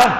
down.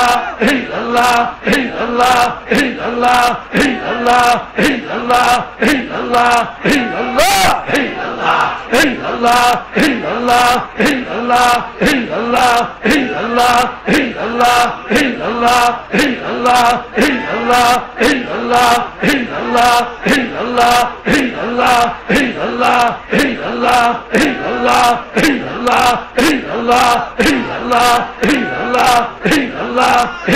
Allah Allah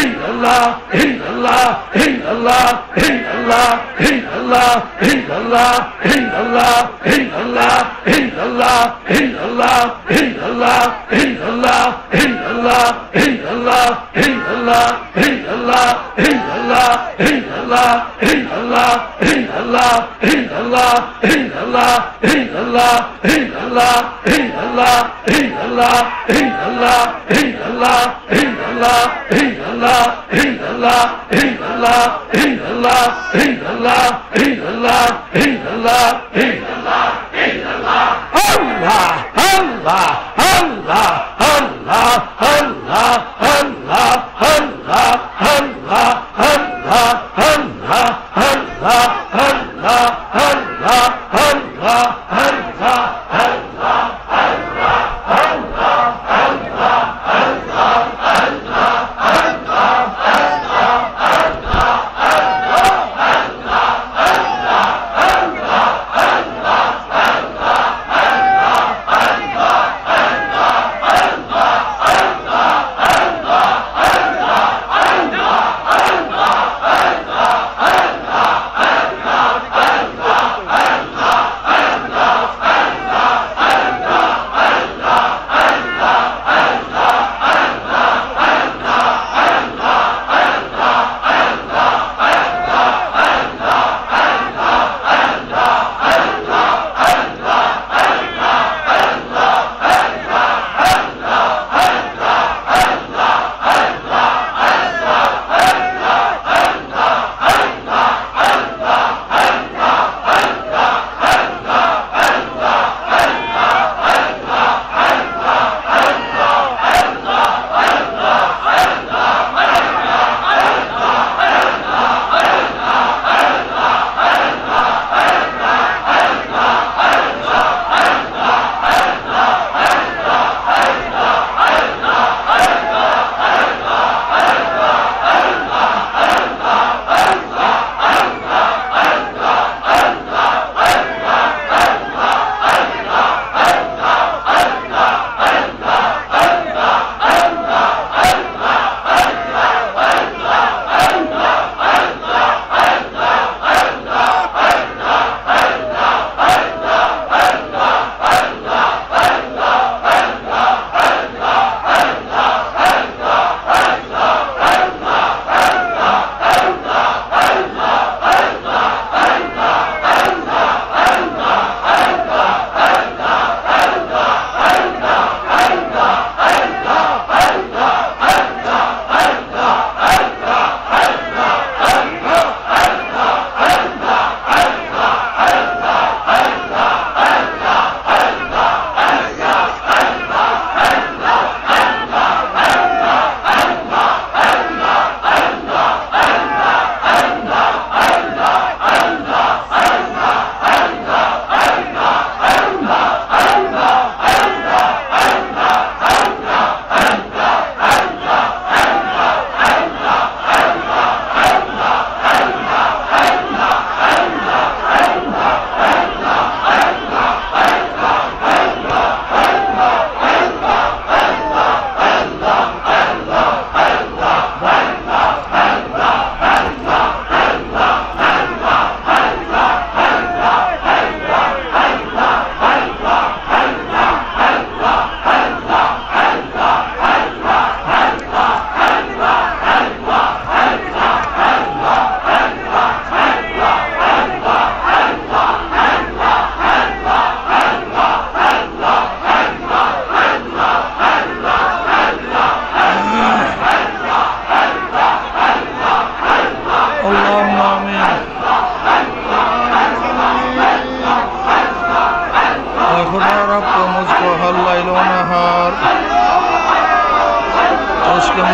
illallah, illallah, illallah, illallah, illallah, illallah, illallah, illallah, illallah. Allah, Allah, Allah, Allah, Allah, Allah, Allah, Allah, Allah, Allah, Allah of us.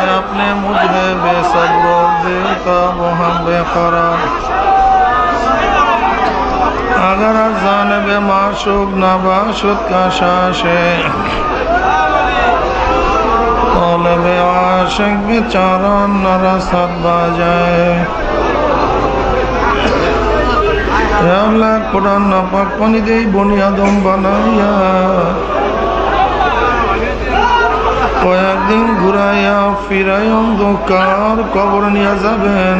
अपने मुझे बेसब्र देता वो हम बेकरार अगर जानब माशुक नबाशुद का शाशे तलब आशिक बेचारा नरसत बाजाए আল্লাহ কোরআন না পাক পানি দেই বনি আদম বানাইয়া কয়েকদিন ঘুরাইয়া ফিরাই অন্ধকার কবর নিয়ে যাবেন।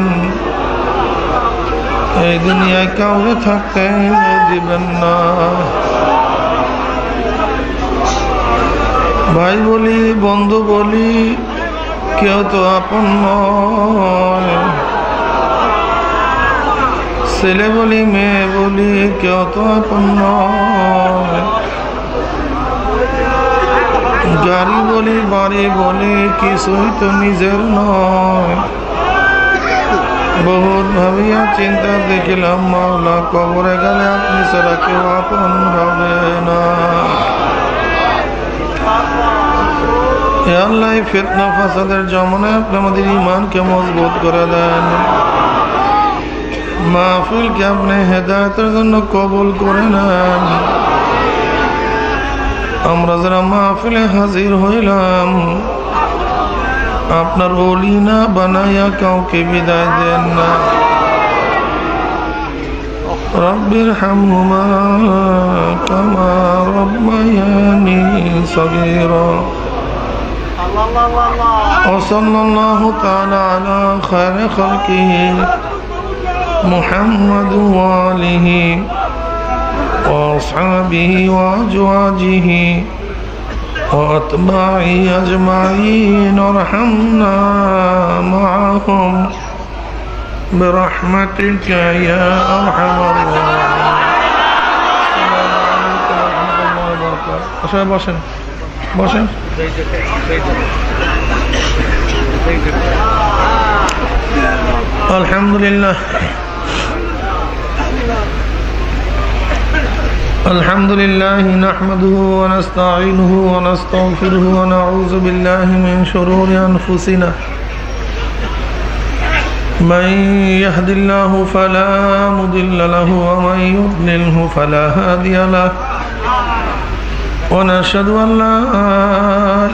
এই দুনিয়ায় কাউরে থাকতে দিবেন না। ভাই বলি, বন্ধু বলি, কেউ তো আপন নয়। ছেলে বলি, মেয়ে বলি, কেউ তো আপন নয়। গাড়ি বলি বাড়ি বলি, কিছুই তো নিজের নয়। বহুত ভাবিয়া চিন্তা দেখিলাম, মাওলা, কবরে গেলে আপনি ছাড়া কেউ আপন হবে না। আল্লাহ ফেতনা ফাসাদের জমানায় আপনি আমাদের ইমানকে মজবুত করে দেন। মাহফিলকে আপনি হেদায়তের জন্য কবুল করে নেন। আমরা যারা মাহফিলে হাজির হইলাম আপনার অলি না বানাইয়া কাউকে বিদায় দেন না রব্বির হামহুমা কামা রব্বায়ানি সগীরা وصلى الله تعالى على خير خلقه محمد وآله وأصحابه وأزواجه وأتباعه أجمعين وارحمنا معهم برحمتك يا أرحم الراحمين আসলে বসেন বসেন الحمد الحمد لله نحمده ونستعينه ونستغفره ونعوذ بالله من شرور أنفسنا. من يهد الله فلا مضل له ومن يضلله فلا هادي له. ونشهد أن لا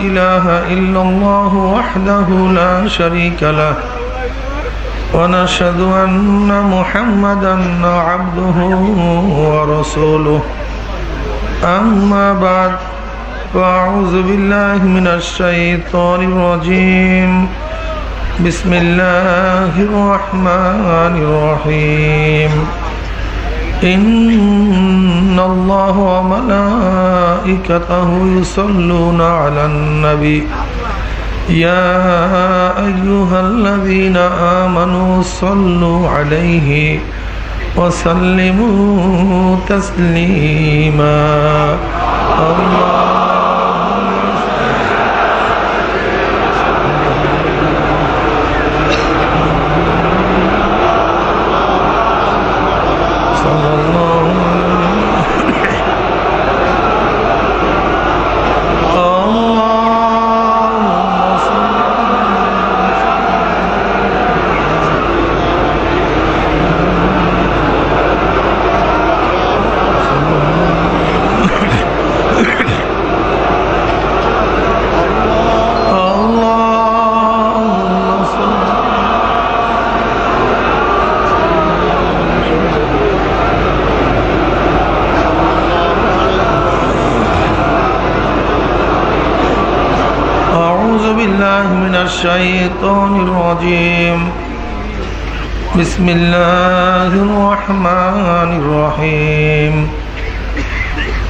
إله إلا الله وحده لا شريك له. ونشهد أن محمدا عبده ورسوله. أما بعد فأعوذ بالله من الشيطان الرجيم. بسم الله الرحمن الرحيم. إن الله وملائكته يصلون على النبي. يا أيها الذين آمنوا صلوا عليه وسلموا تسليما الله الشيطان الرجيم بسم الله الرحمن الرحيم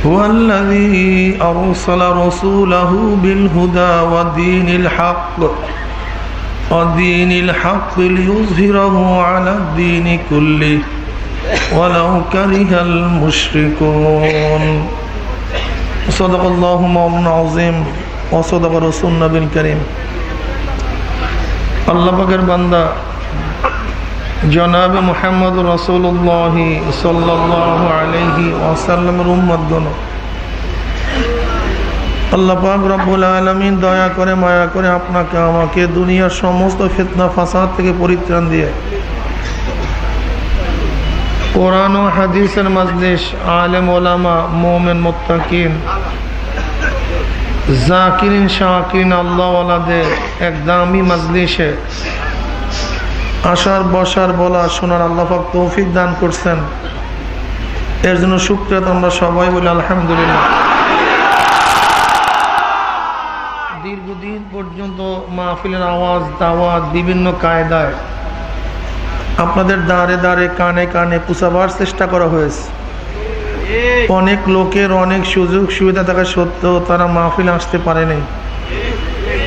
هو الذي أرسل رسوله بالهدى ودين الحق ودين الحق ليظهره على الدين كله ولو كره المشركون صدق الله مولانا العظيم وصدق رسول النبي আল্লাপাকের বান্দা জনাব মোহাম্মদ রসুল্লাহ সাল্লাহ আলহি ওয়াসাল্লামের উম্মদগণ আল্লাপাক রব্বুল আলমিন দয়া করে, মায়া করে আপনাকে, আমাকে দুনিয়ার সমস্ত ফেতনা, ফাঁসাদ থেকে পরিত্রাণ দিয়ে। কোরআন ও হাদিসের মাজলিস, আলেম ওলামা, মোমেন মোত্তাকিম জাকিরিন, শাকিরিন আল্লাহওয়ালাদের এক দামি মজলিসে আসার, বসার বলা শোনার আল্লাহাক তৌফিক দান করছেন। এর জন্য শুক্রিয়া আমরা সবাই বলি আলহামদুলিল্লাহ। দীর্ঘদিন পর্যন্ত মাহফিলের আওয়াজ, দাওয়াত বিভিন্ন কায়দায় আপনাদের দাঁড়ে দাঁড়ে কানে কানে পুষাবার চেষ্টা করা হয়েছে। অনেক লোকের অনেক সুযোগ সুবিধা থাকা সত্ত্বেও তারা মাহফিল আসতে পারেনি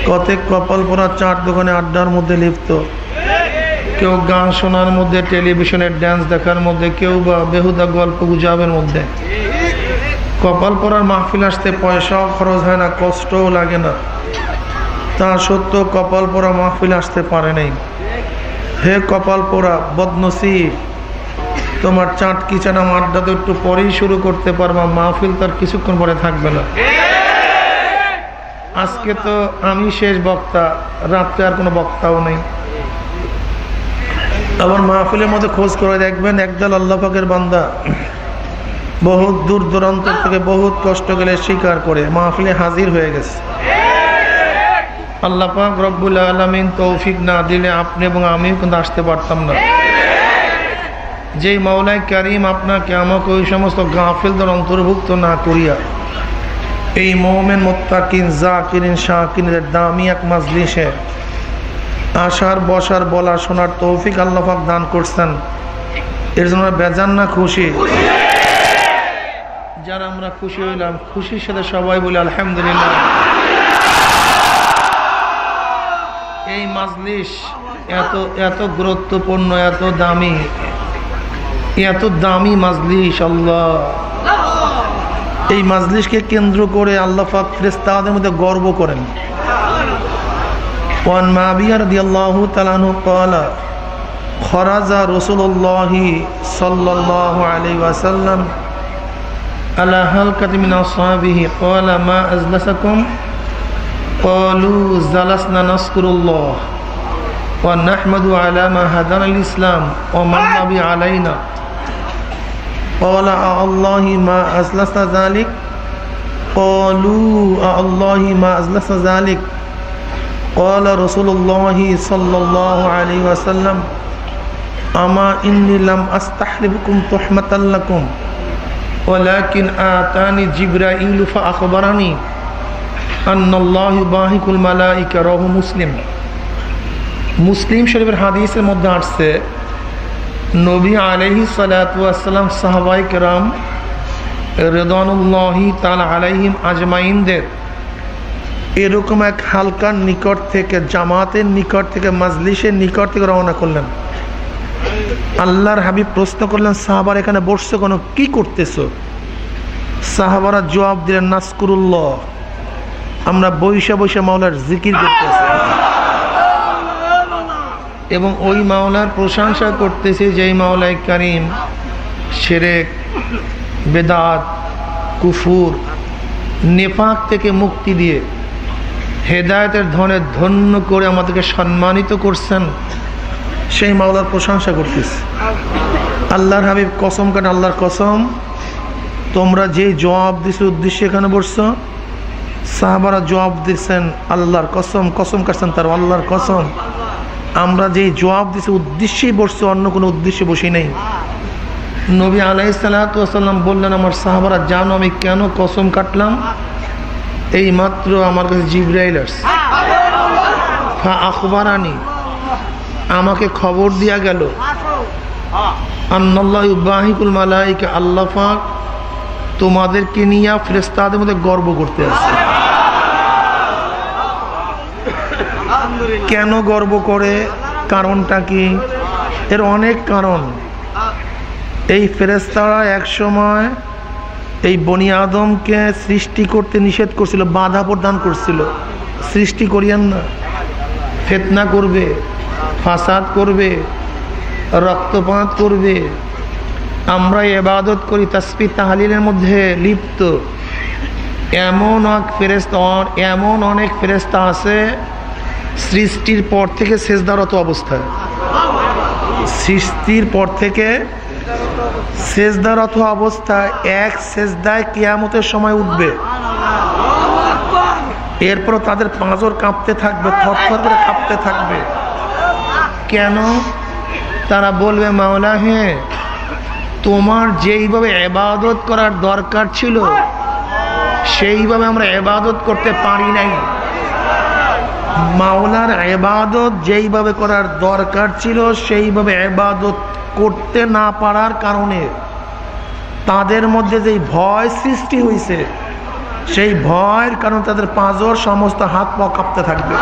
কতক কপাল পরা চার দোকানে আড্ডার মধ্যে লিপ্ত। কেউ গান শোনার মধ্যে, টেলিভিশনের ড্যান্স দেখার মধ্যে, কেউ বা বেহুদা গল্প গুজাবের মধ্যে। কপাল পরার মাহফিল আসতে পয়সাও খরচ হয় না, কষ্টও লাগে না। তা সত্ত্বেও কপাল পরা মাহফিল আসতে পারে নাই। হে কপাল পোড়া বদনসিব তোমার চাটকি চানা আড্ডা তো একটু পরেই শুরু করতে পারবা। মাহফিল তার কিছুক্ষণ পরে থাকবে না। আজকে তো আমি শেষ বক্তা, রাত্রে আর কোনো বক্তাও নেই। আবার মাহফিলের মধ্যে খোঁজ করে দেখবেন, একদল আল্লাহ পাকের বান্দা বহুত দূর দূরান্ত থেকে বহুত কষ্ট গেলে স্বীকার করে। মাহফিলে হাজির হয়ে গেছে। আল্লাহ পাক রব্বুল আলমিন তৌফিক না দিলে আপনি এবং আমিও কিন্তু আসতে পারতাম না। যেই মাওলাই করিম আপনাকে আমাকে ওই সমস্ত গাফিলদের অন্তর্ভুক্ত না করিয়া এই মোহামেন মোত্তাকিন, জাকিরিন শাকিনের দামি এক মাজলিসে আসার, বসার বলা শোনার তৌফিক আল্লাহাক দান করছেন। এর জন্য বেজান না খুশি? যারা আমরা খুশি হইলাম, খুশির সাথে সবাই বলি আলহামদুলিল্লাহ। এই মাজলিস এত এত গুরুত্বপূর্ণ, এত দামি। এত দামি মাজলিস আল্লাহ এই মাজলিসকে কেন্দ্র করে আল্লাহ পাক ফেরেস্তাদের মধ্যে গর্ব করেন وعن معبية رضي الله تعالى عنه قال خرج رسول الله صلى الله عليه وسلم على هلكة من أصحابه قال ما أجلسكم قالوا جلسنا نذكر الله ونحمد على ما هدانا الإسلام ومن نبي علينا قال الله ما أجلس ذلك قالوا الله ما أجلس ذلك قال رسول الله صلى الله عليه وسلم أما إني لم أستحلفكم تحمة لكم ولكن آتاني جبرائيل فأخبرني أن الله باهك الملائكة رواه مسلم মুসলিম শরীফের হাদিসের মধ্যে আসছে নবী আলহি সালাতাম সাহাবাই কেরাম রেদানুল্লাহি তাল আলাইহিম আজমাইনদের এরকম এক হালকার নিকট থেকে, জামাতের নিকট থেকে, মাজলিসের নিকট থেকে রওনা করলেন। আল্লাহর হাবিব প্রশ্ন করলেন, সাহাবার এখানে বসছে কোনো? কি করতেছ? সাহাবারা জবাব দিলেন নাসকুরুল্লাহ আমরা বৈশা বৈশা মাওলার জিকির করতেছি। এবং ওই মাওলার প্রশংসা করতেছে যেই মাওলাই করিম সেরেক বেদাত, কুফুর, নেপাক থেকে মুক্তি দিয়ে হেদায়তের ধনে ধন্য করে আমাদেরকে সম্মানিত করছেন, সেই মাওলার প্রশংসা করতেছে। আল্লাহর হাবিব, কসম কাট আল্লাহর কসম? তোমরা যে জবাব দিছে, উদ্দেশ্যে এখানে বসছো, সাহাবারা জবাব দিচ্ছেন, আল্লাহর কসম কসম কাটছেন তার আল্লাহর কসম। আমরা যে জবাব দিছি, উদ্দেশ্যেই বসছি, অন্য কোনো উদ্দেশ্যে বসি নেই। নবী আলাই সাল্লাম বললেন, আমার সাহাবারা জানো আমি কেন কসম কাটলাম? এই মাত্র আমার কাছে জিব্রাইল আসছে। আখবরানি, আমাকে খবর দিয়া গেল আন্নাল্লাহিকুল মালাইকে আল্লাফা তোমাদেরকে নিয়ে ফ্রেস্তাদের মধ্যে গর্ব করতে আসছে। কেন গর্ব করে? কারণটা কি? এর অনেক কারণ। এই ফেরেস্তারা এক সময় এই বনি আদমকে সৃষ্টি করতে নিষেধ করছিল, বাধা প্রদান করছিল। সৃষ্টি করিয়েন না। ফেতনা করবে, ফাসাদ করবে, রক্তপাত করবে। আমরা এবাদত করি তাসপি তাহালিলের মধ্যে লিপ্ত। এমন এক ফেরেস্তা এমন অনেক ফেরেস্তা আছে সৃষ্টির পর থেকে শেষদারত অবস্থায় সৃষ্টির পর থেকে সেজদারত অবস্থায় এক সেজদায় কিয়ামতের সময় উঠবে। এরপর তাদের পাঁজর কাঁপতে থাকবে, থরথর করে কাঁপতে থাকবে। কেন? তারা বলবে, মাওলা হ্যাঁ তোমার যেইভাবে এবাদত করার দরকার ছিল, সেইভাবে আমরা এবাদত করতে পারি নাই। মাওলার এবাদত যেইভাবে করার দরকার ছিল, সেইভাবে এবাদত করতে না পারার কারণে তাদের মধ্যে যেই ভয় সৃষ্টি হয়েছে সেই ভয়ের কারণে তাদের পাঁজর সমস্ত হাত পা কাঁপতে থাকবে।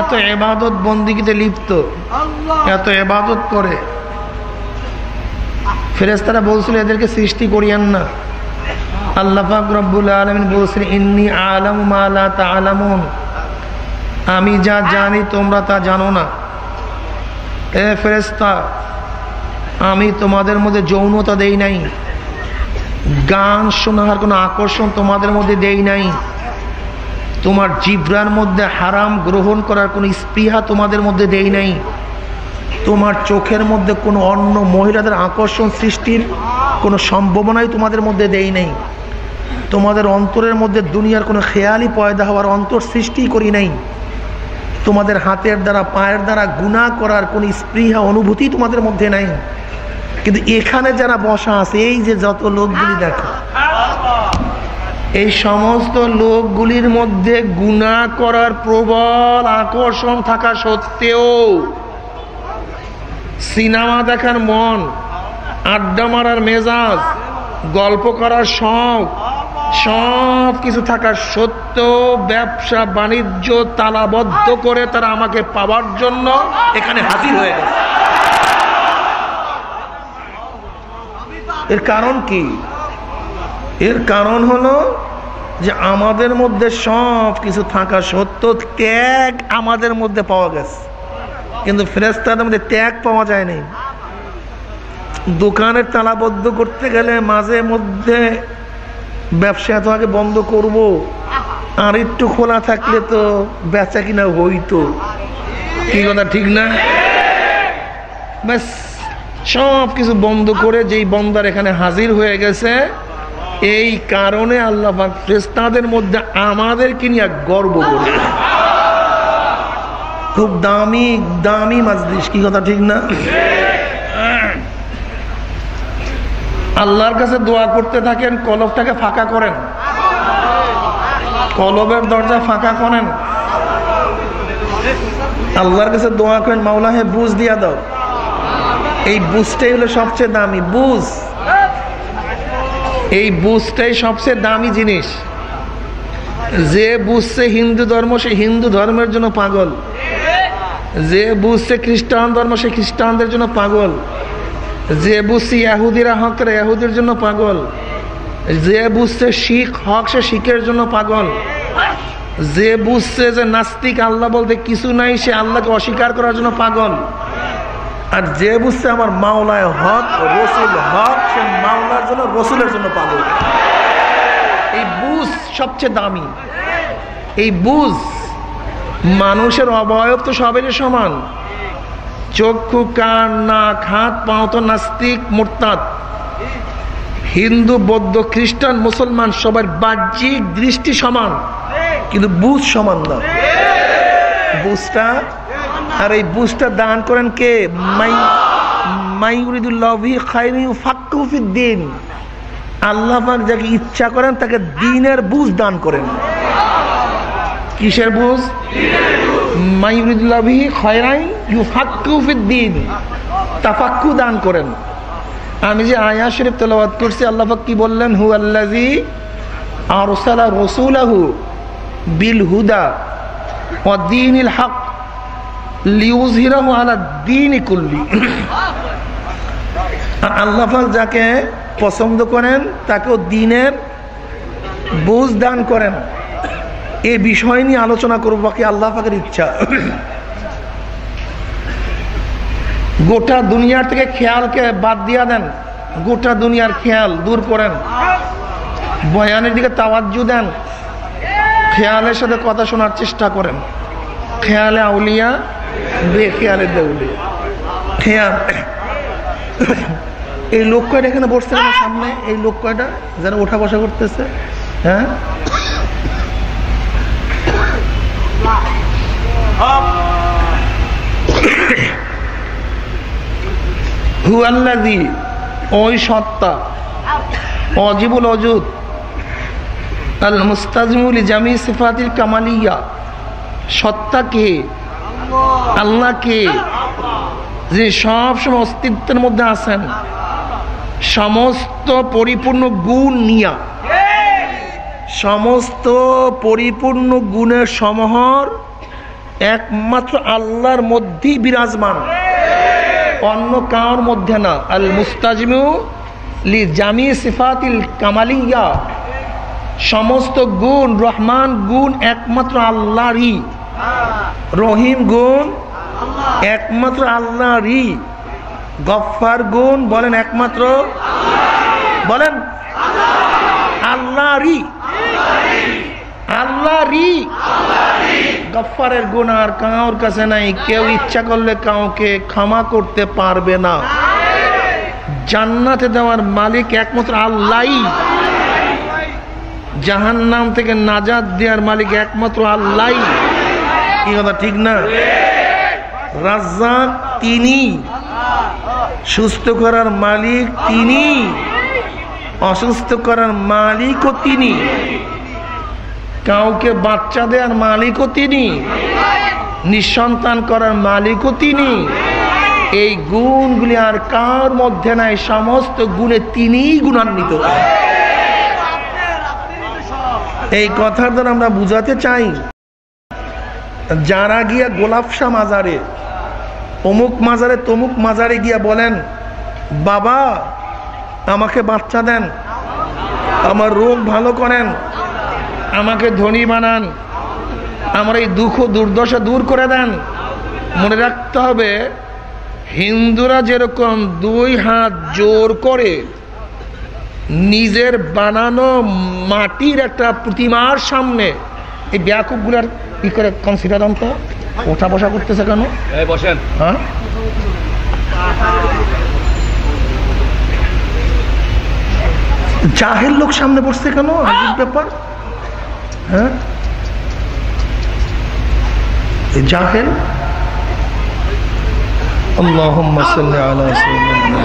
এত এবাদত বন্দিগিতে লিপ্ত, এত এবাদত করে। ফেরেস্তারা বলছিল, এদেরকে সৃষ্টি করিয়েন না। ইন্নি আলম মালা তা আলামুন আমি যা জানি তোমরা তা জানো না। এ ফেরেস্তা আমি তোমাদের মধ্যে যৌনতা দেই নাই। গান শোনার কোনো আকর্ষণ তোমাদের মধ্যে দেই নাই। তোমার জিব্রার মধ্যে হারাম গ্রহণ করার কোনো স্পৃহা তোমাদের মধ্যে দেই নাই। তোমার চোখের মধ্যে কোনো অন্য মহিলাদের আকর্ষণ সৃষ্টির কোনো সম্ভাবনাই তোমাদের মধ্যে দেই নাই। তোমাদের অন্তরের মধ্যে দুনিয়ার কোনো খেয়ালি পয়দা হওয়ার অন্তর সৃষ্টি করি নাই। তোমাদের হাতের দ্বারা, পায়ের দ্বারা গুণা করার কোনো স্পৃহা, অনুভূতি তোমাদের মধ্যে নাই। কিন্তু এখানে যারা বসা আছে, এই যে যত লোকগুলি দেখো, এই সমস্ত লোকগুলির মধ্যে গুণা করার প্রবল আকর্ষণ থাকা সত্ত্বেও সিনেমা দেখার মন, আড্ডা মারার মেজাজ, গল্প করার শখ সব কিছু থাকা সত্ত্বেও ব্যবসা, বাণিজ্য তালাবদ্ধ করে তারা আমাকে পাওয়ার জন্য এখানে হাজির হয়ে গেছে। এর কারণ কি? এর কারণ হলো যে আমাদের মধ্যে সব কিছু থাকা সত্ত্বেও ত্যাগ আমাদের মধ্যে পাওয়া গেছে। কিন্তু ফেরেস্তাদের মধ্যে ত্যাগ পাওয়া যায়নি। দোকানের তালাবদ্ধ করতে গেলে মাঝে মধ্যে ব্যবসা এত আগে বন্ধ করব। আর একটু খোলা থাকলে তো বেচা কিনা হইতো। কি কথা, ঠিক না? ব্যাস, সব কিছু বন্ধ করে যেই বন্দার এখানে হাজির হয়ে গেছে, এই কারণে আল্লাহ ফ্রেস্তাদের মধ্যে আমাদেরকে নিয়ে গর্ব করে। খুব দামি দামি মাজলিস, কি কথা, ঠিক না? আল্লাহর কাছে দোয়া করতে থাকেন, কলবটাকে ফাঁকা করেন। কলবের দরজা ফাঁকা করেন। আল্লাহর কাছে দোয়া করেন মাওলা হে বুঝ দিয়া দাও। এই বুঝটাই হলো সবচেয়ে দামি, বুঝ। এই বুঝটাই সবচেয়ে দামি জিনিস। যে বুঝছে হিন্দু ধর্ম, সে হিন্দু ধর্মের জন্য পাগল। যে বুঝছে খ্রিস্টান ধর্ম, সে খ্রিস্টানদের জন্য পাগল। যে বুঝছে ইয়াহুদিরা হক রে ইয়াহুদের জন্য পাগল। যে বুঝছে শিখ হক, সে শিখের জন্য পাগল। যে বুঝছে যে নাস্তিক, আল্লাহ বলতে কিছু নাই, সে আল্লাহকে অস্বীকার করার জন্য পাগল। আর যে বুঝছে আমার মাওলায় হক, রসুল হক, সে মাওলার জন্য, রসুলের জন্য পাগল। এই বুঝ সবচেয়ে দামি। এই বুঝ, মানুষের অবয়ব তো সবেরই সমান। চক্ষু কান, নাক, হাত, পাও তো নাস্তিক, মোরতাদ। হিন্দু, বৌদ্ধ, খ্রিস্টান, মুসলমান সবার বাহ্যিক দৃষ্টি সমান, কিন্তু বুঝ সমান না। বুঝটা? আর এই বুঝটা দান করেন কে? মাই আল্লাহ যাকে ইচ্ছা করেন তাকে দিনের বুঝ দান করেন। কিসের বুঝ? দান। করেন। আমি যে আয়া শরীফ তেলাওয়াত করছি, আল্লাহ কি বললেন? হু আল্লাজি বিল হুদা ওয়া দীনিল হক লিউজহিরাহু আলা দীনি কুল্লি। যাকে পছন্দ করেন, তাকেও দিনের বুঝ দান করেন। এ বিষয় নিয়ে আলোচনা করব, বাকি আল্লাহ পাকের ইচ্ছা। গোটা দুনিয়ার থেকে খেয়ালকে বাদ দিয়া দেন, গোটা দুনিয়ার খেয়াল দূর করেন, বয়ানের দিকে তাওয়াজ্জু দেন, খেয়ালের সাথে কথা শোনার চেষ্টা করেন। খেয়ালে আউলিয়া বে খেয়ালে দেউলি খেয়াল। এই লোক কয়টা এখানে বসছে? সামনে এই লোক কয়টা? যারা ওঠা বসা করতেছে। হ্যাঁ? হুয়াল্লাদি ওই সত্তা অজিবুল অজুদ আল মুস্তাজিমুল জামি সিফাতিল কামালিয়া সত্তা কে আল্লাহ কে যে সব সময় অস্তিত্বের মধ্যে আছেন, সমস্ত পরিপূর্ণ গুণ নিয়া। সমস্ত পরিপূর্ণ গুণের সমহর একমাত্র আল্লাহর মধ্যেই বিরাজমান। অন্য কার মধ্যে না। আল মুস্তাজমু লি জামি সিফাতিল কামালিয়া। সমস্ত গুণ, রহমান গুণ একমাত্র আল্লাহরই। রহিম গুণ একমাত্র আল্লাহরই। গফফার গুণ বলেন একমাত্র? বলেন আল্লাহরই। আল্লাহরই গফফারের গুণ আর কাউর কাছে নাই। কেউ ইচ্ছা করলে কাউকে ক্ষমা করতে পারবে না। জান্নাতে দেওয়ার মালিক একমাত্র আল্লাহই। জাহান নাম থেকে নাজাদ দেওয়ার মালিক একমাত্র আল্লাহ কি কথা, ঠিক না? রাজ্জাক তিনি। সুস্থ করার মালিক তিনি। অসুস্থ করার মালিকও তিনি। কাউকে বাচ্চা দেওয়ার মালিকও তিনি। নিঃসন্তান করার মালিকও তিনি। এই গুণগুলি আর কার মধ্যে নাই, সমস্ত গুণে তিনিই গুণান্বিত। এই কথার দ্বারা আমরা বুঝাতে চাই, যারা গিয়া গোলাপশা মাজারে অমুক মাজারে তমুক মাজারে গিয়া বলেন, বাবা, আমাকে বাচ্চা দেন, আমার রোগ ভালো করেন। আমাকে ধনী বানান। আমার এই দুঃখ দুর্দশা দূর করে দেন। মনে রাখতে হবে হিন্দুরা যেরকম দুই হাত জোর করে নিজের বানানো মাটির একটা প্রতিমার সামনে এই ব্যাকুপগুলার কি করে কনসিডার তো? ওঠা বসা করতেছে কেন? বসেন। হ্যাঁ? জাহের লোক সামনে বসছে কেন? ব্যাপার। হ্যাঁ এই জাহেল اللهم صل على سيدنا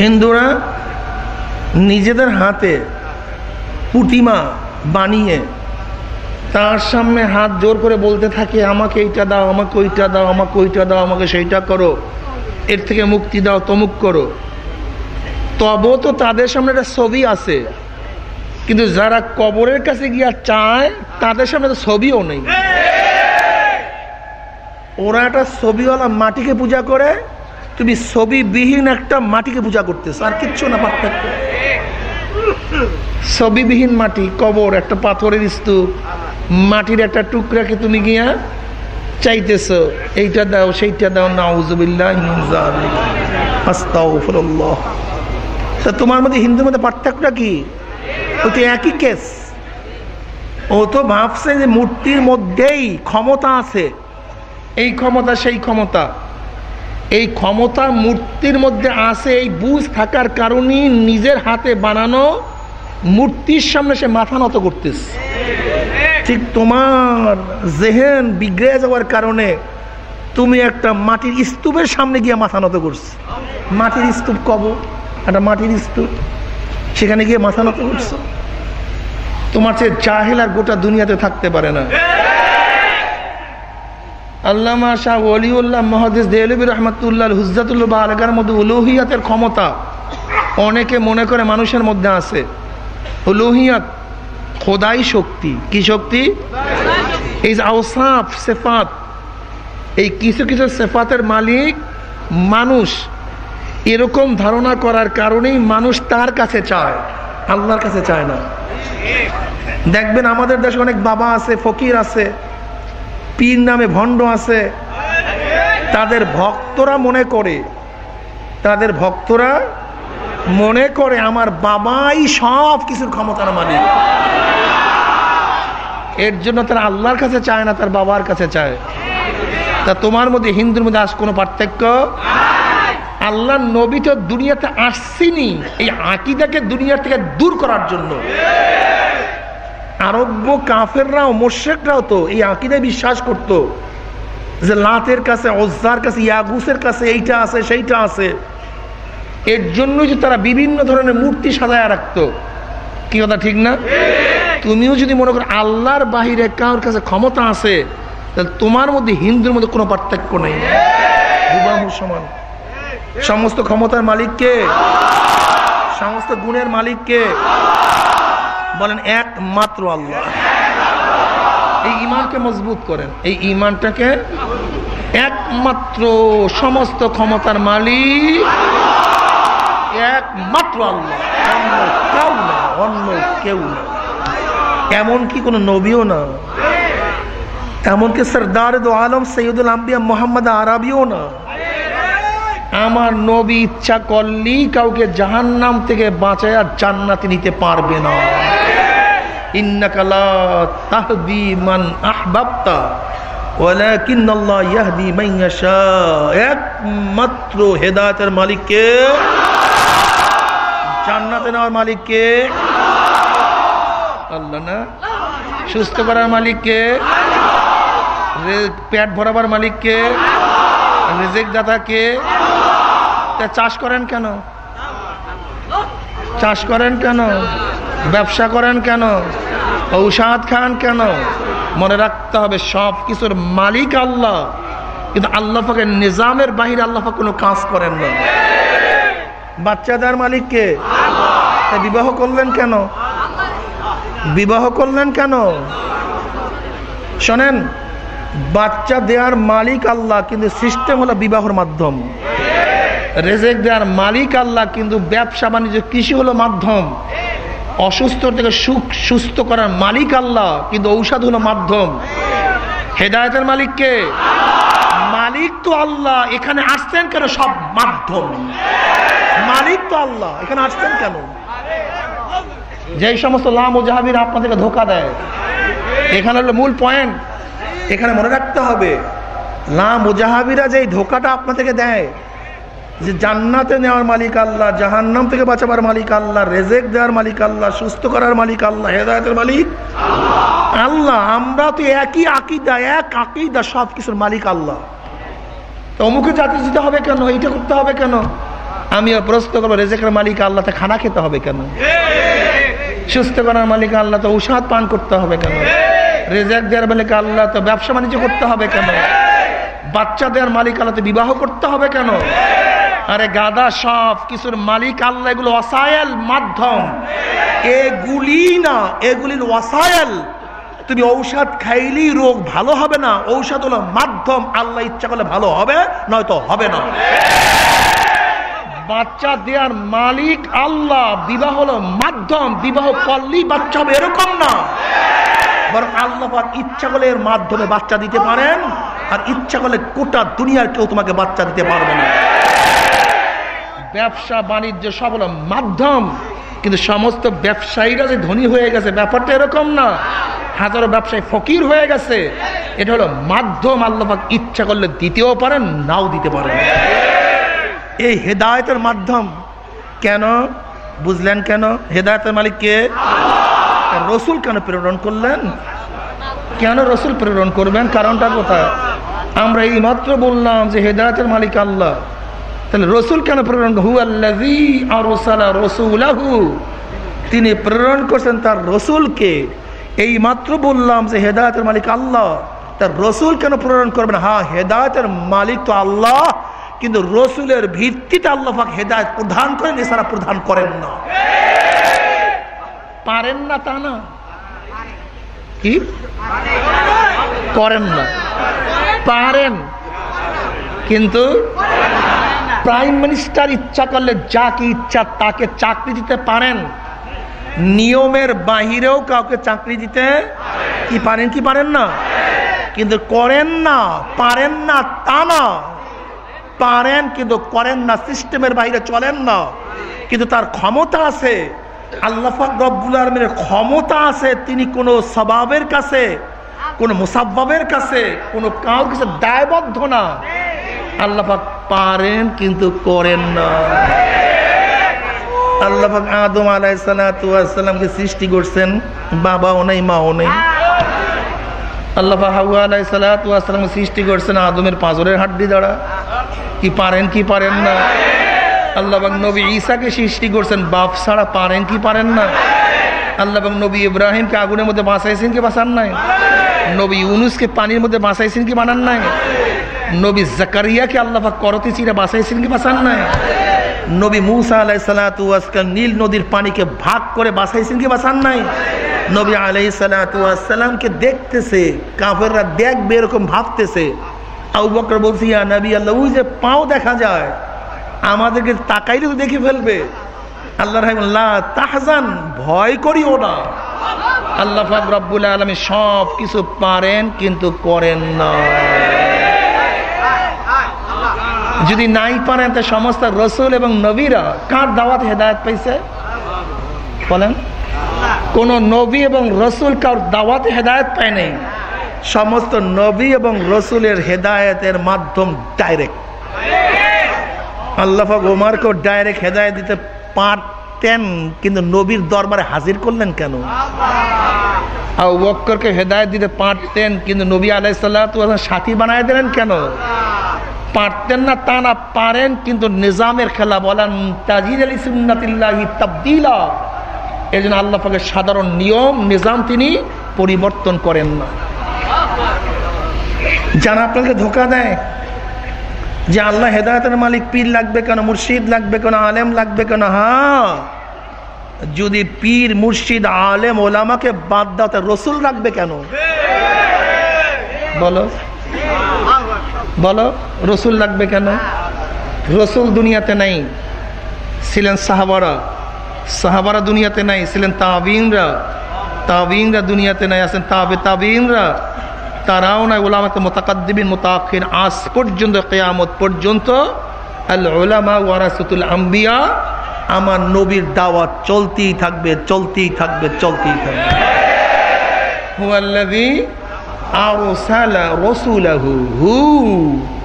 হিন্দুরা নিজেদের হাতে প্রতিমা বানিয়ে তার সামনে হাত জোর করে বলতে থাকে আমাকে এইটা দাও আমাকে ওইটা দাও আমাকে ওইটা দাও আমাকে সেইটা করো এর থেকে মুক্তি দাও, তমুক করো। তবু তো তাদের সামনে একটা ছবি আছে। কিন্তু যারা কবরের কাছে গিয়া চায়, তাদের সামনে তো ছবিও নেই। ওরা একটা ছবিওয়ালা মাটিকে পূজা করে, তুমি ছবিবিহীন একটা মাটিকে পূজা করতেছ, আর কিচ্ছু না, পার্থক্য। ছবিবিহীন মাটি, কবর, একটা পাথরের স্তূপ, মাটির একটা টুকরাকে তুমি গিয়া চাইতেছ, এইটা দাও, সেইটা দাও, নাউজুবিল্লাহ তা তোমার মধ্যে হিন্দুর মধ্যে পার্থক্যটা কি? ও তো একই কেস ও তো ভাবছে যে মূর্তির মধ্যেই ক্ষমতা আছে। এই ক্ষমতা, সেই ক্ষমতা। এই ক্ষমতা মূর্তির মধ্যে আছে, এই বুঝ থাকার কারণেই নিজের হাতে বানানো মূর্তির সামনে সে মাথা নত করতেছে। ঠিক তোমার জেহেন বিগড়ে যাওয়ার কারণে তুমি একটা মাটির স্তূপের সামনে গিয়ে মাথা নত করছ। মাটির স্তূপ কব একটা মাটির স্তূপ। সেখানে গিয়ে মাথা নত করছ। তোমার চেয়ে জাহেল আর গোটা দুনিয়াতে থাকতে পারে না। আল্লামা শাহ ওলিউল্লাহ মহাদিস দেলবী রহমতুল্লাহ হুজাতুল্লাহ আলগার মধ্যে উলুহিয়াতের ক্ষমতা অনেকে মনে করে মানুষের মধ্যে আছে। উলুহিয়াত খোদাই শক্তি। কি শক্তি? এই যে আওসাফ, সেফাত। এই কিছু কিছু সেফাতের মালিক মানুষ। এরকম ধারণা করার কারণেই মানুষ তার কাছে চায়। আল্লাহর কাছে চায় না। দেখবেন আমাদের দেশে অনেক বাবা আছে, ফকির আছে, পীর নামে ভণ্ড আছে। তাদের ভক্তরা মনে করে, তাদের ভক্তরা মনে করে আমার বাবাই সব কিছুর ক্ষমতার মানে এর জন্য তারা আল্লাহর কাছে চায় না, তার বাবার কাছে চায়। তা তোমার মধ্যে, হিন্দুর মধ্যে আজ কোনো পার্থক্য? আল্লাহ নবী তো দুনিয়াতে আসছিনি এই আকিদাকে দুনিয়ার থেকে দূর করার জন্য। আরব্য কাফেররাও মোর্শেকরাও তো এই আকিদায় বিশ্বাস করত যে লাতের কাছে অজ্জার কাছে, ইয়াগুসের কাছে এইটা আছে, সেইটা আছে। এর জন্য যে তারা বিভিন্ন ধরনের মূর্তি সাজায় রাখতো। কি কথা ঠিক না? তুমিও যদি মনে করো আল্লাহর বাহিরে কারোর কাছে ক্ষমতা আছে, তাহলে তোমার মধ্যে হিন্দুর মধ্যে কোনো পার্থক্য নেই। সমান। সমস্ত ক্ষমতার মালিককে সমস্ত গুণের মালিককে বলেন একমাত্র আল্লাহ। এই ইমানকে মজবুত করেন। এই ইমানটাকে একমাত্র সমস্ত ক্ষমতার মালিক একমাত্র আল্লাহ। কেউ না, অন্য কেউ না। এমনকি কোনো নবীও না? এমনকি সরদার দো আলম সৈয়দুল আম্বিয়া মোহাম্মদ আরবিও না? আমার নবী ইচ্ছা করলেই কাউকে জাহান নাম থেকে বাঁচায় আর জান্নাতে নিতে পারবে না। একমাত্র হেদায়েতের মালিককে জান্নাতে নেওয়ার মালিককে? আল্লাহ না? সুস্থ করার মালিককে? পেট ভরাবার মালিককে? রেজেক দাতাকে তা চাষ করেন কেন? চাষ করেন কেন? ব্যবসা করেন কেন? ঔষধ খান কেন? মনে রাখতে হবে সব কিছুর মালিক আল্লাহ। কিন্তু আল্লাহ পাকের নিজামের বাহিরে আল্লাহ কোনো কাজ করেন না। বাচ্চাদের মালিককে? বিবাহ করলেন কেন? বিবাহ করলেন কেন? শোনেন, বাচ্চা দেওয়ার মালিক আল্লাহ, কিন্তু সিস্টেম হলো বিবাহর মাধ্যম। রেজেক দেওয়ার মালিক আল্লাহ, কিন্তু ব্যবসা বাণিজ্য, কৃষি হলো মাধ্যম। অসুস্থ থেকে সুখ, সুস্থ করার মালিক আল্লাহ, কিন্তু ঔষধ হলো মাধ্যম। হেদায়তের মালিককে মালিক তো আল্লাহ, এখানে আসতেন কেন? সব মাধ্যম। মালিক তো আল্লাহ, এখানে আসতেন কেন? যেই সমস্ত লাম ও জাহাবির আপনাদেরকে ধোকা দেয়, এখানে হলো মূল পয়েন্ট এখানে মনে রাখতে হবে লাম ও জাহাবিরা যে ধোকাটা আপনাদেরকে দেয়, যে জান্নাতে নেওয়ার মালিক আল্লাহ, জাহান্নাম থেকে বাঁচাবার মালিক আল্লাহ, রেজেক দেওয়ার মালিক আল্লাহ, সুস্থ করার মালিক আল্লাহ, হেদায়তের মালিক আল্লাহ। আমরা তো একই আকিদা, এক আকিদা সব কিছুর মালিক আল্লাহ। অমুকে জাতি দিতে হবে কেন? এইটা করতে হবে কেন? আমি প্রশ্ন করব, রেজেকের মালিক আল্লাহ খানা খেতে হবে কেন? সুস্থ করার মালিক আল্লাহ তো ঔষধ পান করতে হবে কেন? রেজেক দেওয়ার মালিক আল্লাহ তো ব্যবসা বাণিজ্য করতে হবে কেন? বাচ্চা দেওয়ার মালিক আল্লাহ তো বিবাহ করতে হবে কেন? আরে গাদা সব কিছুর মালিক আল্লাহ এগুলো ওয়াসায়েল মাধ্যম। এগুলি না, এগুলির ওয়াসায়েল। তুমি ঔষধ খাইলেই রোগ ভালো হবে না। ঔষধ হলো মাধ্যম। আল্লাহ ইচ্ছা করলে ভালো হবে, নয়তো হবে না। বাচ্চা দেওয়ার মালিক আল্লাহ। বিবাহ হলো মাধ্যম। বিবাহ করলেই বাচ্চা হবে, এরকম না। বরং আল্লাহ ইচ্ছা করলে এর মাধ্যমে বাচ্চা দিতে পারেন। আর ইচ্ছা করলে গোটা দুনিয়ার কেউ তোমাকে বাচ্চা দিতে পারবে না। ব্যবসা, বাণিজ্য সব হলো মাধ্যম। কিন্তু সমস্ত ব্যবসায়ীরা যে ধনী হয়ে গেছে, ব্যাপারটা এরকম না। হাজারো ব্যবসায়ী ফকির হয়ে গেছে। এটা হলো মাধ্যম আল্লাহাক ইচ্ছা করলে দিতেও পারেন, নাও দিতে পারেন। এই হেদায়তের মাধ্যম কেন? বুঝলেন কেন? হেদায়তের মালিক কে? রসুল কেন প্রেরণ করলেন? কেন রসুল প্রেরণ করবেন? কারণটা কোথায়? আমরা এই মাত্র বললাম যে হেদায়তের মালিক আল্লাহ। তাহলে রসুল কেন প্রেরণ হু তিনি প্রেরণ করছেন তার রসুলকে। এই মাত্র বললাম যে হেদায়তের মালিক আল্লাহ। তার রসুল কেন প্রেরণ করবেন? হ্যাঁ হেদায়তের মালিক তো আল্লাহ। কিন্তু রসুলের ভিত্তিতে আল্লাহ হেদায়ত প্রধান করেন, এছাড়া প্রধান করেন না। পারেন না তা না। কি? করেন না। পারেন। কিন্তু প্রাইম মিনিস্টার ইচ্ছা করলে যাকে ইচ্ছা তাকে চাকরি দিতে পারেন। নিয়মের বাহিরেও কাউকে চাকরি দিতে কি পারেন কি পারেন না? কিন্তু করেন না, পারেন না তা না। পারেন কিন্তু করেন না, সিস্টেমের বাইরে চলেন না। কিন্তু তার ক্ষমতা আছে। রব্বুল আলমের ক্ষমতা আছে। তিনি কোনো স্বভাবের কাছে, কোন মুসাব্বাবের কাছে, কোনো কাউর কাছে দায়বদ্ধ না। আল্লাহাক পারেন, কিন্তু করেন না। আল্লাহাক আদম আলাইসালামকে সৃষ্টি করছেন, বাবাও নেই, মাও নেই। আল্লাহ হাউয়া আলাইসালামকে সৃষ্টি করছেন আদমের পাঁজরের হাড্ডি দ্বারা। কি পারেন কি পারেন না। আল্লাহ নবী ঈসাকে সৃষ্টি করছেন, বাপ ছাড়া পারেন, কি পারেন না। আল্লাহ নবী ইব্রাহিমকে আগুনের মধ্যে বাঁচাইছেন, কি বাঁচান নাই। নবী ইউনুসকে পানির মধ্যে বাঁচাইছেন, কি বানান নাই। নবী জাকারিয়াকে আল্লাহ করতে চিরে বাঁচাইছেন কি বাঁচান নাই? নবী মুসা আলাই সালাতাম নীল নদীর পানিকে ভাগ করে বাঁচাইছেন কি বাঁচান নাই? নবী আলাই সালাতামকে দেখতেছে, কাফেররা দেখবে এরকম ভাবতেছে। আউ বকর বলছি, ইয়া নবী আল্লাহ যে পাও দেখা যায়, আমাদেরকে তাকাইলে তো দেখে ফেলবে। আল্লাহ রহমল্লাহ তাহজান, ভয় করিও না। আল্লাহ ফাক রব্বুল আলমী সব কিছু পারেন কিন্তু করেন না। যদি নাই পারেন তা সমস্ত রসুল এবং নবীরা কার দাওয়াত হেদায়ত পাইছে? বলেন। কোন নবী এবং রসুল কার দাওয়াত হেদায়ত পায় নাই? সমস্ত নবী এবং রসুলের হেদায়তের মাধ্যম ডাইরেক্ট আল্লাহ ওমারকেও ডাইরেক্ট হেদায়ত দিতে পারতেন, কিন্তু নবীর দরবারে হাজির করলেন কেন? আর ওক্করকে হেদায়ত দিতে পারতেন, কিন্তু নবী আলাইসাল্লাহ সাথী বানায় দিলেন কেন? পারতেন না, তা না পারেন, কিন্তু নিজামের খেলা বলেন এই জন্য আল্লাহ পাকের সাধারণ নিয়ম, নিজাম তিনি পরিবর্তন করেন না। যারা আপনাকে ধোকা দেয়, যে আল্লাহ হেদায়তের মালিক, পীর লাগবে কেন, মুর্শিদ লাগবে কেন, আলেম লাগবে কেন হ্যাঁ। যদি পীর, মুর্শিদ, আলেম, ওলামাকে বাদ দাও, তা রসুল রাখবে কেন? বলো। বলো, রসুল লাগবে কেন? রসুল দুনিয়াতে নাই, ছিলেন সাহাবারা। সাহাবারা দুনিয়াতে নাই, ছিলেন তাবিনরা তাবিনরা দুনিয়াতে নাই, আছেন তাবে তাবিনরা তারাও নাই ওলামাতে মোতাকাদ্দিবিন মোতাক্ষির আজ পর্যন্ত, কেয়ামত পর্যন্ত। আম্বিয়া, আমার নবীর দাওয়াত চলতেই থাকবে চলতেই থাকবে চলতেই থাকবে।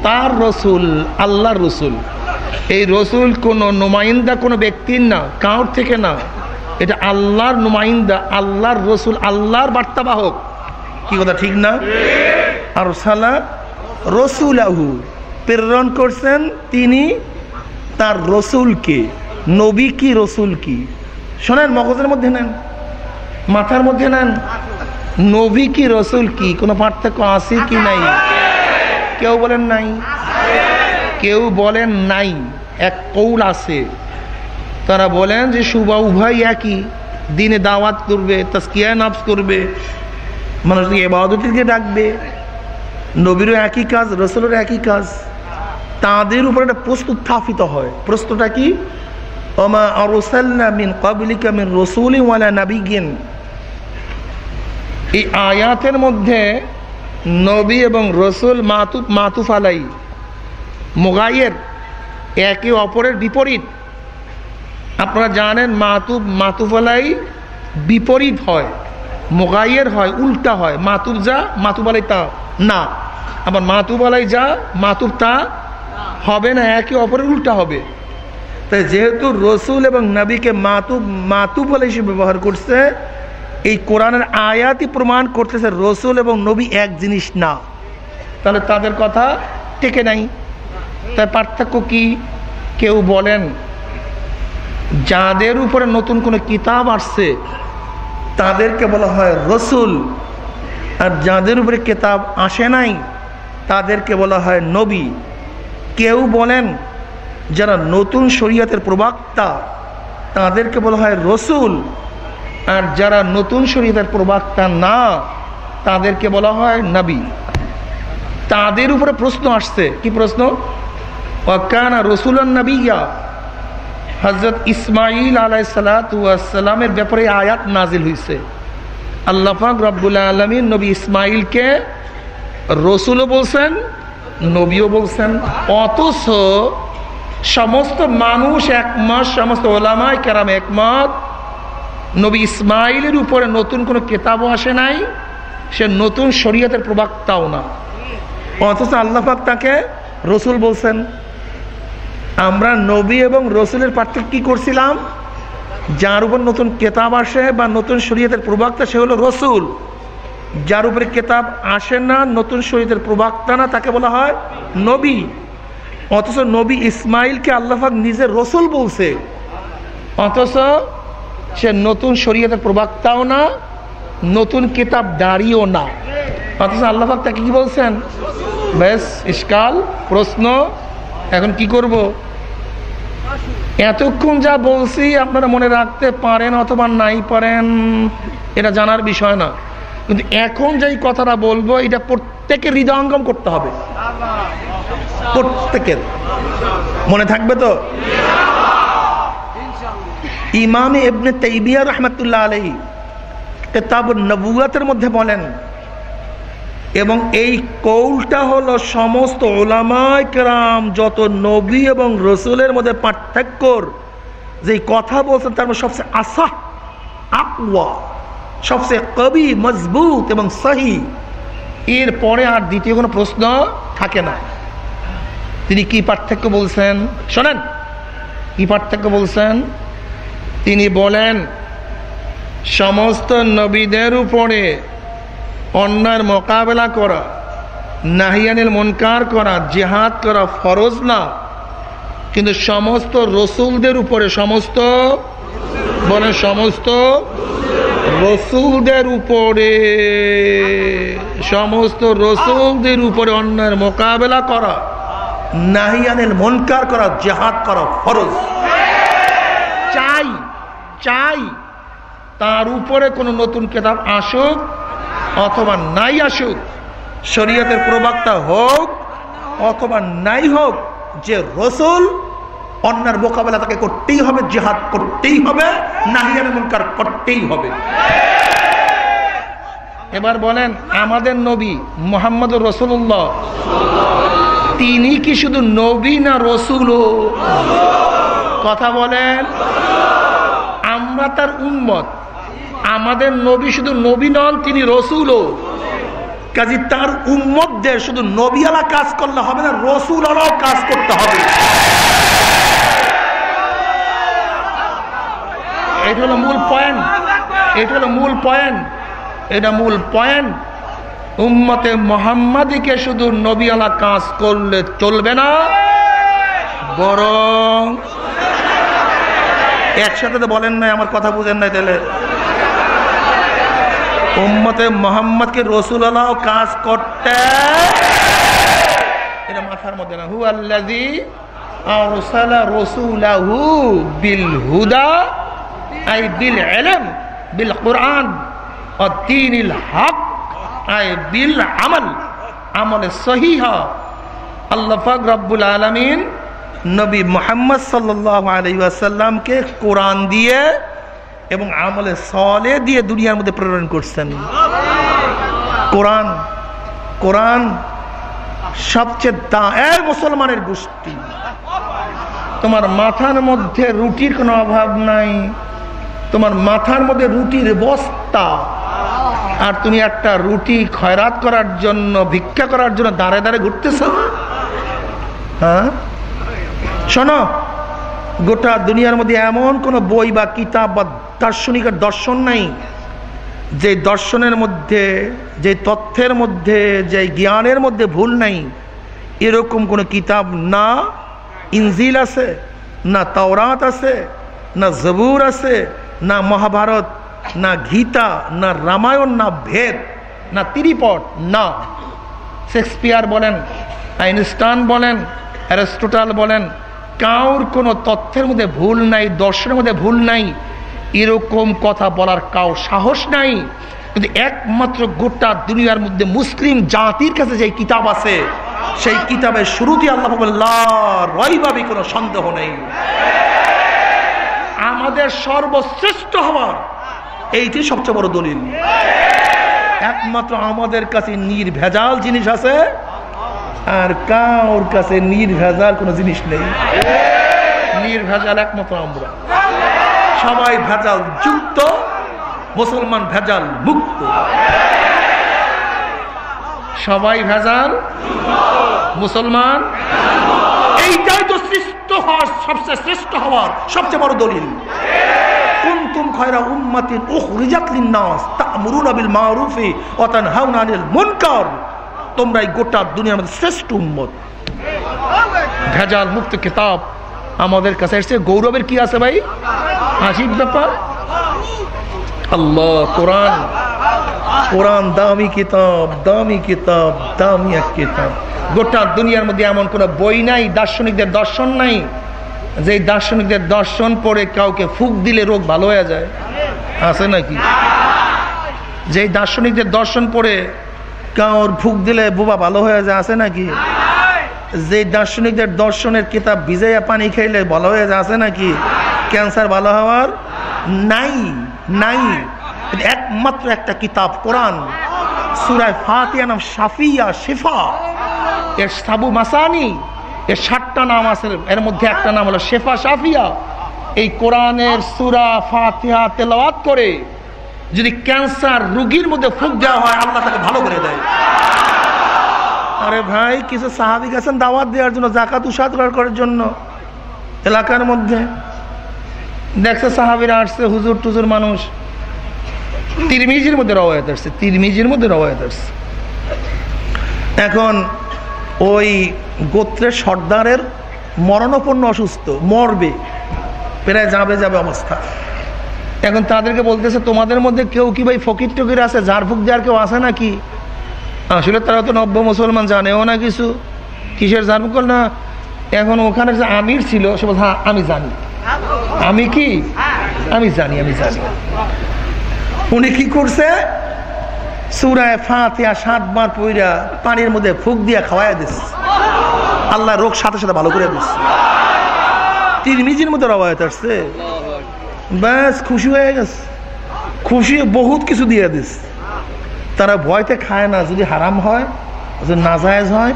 তার রসুল, আল্লাহর রসুল। এই রসুল কোনো নুমাইন্দা কোনো ব্যক্তির না, কাউর থেকে না। এটা আল্লাহর নুমাইন্দা, আল্লাহর রসুল, আল্লাহর বার্তাবাহক। কি কথা, ঠিক না? আর সালা রসুলাহু, প্রেরণ করছেন তিনি তার রসুলকে। নবী কি, রসুল কি? শোনেন, মগজের মধ্যে নেন, মাথার মধ্যে নেন। নবী কি রসুল কি? কোনো পার্থক্য আছে কি নাই? কেউ বলেন নাই? কেউ বলেন নাই। এক কৌল আছে। তারা বলেন যে সুবা উভয় একই। দিনে দাওয়াত করবে তাস্কিয়া নাফস করবে মানুষকে এবাদতিকে ডাকবে। নবীরও একই কাজ রসুলের একই কাজ। তাদের উপর একটা প্রশ্ন উত্থাপিত হয়। প্রশ্নটা কি? ওমা অরসাল্লা মিন কাবলিকা মিন রসুলি ওয়ালা নাবিগিন এই আয়াতের মধ্যে নবী এবং রসুল মাতুফ মাতুফ আলাই, মোগাইয়ের একে অপরের বিপরীত। আপনারা জানেন মাতুব মাতুফ আলাই বিপরীত হয়, মোগাইয়ের হয়, উল্টা হয়। মাতুব যা মাতুব আলাই তা না। আবার মাতুব আলাই যা মাতুব তা হবে না, একে অপরের উল্টা হবে। তাই যেহেতু রসুল এবং নবীকে মাতুব মাতুব আলাই হিসেবে ব্যবহার করছে এই কোরআনের আয়াতই প্রমাণ করতেছে রসুল এবং নবী এক জিনিস না। তাহলে তাদের কথা টেকে নাই। তাই পার্থক্য কি? কেউ বলেন, যাদের উপরে নতুন কোনো কিতাব আসছে, তাদেরকে বলা হয় রসুল। আর যাদের উপরে কিতাব আসে নাই, তাদেরকে বলা হয় নবী। কেউ বলেন, যারা নতুন শরীয়তের প্রবক্তা, তাদেরকে বলা হয় রসুল। আর যারা নতুন শরীয়তের প্রবক্তা না, তাদেরকে বলা হয় নবী। তাদের উপরে প্রশ্ন আসছে। কি প্রশ্ন? ওয়াকানা রসুলান নবিয়া। হজরত ইসমাইল আলাই সালাতামের ব্যাপারে আয়াত নাজিল হয়েছে আল্লাহাক রব্বুল আলমী নবী ইসমাইলকে রসুলও বলছেন, নবীও বলছেন। অথচ সমস্ত মানুষ একমত, সমস্ত ওলামায় কেরাম একমত নবী ইসমাইলের উপরে নতুন কোনো কেতাবও আসে নাই, সে নতুন শরীয়তের প্রবক্তাও না। অথচ আল্লাহাক তাকে রসুল বলছেন, আমরা নবী এবং রসুলের পার্থক্য কি করছিলাম? যার উপর নতুন কেতাব আসে বা নতুন শরীয়তের প্রবক্তা, সে হলো রসুল। যার উপরে কেতাব আসে না, নতুন শরীয়তের প্রবক্তা না, তাকে বলা হয় নবী। অথচ নবী ইসমাইলকে আল্লাহাক নিজে রসুল বলছে। অথচ সে নতুন শরীয়তের প্রবক্তাও না, নতুন কিতাব দাঁড়িয়েও না। অথচ আল্লাহাক তাকে কি বলছেন? বেশ ইস্কাল প্রশ্ন, এখন কি করব? এতক্ষণ যা বলছি আপনারা মনে রাখতে পারেন অথবা নাই পারেন, এটা জানার বিষয় না। কিন্তু এখন যেই কথাটা বলব, এটা প্রত্যেকের হৃদয়ঙ্গম করতে হবে। প্রত্যেকের। মনে থাকবে তো? ইমাম এবনে তৈবিয়া রহমতুল্লাহ আলহী কেতাব নবুয়াতের মধ্যে বলেন, এবং এই কৌলটা হলো সমস্ত ওলামায় কেরাম, যত নবী এবং রসুলের মধ্যে পার্থক্যর যে কথা বলছেন, তার মধ্যে সবচেয়ে আশা আকওয়া, সবচেয়ে কবি, মজবুত এবং সহি। এর পরে আর দ্বিতীয় কোনো প্রশ্ন থাকে না। তিনি কি পার্থক্য বলছেন? শোনেন, কি পার্থক্য বলছেন? তিনি বলেন, সমস্ত নবীদের উপরে অন্যায়ের মোকাবেলা করা, নাহিয়ানিল মনকার করা, জেহাদ করা ফরজ না। কিন্তু সমস্ত রসুলদের উপরে সমস্ত বলে সমস্ত রসুলদের উপরে, সমস্ত রসুলদের উপরে অন্যায়ের মোকাবেলা করা, নাহিয়ানিল মনকার করা, জেহাদ করা ফরজ। চাই, তার উপরে কোনো নতুন কেতাব আসুক অথবা নাই আসুক, শরীয়তের প্রবক্তা হোক অথবা নাই হোক, যে রসুল অন্যার মোকাবেলা তাকে করতেই হবে, জেহাদ করতেই হবে নাহিয়ার করতেই হবে। এবার বলেন, আমাদের নবী মোহাম্মদ রসুল্লাহ তিনি কি শুধু নবী না রসুল কথা বলেন। আমরা তার আমাদের নবী শুধু নবী নন, তিনি রসুলও। কাজী তার উম্মতদের শুধু নবীওয়ালা কাজ করলে হবে না রসুলারাও কাজ করতে হবে। এটা হলো মূল পয়েন্ট। এটা হলো মূল পয়েন্ট। এটা মূল পয়েন্ট। উম্মতে মোহাম্মদীকে শুধু নবীওয়ালা কাজ করলে চলবে না, বরং একসাথে তো বলেন নাই, আমার কথা বুঝেন নাই তাহলে। উম্মতে মোহাম্মদকে রসুল আল্লাহ কাজ করতে। এটা মাথার মধ্যে না। হু আল্লাজি বিল হুদা, I bill bill Quran I বিল আমল। আমল আল্লাহ পাক রব্বুল আলামিন নবী মোহাম্মদ সাল্লাল্লাহু আলাইহি ওয়াসাল্লামকে কোরআন দিয়ে এবং আমলে সলে দিয়ে দুনিয়ার মধ্যে প্রেরণ করছেন। কোরআন কোরআন সবচেয়ে দায় মুসলমানের গোষ্ঠী। তোমার মাথার মধ্যে রুটির কোনো অভাব নাই। তোমার মাথার মধ্যে রুটির বস্তা। আর তুমি একটা রুটি খয়রাত করার জন্য, ভিক্ষা করার জন্য দাঁড়ে দাঁড়ে ঘুরতেছ? হ্যাঁ? শোনো, গোটা দুনিয়ার মধ্যে এমন কোনো বই বা কিতাব বা দার্শনিকের দর্শন নাই, যে দর্শনের মধ্যে, যে তথ্যের মধ্যে, যে জ্ঞানের মধ্যে ভুল নাই। এরকম কোনো কিতাব না ইনজিল আছে, না তাওরাত আছে, না জবুর আছে, না মহাভারত, না গীতা, না রামায়ণ, না ভেদ, না তিরিপট, না। শেক্সপিয়ার বলেন আইনস্টান বলেন, অ্যারিস্টোটাল বলেন কাউর কোনো তথ্যের মধ্যে ভুল নাই দর্শনের মধ্যে ভুল নাই। এরকম কথা বলার কাউ সাহস নাই। কিন্তু একমাত্র গোটা দুনিয়ার মধ্যে মুসলিম জাতির কাছে যে কিতাব আছে, সেই কিতাবের শুরুতে আল্লাহ রইভাবে কোনো সন্দেহ নেই। আমাদের সর্বশ্রেষ্ঠ হওয়ার এইটি সবচেয়ে বড় দলিল। একমাত্র আমাদের কাছে নির্ভেজাল জিনিস আছে আর কাউর কাছে নির্ভেজাল কোনো জিনিস নেই। নির্ভেজাল একমাত্র আমরা। সবাই ভেজাল যুক্ত, মুসলমান ভেজাল মুক্ত। সবাই ভেজাল মুসলমান। এইটাই তো শ্রেষ্ঠ হওয়ার, সবচেয়ে শ্রেষ্ঠ হওয়ার, সবচেয়ে বড় দলিল। মুনকার। তোমরা এই গোটা দুনিয়ার মধ্যে শ্রেষ্ঠ উম্মত। ভেজাল মুক্ত কিতাব আমাদের কাছে এসে গৌরবের কি আছে ভাই? হাসির ব্যাপার? আল্লাহ, কোরআন। কোরআন দামি কিতাব দামি কিতাব, দামি এক কিতাব। গোটা দুনিয়ার মধ্যে এমন কোনো বই নাই, দার্শনিকদের দর্শন নাই। যে দার্শনিকদের দর্শন পড়ে কাউকে ফুক দিলে রোগ ভালো হয়ে যায়। আছে নাকি? যে দার্শনিকদের দর্শন পড়ে কাউর ফুক দিলে বোবা ভালো হয়ে যায়, আছে নাকি? যে দার্শনিকদের দর্শনের কিতাব ভিজাইয়া পানি খাইলে ভালো হয়ে যায়, আছে নাকি? ক্যান্সার ভালো হওয়ার? নাই নাই। একমাত্র একটা কিতাব, কোরআন। সুরায় ফাতিয়া নাম সাফিয়া শেফা। এর সাবু মাসানি, এর ষাটটা নাম আছে, এর মধ্যে একটা নাম হলো শেফা সাফিয়া এই কোরআনের সুরা ফাতিহা তেলাওয়াত করে যদি ক্যান্সার রুগীর মধ্যে ফুক দেওয়া হয়, আল্লাহ তাকে ভালো করে দেয়। আরে ভাই, কিছু সাহাবি গেছেন দাওয়াত দেওয়ার জন্য জাকাত উসাদ করার জন্য এলাকার মধ্যে। দেখছে সাহাবিরা আসছে, হুজুর টুজুর মানুষ। তিরমিজির মধ্যে রওয়ায়ত আসছে, তিরমিজির মধ্যে রওয়ায়ত আসছে। এখন ওই গোত্রের সর্দারের মরণপন্ন অসুস্থ, মরবে, প্রায় যাবে যাবে অবস্থা। এখন তাদেরকে বলতেছে, তোমাদের মধ্যে কেউ কি ভাই ফকির টকির আছে? ঝাড়ফুক দেওয়ার কেউ আছে নাকি? আসলে তারা তো নব্য মুসলমান, জানেও না কিছু। কিসের ঝাড়ফুক না, এখন ওখানে যে আমির ছিল, সে বলছে হ্যাঁ আমি জানি। আমি কি? আমি জানি আমি জানি। উনি কি করছে? সুরায় ফাতিয়া সাতবার পইরা পানির মধ্যে ফুক দিয়া খাওয়াই দিচ্ছে আল্লাহ রোগ সাথে সাথে ভালো করে দিচ্ছে তিরমিজির মধ্যে রবায়ত আসছে। ব্যাস, খুশি হয়ে গেছে। খুশি বহুত কিছু দিয়ে দিস তারা ভয়তে খায় না, যদি হারাম হয়, যদি নাজায়েজ হয়,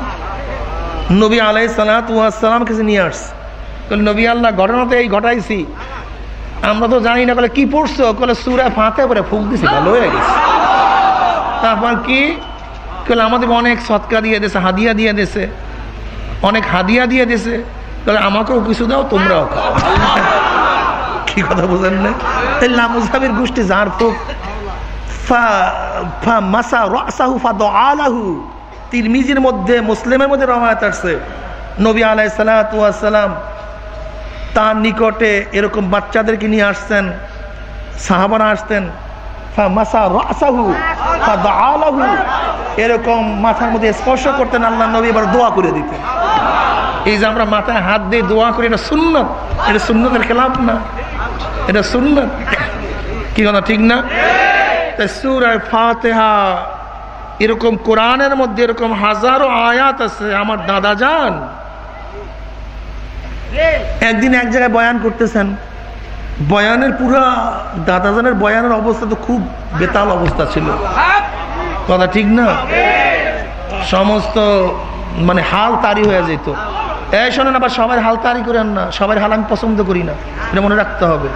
নবী আলাই সালাম কিছু নিয়ে আসছে। নবী আল্লাহ ঘটনা তো এই ঘটাইছি। আমরা তো জানি না বলে কি পড়ছো? কলে সুরা ফাঁতে পরে ফুক দিছি ভালো হয়ে গেছে। তারপর কি? কলে আমাদের অনেক সৎকা দিয়ে দিয়েছে হাদিয়া দিয়ে দিয়েছে অনেক হাদিয়া দিয়ে দিয়েছে তাহলে আমাকেও কিছু দাও, তোমরাও খাও। কি কথা বোঝেন না লামুজাবির গোষ্ঠী যার ফুক মধ্যে, মুসলিমের মধ্যে আসছে। নবী তার নিকটে এরকম বাচ্চাদেরকে নিয়ে আসতেন এরকম মাথার মধ্যে স্পর্শ করতেন আল্লাহ নবী, এবার দোয়া করে দিতেন। এই যে আমরা মাথায় হাত দিয়ে দোয়া করি, এটা সুন্নত। এটা সুন্নতের খেলাফ না। এটা সুন্নত। কি কথা, ঠিক না? সুরায় ফাতেহা, এরকম কোরআনের মধ্যে এরকম হাজারো আয়াত আছে, আমার দাদা যান। একদিন এক জায়গায় বয়ান করতেছেন। বয়ানের পুরা দাদাজানের বয়ানের অবস্থা তো খুব বেতাল অবস্থা ছিল। কথা ঠিক না? সমস্ত মানে হাল তারি হয়ে যেত। এই শোনেন আবার সবাই হাল তারি করেন না, সবাই হাল আমি পছন্দ করি না, এটা মনে রাখতে হবে।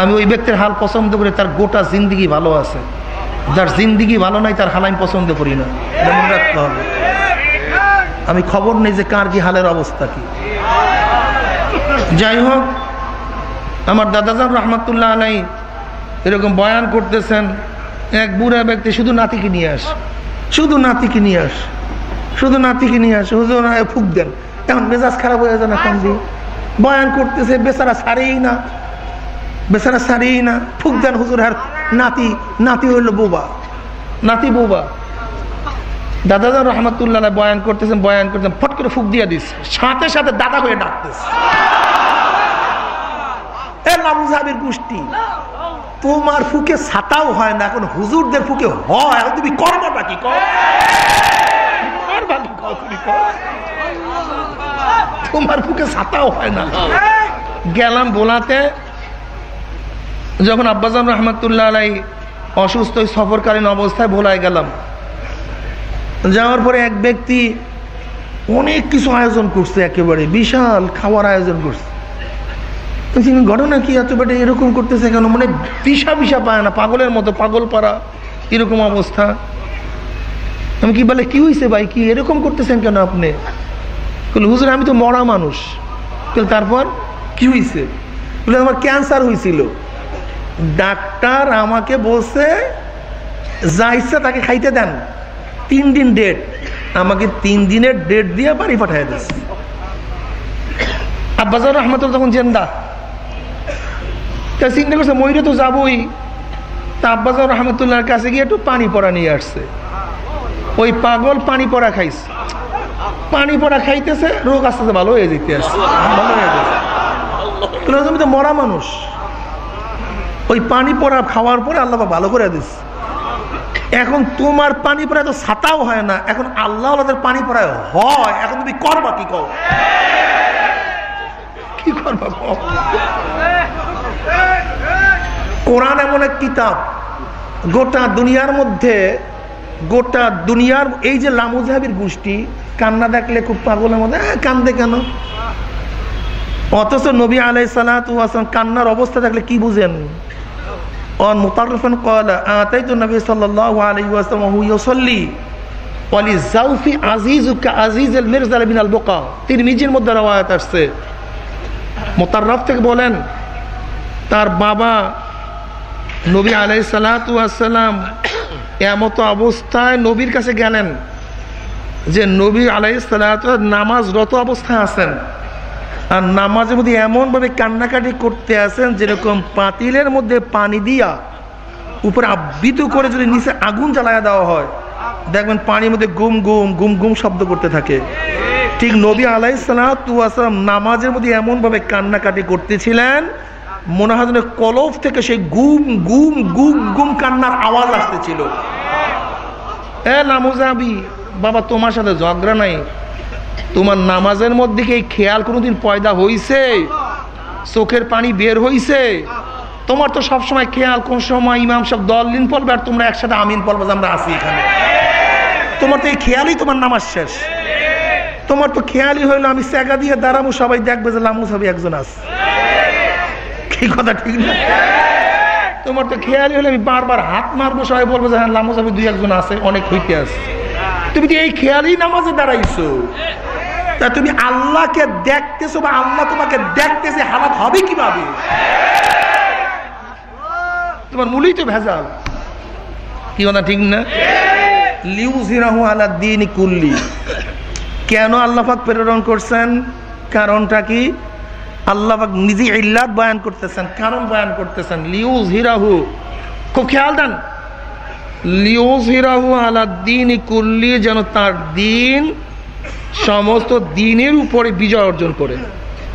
আমি ওই ব্যক্তির হাল পছন্দ করি, তার গোটা জিন্দিগি ভালো আছে। যার জিন্দিগি ভালো নাই, তার হাল আমি পছন্দ করি না, এটা মনে রাখতে হবে। আমি খবর নেই যে কার কি হালের অবস্থা কি। যাই হোক, আমার দাদাজান রহমতুল্লাহ আলাই এরকম বয়ান করতেছেন, এক বুড়া ব্যক্তি শুধু নাতিকে নিয়ে আস, শুধু নাতিকে নিয়ে আস। শুধু নাতিকে নিয়ে আসে। হুজুর ফুক দেন। এখন মেজাজ খারাপ হয়ে যায় না দিন? বয়ান করতেছে, বেচারা সারেই না। বেচারা সারেই না। ফুক দেন হুজুর আর নাতি। নাতি হইল বোবা। নাতি বোবা। দাদাজান রহমতুল্লাহ বয়ান করতেছেন বয়ান করতেছেন, ফট করে ফুক দিয়ে দিস। সাথে সাথে দাদা হয়ে ডাকতেছে তোমার ফুকে ছাতাও হয় না, এখন হুজুরদের ফুকে হয়। তুমি করবা কি কর? তোমার ফুকে ছাতাও হয় না। গেলাম বোলাতে। যখন আব্বাজান রহমতুল্লাহ আলাই অসুস্থ সফরকালীন অবস্থায় ভোলায় গেলাম। যাওয়ার পরে এক ব্যক্তি অনেক কিছু আয়োজন করছে একেবারে, বিশাল খাওয়ার আয়োজন করছে। ঘটনা কি? এত বেটে এরকম করতেছে কেন? মানে পিসা পিসা পায় না, পাগলের মতো পাগল পাড়া এরকম অবস্থা। আমি কি বলে, কি হয়েছে ভাই? কি এরকম করতেছেন কেন আপনি? বলে হুজুর, আমি তো মরা মানুষ। তারপর? কি হয়েছে বলে, আমার ক্যান্সার হয়েছিল ডাক্তার আমাকে বলছে, যা ইচ্ছা তাকে খাইতে দেন। তিন দিন ডেট আমাকে তিন দিনের ডেট দিয়ে বাড়ি পাঠিয়ে দিচ্ছে আব্বাজার রহমতুল তখন জেন্দা তা চিন্তা করছে ময়ূরে তো যাবই। তা আব্বাজার রহমতুল্লাহর কাছে গিয়ে একটু পানি পড়া নিয়ে আসছে। ওই পাগল পানি পড়া খাইছে। পানি পড়া খাইতেছে, রোগ আস্তে আস্তে ভালো হয়ে যেতে আসছে তুমি তো মরা মানুষ। ওই পানি পড়া খাওয়ার পরে আল্লাহ ভালো করে দিস এখন তোমার পানি পড়া তো ছাতাও হয় না, এখন আল্লাহ আল্লাহদের পানি পড়ায় হয়। এখন তুমি করবা কি কও? কি করবা কোরআন এমন এক কিতাব, গোটা দুনিয়ার মধ্যে গোটা দুনিয়ার এই যে লামুজাহাবির গোষ্ঠী, কান্না দেখলে খুব পাগলের মধ্যে হ্যাঁ কান্দে কেন? অথচ নবী আলাই সালাম কান্নার অবস্থা থাকলে কি বুঝেন? জাউফি বোকা। তিনি নিজের মধ্যে মোতাররফ থেকে বলেন, তার বাবা নবী আলাই সালাম এমতো অবস্থায় নবীর কাছে গেলেন যে নবী আলাই সালাম নামাজরত অবস্থায় আছেন। আর নামাজের মধ্যে এমনভাবে কান্নাকাটি করতে আসেন যেরকম পাতিলের মধ্যে পানি দিয়া উপরে আবৃত করে যদি নিচে আগুন জ্বালায় দেওয়া হয়, দেখবেন পানির মধ্যে গুম গুম গুম গুম শব্দ করতে থাকে। ঠিক নবী আলাই সালাম নামাজের মধ্যে এমনভাবে কান্নাকাটি করতেছিলেন মনে হয় যেন কলফ থেকে সেই গুম গুম গুম গুম কান্নার আওয়াজ আসতেছিল। এ নামুজাবি, বাবা তোমার সাথে ঝগড়া নাই। তোমার নামাজের মধ্যে কি এই খেয়াল কোনোদিন পয়দা হইছে? চোখের পানি বের হইছে? তোমার তো সব সময় খেয়াল কোন সময় ইমাম সব দলিন পড়বে আর তোমরা একসাথে আমিন পড়বে যে আমরা আসি এখানে। তোমার তো এই খেয়ালই তোমার নামাজ শেষ। তোমার তো খেয়ালই হইল আমি স্যাগা দিয়ে দাঁড়াবো, সবাই দেখবে যে লামু সবাই একজন আছে। কি কথা, ঠিক না? তোমার তো খেয়ালই হলে আমি বারবার হাত মারবো, সবাই বলব যে হ্যাঁ লামু সবাই দুই একজন আছে, অনেক হইতে আছে। তুমি তো এই খেয়ালই নামাজে দাঁড়াইছো, তা তুমি আল্লাহকে দেখতেছো বা আল্লাহ তোমাকে দেখতেছে, হালাত হবে কীভাবে? তোমার মূলই তো ভেজাল। কি না ঠিক না? লিউজিরাহু আলা দিন কুল্লি। কেন আল্লাহাক প্রেরণ করছেন? কারণটা কি? আল্লাহাক নিজে ইল্লাত বয়ান করতেছেন, কারণ বয়ান করতেছেন। লিউজ হিরাহু খুব খেয়াল দেন। লিউজ হিরাহু আলা দিন কুল্লি, যেন তার দিন সমস্ত দিনের উপরে বিজয় অর্জন করে।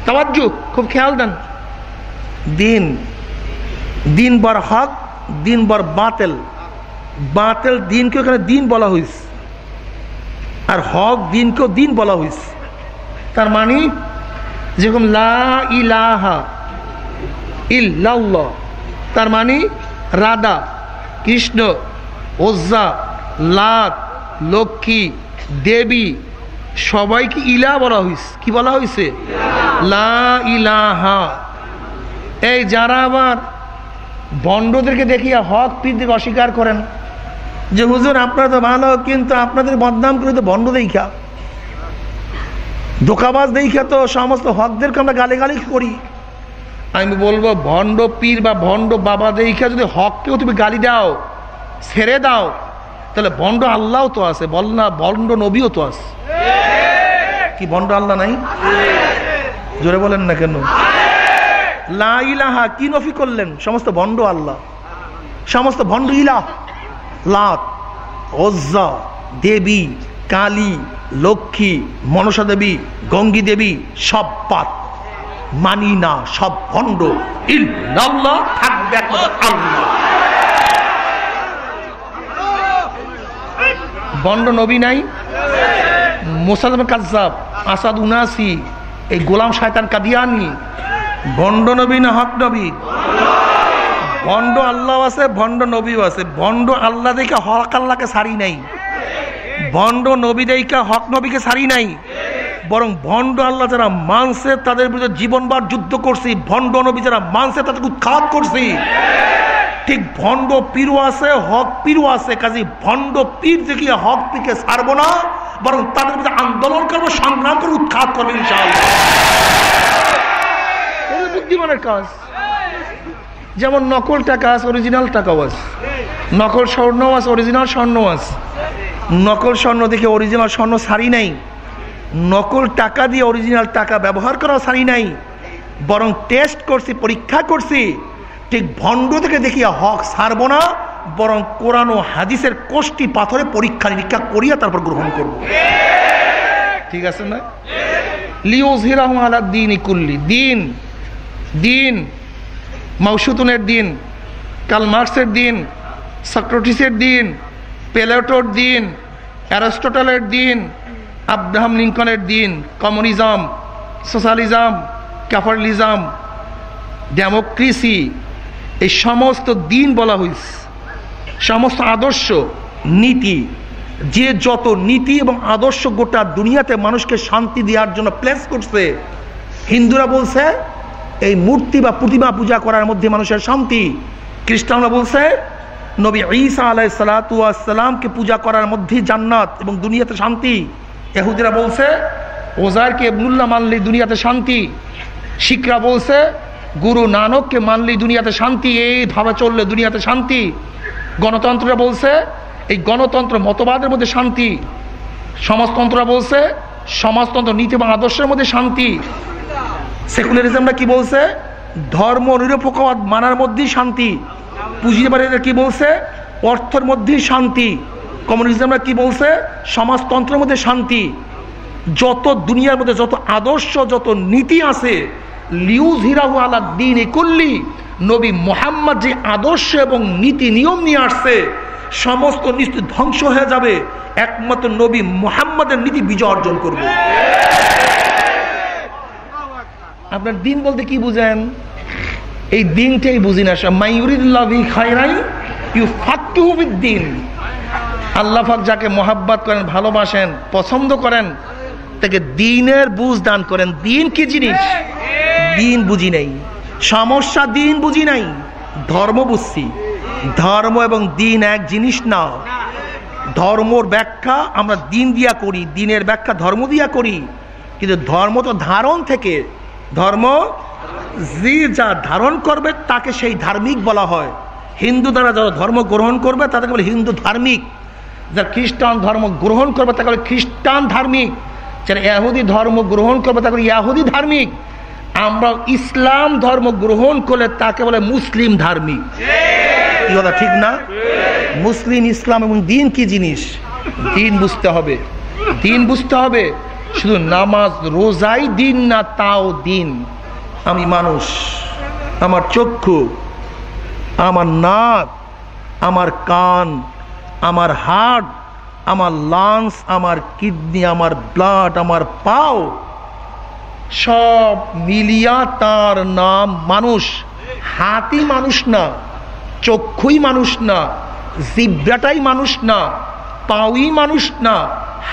তাওয়াজ্জু, খুব খেয়াল দেন। দিন দিন বর হক দিন বর বাতেল। বাতেল দিনকে ওখানে দিন বলা হয়েছে আর হক দিনকেও দিন বলা হয়েছে তার মানে যেরকম লা ইলাহা তার মানে রাধা, কৃষ্ণ, ওজ্জা লাত লক্ষ্মী, দেবী, সবাইকে ইলা বলা হয়েছে কি বলা হয়েছে লা ইলাহা। এই যারা আবার বন্ডদেরকে দেখিয়া হক পীর অস্বীকার করেন, যে, হুজুর, আপনারা তো ভালো, কিন্তু আপনাদের বদনাম করে তো বন্ড দেখা দোকাবাজ দেখা তো সমস্ত হকদেরকে আমরা গালি গালি করি। আমি বলব, ভণ্ড পীর বা ভণ্ড বাবা দেখা যদি হককেও তুমি গালি দাও, ছেড়ে দাও, তাহলে ভণ্ড আল্লাহও তো আছে, বল না, ভণ্ড নবীও তো আছে। কি ভণ্ড আল্লাহ নাই? জোরে বলেন না কেন? লা ইলাহা, কি নফি করলেন? সমস্ত ভণ্ড আল্লাহ। সমস্ত ভণ্ড ইলাহ। লাত ওজ্জা দেবী, কালী লক্ষ্মী, মনসা দেবী, গঙ্গী দেবী, সব পাত মানি না, সব ভণ্ড। ইল্লাল্লাহ, থাকবে বন্ড নবী নাই? মোসাদম কাজাব আসাদ উনাসি, এই গোলাম শায়তান কাদিয়ানি। বন্ড নবী না হক নবী? ভণ্ড আল্লাহ আছে ভণ্ড নবীও আছে। ভণ্ড আল্লাহ দেখে হক আল্লাহকে সারি নাই। ভণ্ড নবী দেখে হক নবীকে সারি নাই। বরং ভণ্ড আল্লাহ যারা মানছে, তাদের বিরুদ্ধে জীবনবার যুদ্ধ করছি। ভণ্ড নবী যারা মানছে, তাদেরকে উৎখাত করছি। ঠিক ভণ্ড পীরও আছে, হক পীরও আছে। কাজে ভণ্ড পীর দেখিয়ে হক পীরকে ছাড়বো না, বরং তাদের বিরুদ্ধে আন্দোলন করব, সংগ্রাম করে উৎখাত করব বুদ্ধিমানের কাজ। যেমন নকল টাকা আছে অরিজিনাল টাকাও আছে। নকল স্বর্ণ আছে অরিজিনাল স্বর্ণ আছে। নকল স্বর্ণ দেখে অরিজিনাল স্বর্ণ সারি নাই। নকল টাকা দিয়ে অরিজিনাল টাকা ব্যবহার করাও সারি নাই। বরং টেস্ট করছি, পরীক্ষা করছি। ঠিক ভণ্ড থেকে দেখিয়া হক সারবো না, বরং কোরআন ও হাদিসের কোষ্টি পাথরে পরীক্ষা নিরীক্ষা করিয়া তারপর গ্রহণ করব। ঠিক আছে না? লিওজ লিওজিরাহম আলা দিন ইকুল্লি দিন দিন মৌসুতুনের দিন কাল মার্কসের দিন সক্রটিসের দিন পেলেটোর দিন অ্যারিস্টটলের দিন, আব্রাহাম লিঙ্কনের দিন, কমিউনিজম, সোশ্যালিজম, ক্যাপাটালিজম, ডেমোক্রেসি, এই সমস্ত দিন বলা হয়েছে সমস্ত আদর্শ, নীতি, যে যত নীতি এবং আদর্শ গোটা দুনিয়াতে মানুষকে শান্তি দেওয়ার জন্য প্লেস করছে, হিন্দুরা বলছে, এই মূর্তি বা প্রতিমা পূজা করার মধ্যে মানুষের শান্তি। খ্রিস্টানরা বলছে নবী ঈসা আলাই সালাতামকে পূজা করার মধ্যে জান্নাত এবং দুনিয়াতে শান্তি। এহুদিরা বলছে ওজারকে এবনুল্লাহ মানলি দুনিয়াতে শান্তি। শিখরা বলছে, গুরু নানককে মানলি দুনিয়াতে শান্তি, এইভাবে চললে দুনিয়াতে শান্তি। গণতন্ত্ররা বলছে, এই গণতন্ত্র মতবাদের মধ্যে শান্তি। সমাজতন্ত্ররা বলছে, সমাজতন্ত্র নীতি এবং আদর্শের মধ্যে শান্তি। সেকুলারিজমরা কি বলছে ধর্ম নিরপেক্ষবাদ মানার মধ্যেই শান্তি। পুঁজিবাদীরা কি বলছে? অর্থের মধ্যেই শান্তি। কমিউনিজমরা কি বলছে? সমাজতন্ত্রের মধ্যে শান্তি। যত দুনিয়ার মধ্যে যত আদর্শ, যত নীতি আছে লিউজ হিরাহু আলা দিন করলি নবী মোহাম্মদ যে আদর্শ এবং নীতি নিয়ম নিয়ে আসছে, সমস্ত নীতি ধ্বংস হয়ে যাবে। একমাত্র নবী মোহাম্মদের নীতি বিজয় অর্জন করবে। আপনার দিন বলতে কি বুঝেন? এই দিনটাই বুঝি না দিন আল্লাহ যাকে মোহাব্বত করেন, ভালোবাসেন, পছন্দ করেন, তাকে দিনের বুঝ দান করেন। দিন কি জিনিস? দিন বুঝি নাই। সমস্যা দিন বুঝি নাই। ধর্ম বুঝছি। ধর্ম এবং দিন এক জিনিস না। ধর্মর ব্যাখ্যা আমরা দিন দিয়া করি, দিনের ব্যাখ্যা ধর্ম দিয়া করি। কিন্তু ধর্ম তো ধারণ থেকে। ধর্ম যে যা ধারণ করবে, তাকে সেই ধার্মিক বলা হয়। হিন্দু দ্বারা যারা ধর্ম গ্রহণ করবে, তাদেরকে বলে হিন্দু ধার্মিক। যারা খ্রিস্টান ধর্ম গ্রহণ করবে, তাকে বলে খ্রিস্টান ধার্মিক। যারা ইয়াহুদি ধর্ম গ্রহণ করবে, তাকে বলে ইয়াহুদি ধার্মিক। আমরা ইসলাম ধর্ম গ্রহণ করলে তাকে বলে মুসলিম ধার্মিক। কি ঠিক না? মুসলিম ইসলাম এবং দিন কি জিনিস? দিন বুঝতে হবে। দিন বুঝতে হবে। শুধু নামাজ, রোজাই দিন না, তাও দিন। আমি মানুষ, আমার চক্ষু, আমার নাক, আমার কান, আমার হার্ট আমার লাংস আমার কিডনি আমার ব্লাড আমার পাও, সব মিলিয়া তার নাম মানুষ। হাতি মানুষ না, চক্ষুই মানুষ না, জিব্রাটাই মানুষ না পাউই মানুষ না,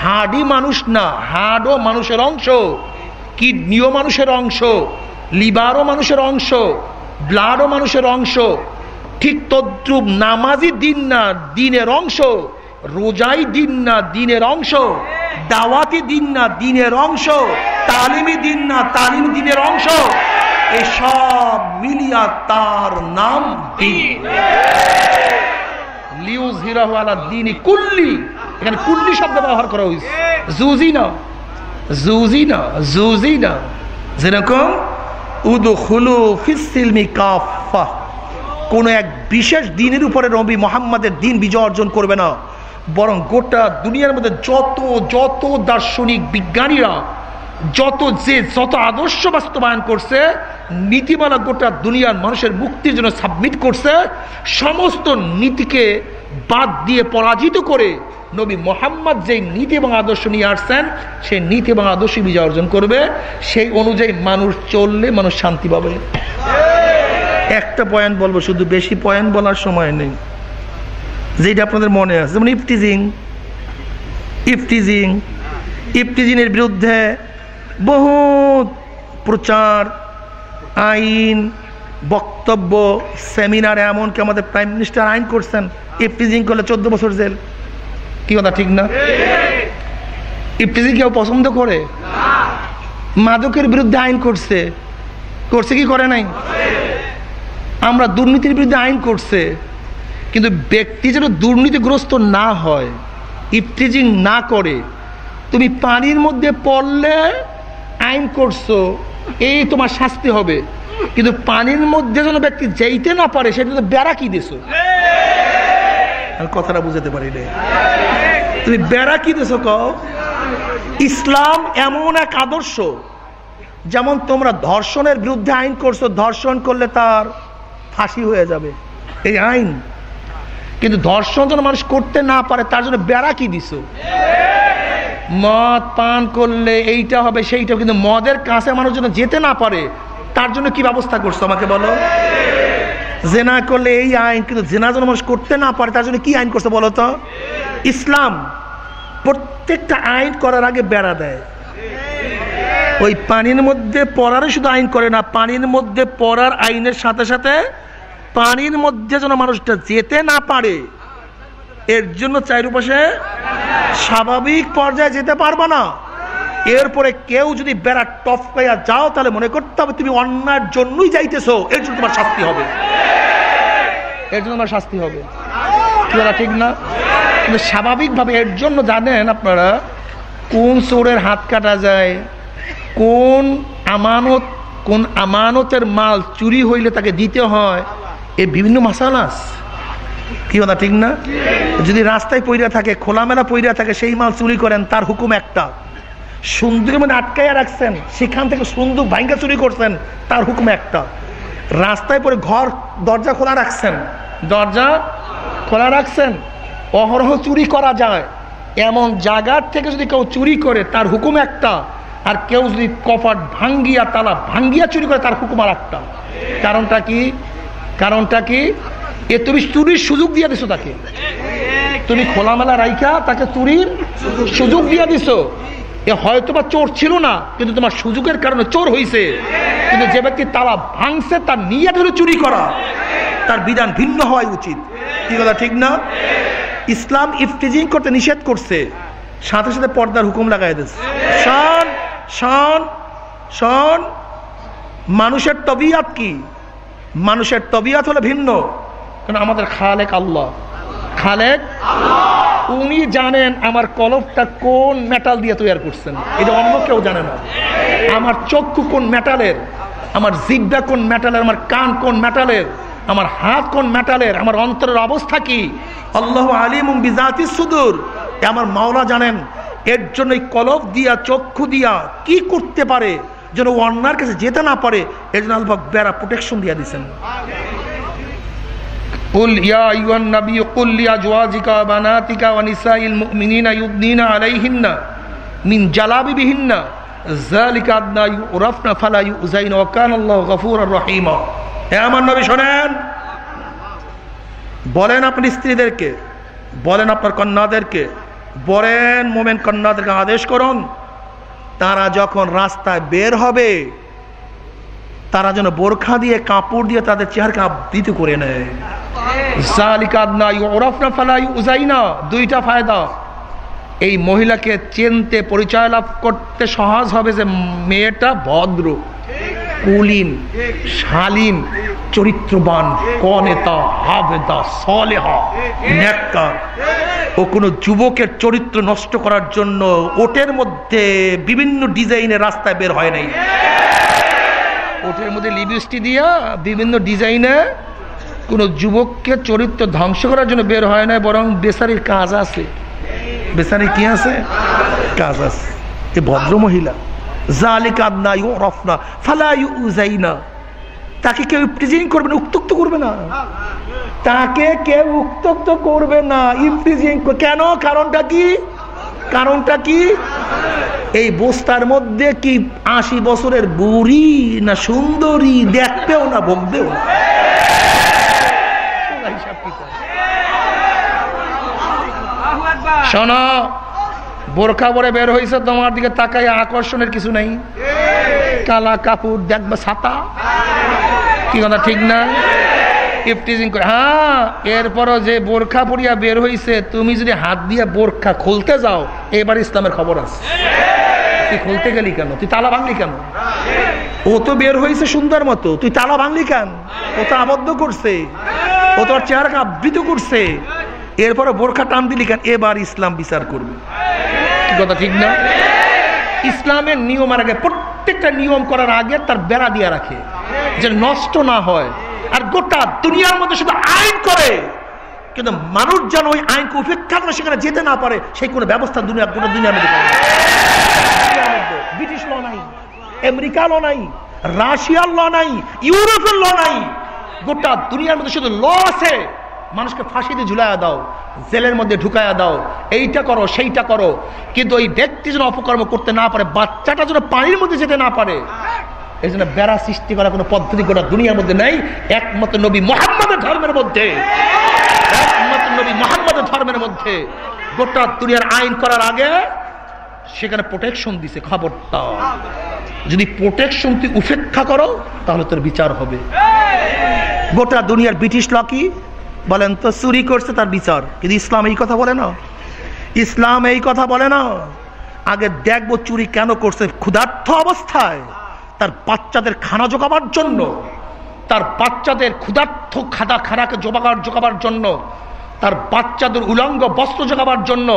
হাড়ই মানুষ না, হাড়ও মানুষের অংশ কিডনিও মানুষের অংশ লিভারও মানুষের অংশ, ব্লাডও মানুষের অংশ, ঠিক তদ্রুপ নামাজি দিন না, দিনের অংশ, রোজাই দিন না, দিনের অংশ দাওয়াতি দিন না, দিনের অংশ তালিমি দিন না, তালিম দিনের অংশ, এসব মিলিয়া তার নাম লিউজ দিনই কুল্লি, এখানে কুল্লি শব্দ ব্যবহার করা হয়েছে। যেরকম কোন এক বিশেষ দিনের উপরে নবী মোহাম্মদের দিন বিজয় অর্জন করবে না। বরং গোটা দুনিয়ার মধ্যে যত যত দার্শনিক বিজ্ঞানীরা, যত যে, যত আদর্শ বাস্তবায়ন করছে, নীতিমালা গোটা দুনিয়ার মানুষের মুক্তির জন্য সাবমিট করছে, সমস্ত নীতিকে বাদ দিয়ে পরাজিত করে নবী মোহাম্মদ যে নীতি এবং আদর্শ নিয়ে আসছেন, সেই নীতি এবং আদর্শ বিজয় অর্জন করবে। সেই অনুযায়ী মানুষ চললে মানুষ শান্তি পাবে। একটা পয়েন্ট বলব, শুধু বেশি পয়েন্ট বলার সময় নেই। যেটা আপনাদের মনে আছে, যেমন ইফটিজিং ইফটিজিং ইফটিজিংয়ের বিরুদ্ধে বহুত প্রচার, আইন বক্তব্য সেমিনার এমনকি আমাদের প্রাইম মিনিস্টার আইন করছেন ইফটিজিং করলে চোদ্দ বছর জেল। কি কথা, ঠিক না? ইফটিজিং কেউ পছন্দ করে? মাদকের বিরুদ্ধে আইন করছে। করছে কি করে নাই? আমরা দুর্নীতির বিরুদ্ধে আইন করছে। কিন্তু ব্যক্তি যেন দুর্নীতিগ্রস্ত না হয় ইফটিজিং না করে, তুমি পানির মধ্যে পড়লে আইন করছ, এই তোমার শাস্তি হবে। কিন্তু পানির মধ্যে যেন ব্যক্তি যেইতে না পারে, সেটা তো বেড়া কি দিছো? কথাটা বুঝাতে পারি রে তুমি বেড়া কি দিছো ইসলাম এমন এক আদর্শ, যেমন তোমরা ধর্ষণের বিরুদ্ধে আইন করছ, ধর্ষণ করলে তার ফাঁসি হয়ে যাবে। এই আইন। কিন্তু ধর্ষণ যেন মানুষ করতে না পারে, তার জন্য বেড়া কি দিস মদ পান করলে এইটা হবে, সেইটা কিন্তু মদের কাছে মানুষ যেন যেতে না পারে তার জন্য কি ব্যবস্থা করছ আমাকে বলো? জেনা করলে এই আইন কিন্তু জেনা যেন মানুষ করতে না পারে, তার জন্য কি আইন করছে বলো তো? ইসলাম প্রত্যেকটা আইন করার আগে বেড়া দেয়। ওই পানির মধ্যে পড়ারই শুধু আইন করে না, পানির মধ্যে পড়ার আইনের সাথে সাথে পানির মধ্যে যেন মানুষটা যেতে না পারে, এর জন্য চারিপাশে স্বাভাবিক পর্যায়ে যেতে পারবে না। এরপরে কেউ যদি বেড়া টপ পাইয়া যাও, তাহলে মনে করতে হবে তুমি অন্যায়ের জন্যই যাইতেছো। এর জন্য তোমার শাস্তি হবে। এর জন্য তোমার শাস্তি হবে। ঠিক না? কিন্তু স্বাভাবিকভাবে এর জন্য জানেন আপনারা, কোন চোরের হাত কাটা যায়, কোন আমানত, কোন আমানতের মাল চুরি হইলে তাকে দিতে হয়, এ বিভিন্ন মাসালাস। কি কথা ঠিক না? যদি রাস্তায় পইরা থাকে, খোলামেলা পইরা থাকে, সেই মাল চুরি করেন, তার হুকুম একটা। সুন্দরের মানে আটকাইয়া রাখছেন, সেখান থেকে সুন্দর ভাঙ্গা চুরি করছেন, তার হুকুম একটা। রাস্তায় পরে ঘর, দরজা খোলা রাখছেন। দরজা খোলা রাখছেন? অহরহ চুরি করা যায়। এমন জায়গার থেকে যদি কেউ চুরি করে, তার হুকুম একটা। আর কেউ যদি কপাট ভাঙ্গিয়া, তালা ভাঙ্গিয়া চুরি করে, তার হুকুম আর একটা। কারণটা কি? কারণটা কি? এ তুমি চুরির সুযোগ দিয়ে দিছো তাকে। তুমি খোলামেলা রাইখা তাকে চুরির সুযোগ দিয়ে দিছো। এ হয়তো বা চোর ছিল না, কিন্তু তোমার সুযোগের কারণে চোর হয়েছে কিন্তু যে ব্যক্তি তালা ভাঙছে, তার নিয়ে ধরে চুরি করা। তার বিধান ভিন্ন হওয়াই উচিত। কি কথা, ঠিক না? ইসলাম ইফটিজিং করতে নিষেধ করছে। সাথে সাথে পর্দার হুকুম লাগাই দিচ্ছে শান শান শান। মানুষের তবিয়াত কি? মানুষের তবিয়াত হলো ভিন্ন। কারণ আমাদের খালেক আল্লাহ? খালেক? উনি জানেন আমার কলপটা কোন মেটাল দিয়ে তৈরি করছেন। এটা অন্য কেউ জানে না। আমার চক্ষু কোন মেটালের আমার জিব্বা কোন মেটালের আমার কান কোন মেটালের আমার হাত কোন মেটালের আমার অন্তরের অবস্থা কি? আল্লাহ আলিম বিজাতি সুদূর। আমার মাওলা জানেন, এর জন্য কলব দিয়া, চক্ষু দিয়া কি করতে পারে? যেন অন্যার কাছে যেতে না পারে, এর জন্য আল্লাহ বেড়া প্রোটেকশন দিয়া দিচ্ছেন قل يا أيها النبي قل لأزواجك وبناتك ونساء المؤمنين يدنين عليهن من جلابيبهن ذلك أدنى يعرفن فلا يؤذين وكان الله غفورا رحيما হে আমার নবী শোনেন বলেন আপনি স্ত্রীদেরকে বলেন আপনার কন্যাদেরকে বলেন মোমেন কন্যাদেরকে আদেশ করুন তারা যখন রাস্তায় বের হবে তারা যেন বোরখা দিয়ে, কাপড় দিয়ে তাদের চেহারাকে আবৃত করে নেয়। দুইটা ফায়দা। এই মহিলাকে চেনতে পরিচয় লাভ করতে সহজ হবে যে মেয়েটা ভদ্র, কুলিন, শালীন, চরিত্রবান, কনেতা হাবেদা সলেহা ও কোনো যুবকের চরিত্র নষ্ট করার জন্য ওটের মধ্যে বিভিন্ন ডিজাইনের রাস্তায় বের হয় নাই। ওটের মধ্যে লিপস্টি দিয়া বিভিন্ন ডিজাইনে কোনো যুবককে চরিত্র ধ্বংস করার জন্য বের হয় না বরং বেসারির কাজ আছে। বেসারির কি আছে? কাজ আছে। এ ভদ্র মহিলা। তাকে কেউ করবে না উত্তক্ত করবে না। তাকে কেউ উত্তক্ত করবে না ইফটিজিং কেন? কারণটা কি? কারণটা কি? এই বস্তার মধ্যে কি আশি বছরের বুড়ি না সুন্দরী দেখবেও না ভোগবেও না? শোনো, বোরখা পরে বের হয়েছে তোমার দিকে তাকাই আকর্ষণের কিছু নেই। কালা কাপড় দেখবে ছাতা। কি কথা, ঠিক না? ইফটিজিং করে হ্যাঁ এরপরও যে বোরখা পরিয়া বের হইছে, তুমি যদি হাত দিয়ে বোরখা খুলতে যাও, এবার ইসলামের খবর আছে। তুই খুলতে গেলি কেন? তুই তালা ভাঙলি কেন? ও তো বের হয়েছে সুন্দর মতো। তুই তালা ভাঙলি কেন? ও তো আবদ্ধ করছে। ও তোর চেহারাকে আবৃত করছে। এরপরে বোরখা টান দিলি কেন? এবার ইসলাম বিচার করবে। কথা, ঠিক না? ইসলামের নিয়ম আর আগে, প্রত্যেকটা নিয়ম করার আগে তার বেড়া দিয়ে রাখে। যে নষ্ট না হয়। আর গোটা দুনিয়ার মধ্যে শুধু আইন করে। কিন্তু মানুষ যেন ওই আইনকে উপেক্ষা করে সেখানে যেতে না পারে, সেই কোনো ব্যবস্থা দুনিয়া গোটা দুনিয়ার করে দুনিয়ার মধ্যে ব্রিটিশ ল নাই, আমেরিকা ল নাই রাশিয়ার ল নাই, ইউরোপের ল নাই। গোটা দুনিয়ার মধ্যে শুধু ল আছে। মানুষকে ফাঁসিতে ঝুলাইয়া দাও, জেলের মধ্যে ঢুকাইয়া দাও, এইটা করো, সেইটা করো। কিন্তু ওই ব্যক্তি যেন অপকর্ম করতে না পারে, বাচ্চাটা যেন পানির মধ্যে যেতে না পারে। এই জন্য বেড়া সৃষ্টি করার কোনো পদ্ধতি গোটা দুনিয়ার মধ্যে নেই। একমাত্র নবী মোহাম্মদের ধর্মের মধ্যে। একমাত্র নবী মোহাম্মদের ধর্মের মধ্যে। গোটা দুনিয়ার আইন করার আগে সেখানে প্রোটেকশন দিছে খবরটা যদি প্রোটেকশন তুই উপেক্ষা করো, তাহলে তোর বিচার হবে। গোটা দুনিয়ার ব্রিটিশ ল কি? বলেন তো, চুরি করছে তার বিচার। কিন্তু ইসলাম এই কথা বলে না। ইসলাম এই কথা বলে না। আগে দেখব চুরি কেন করছে ক্ষুধার্থ অবস্থায়। তার বাচ্চাদের খানা জোগাবার জন্য, তার বাচ্চাদের ক্ষুধার্থ খাদা খানাকে জোগাবার জোগাবার জন্য, তার বাচ্চাদের উলঙ্গ বস্ত্র জোগাবার জন্য,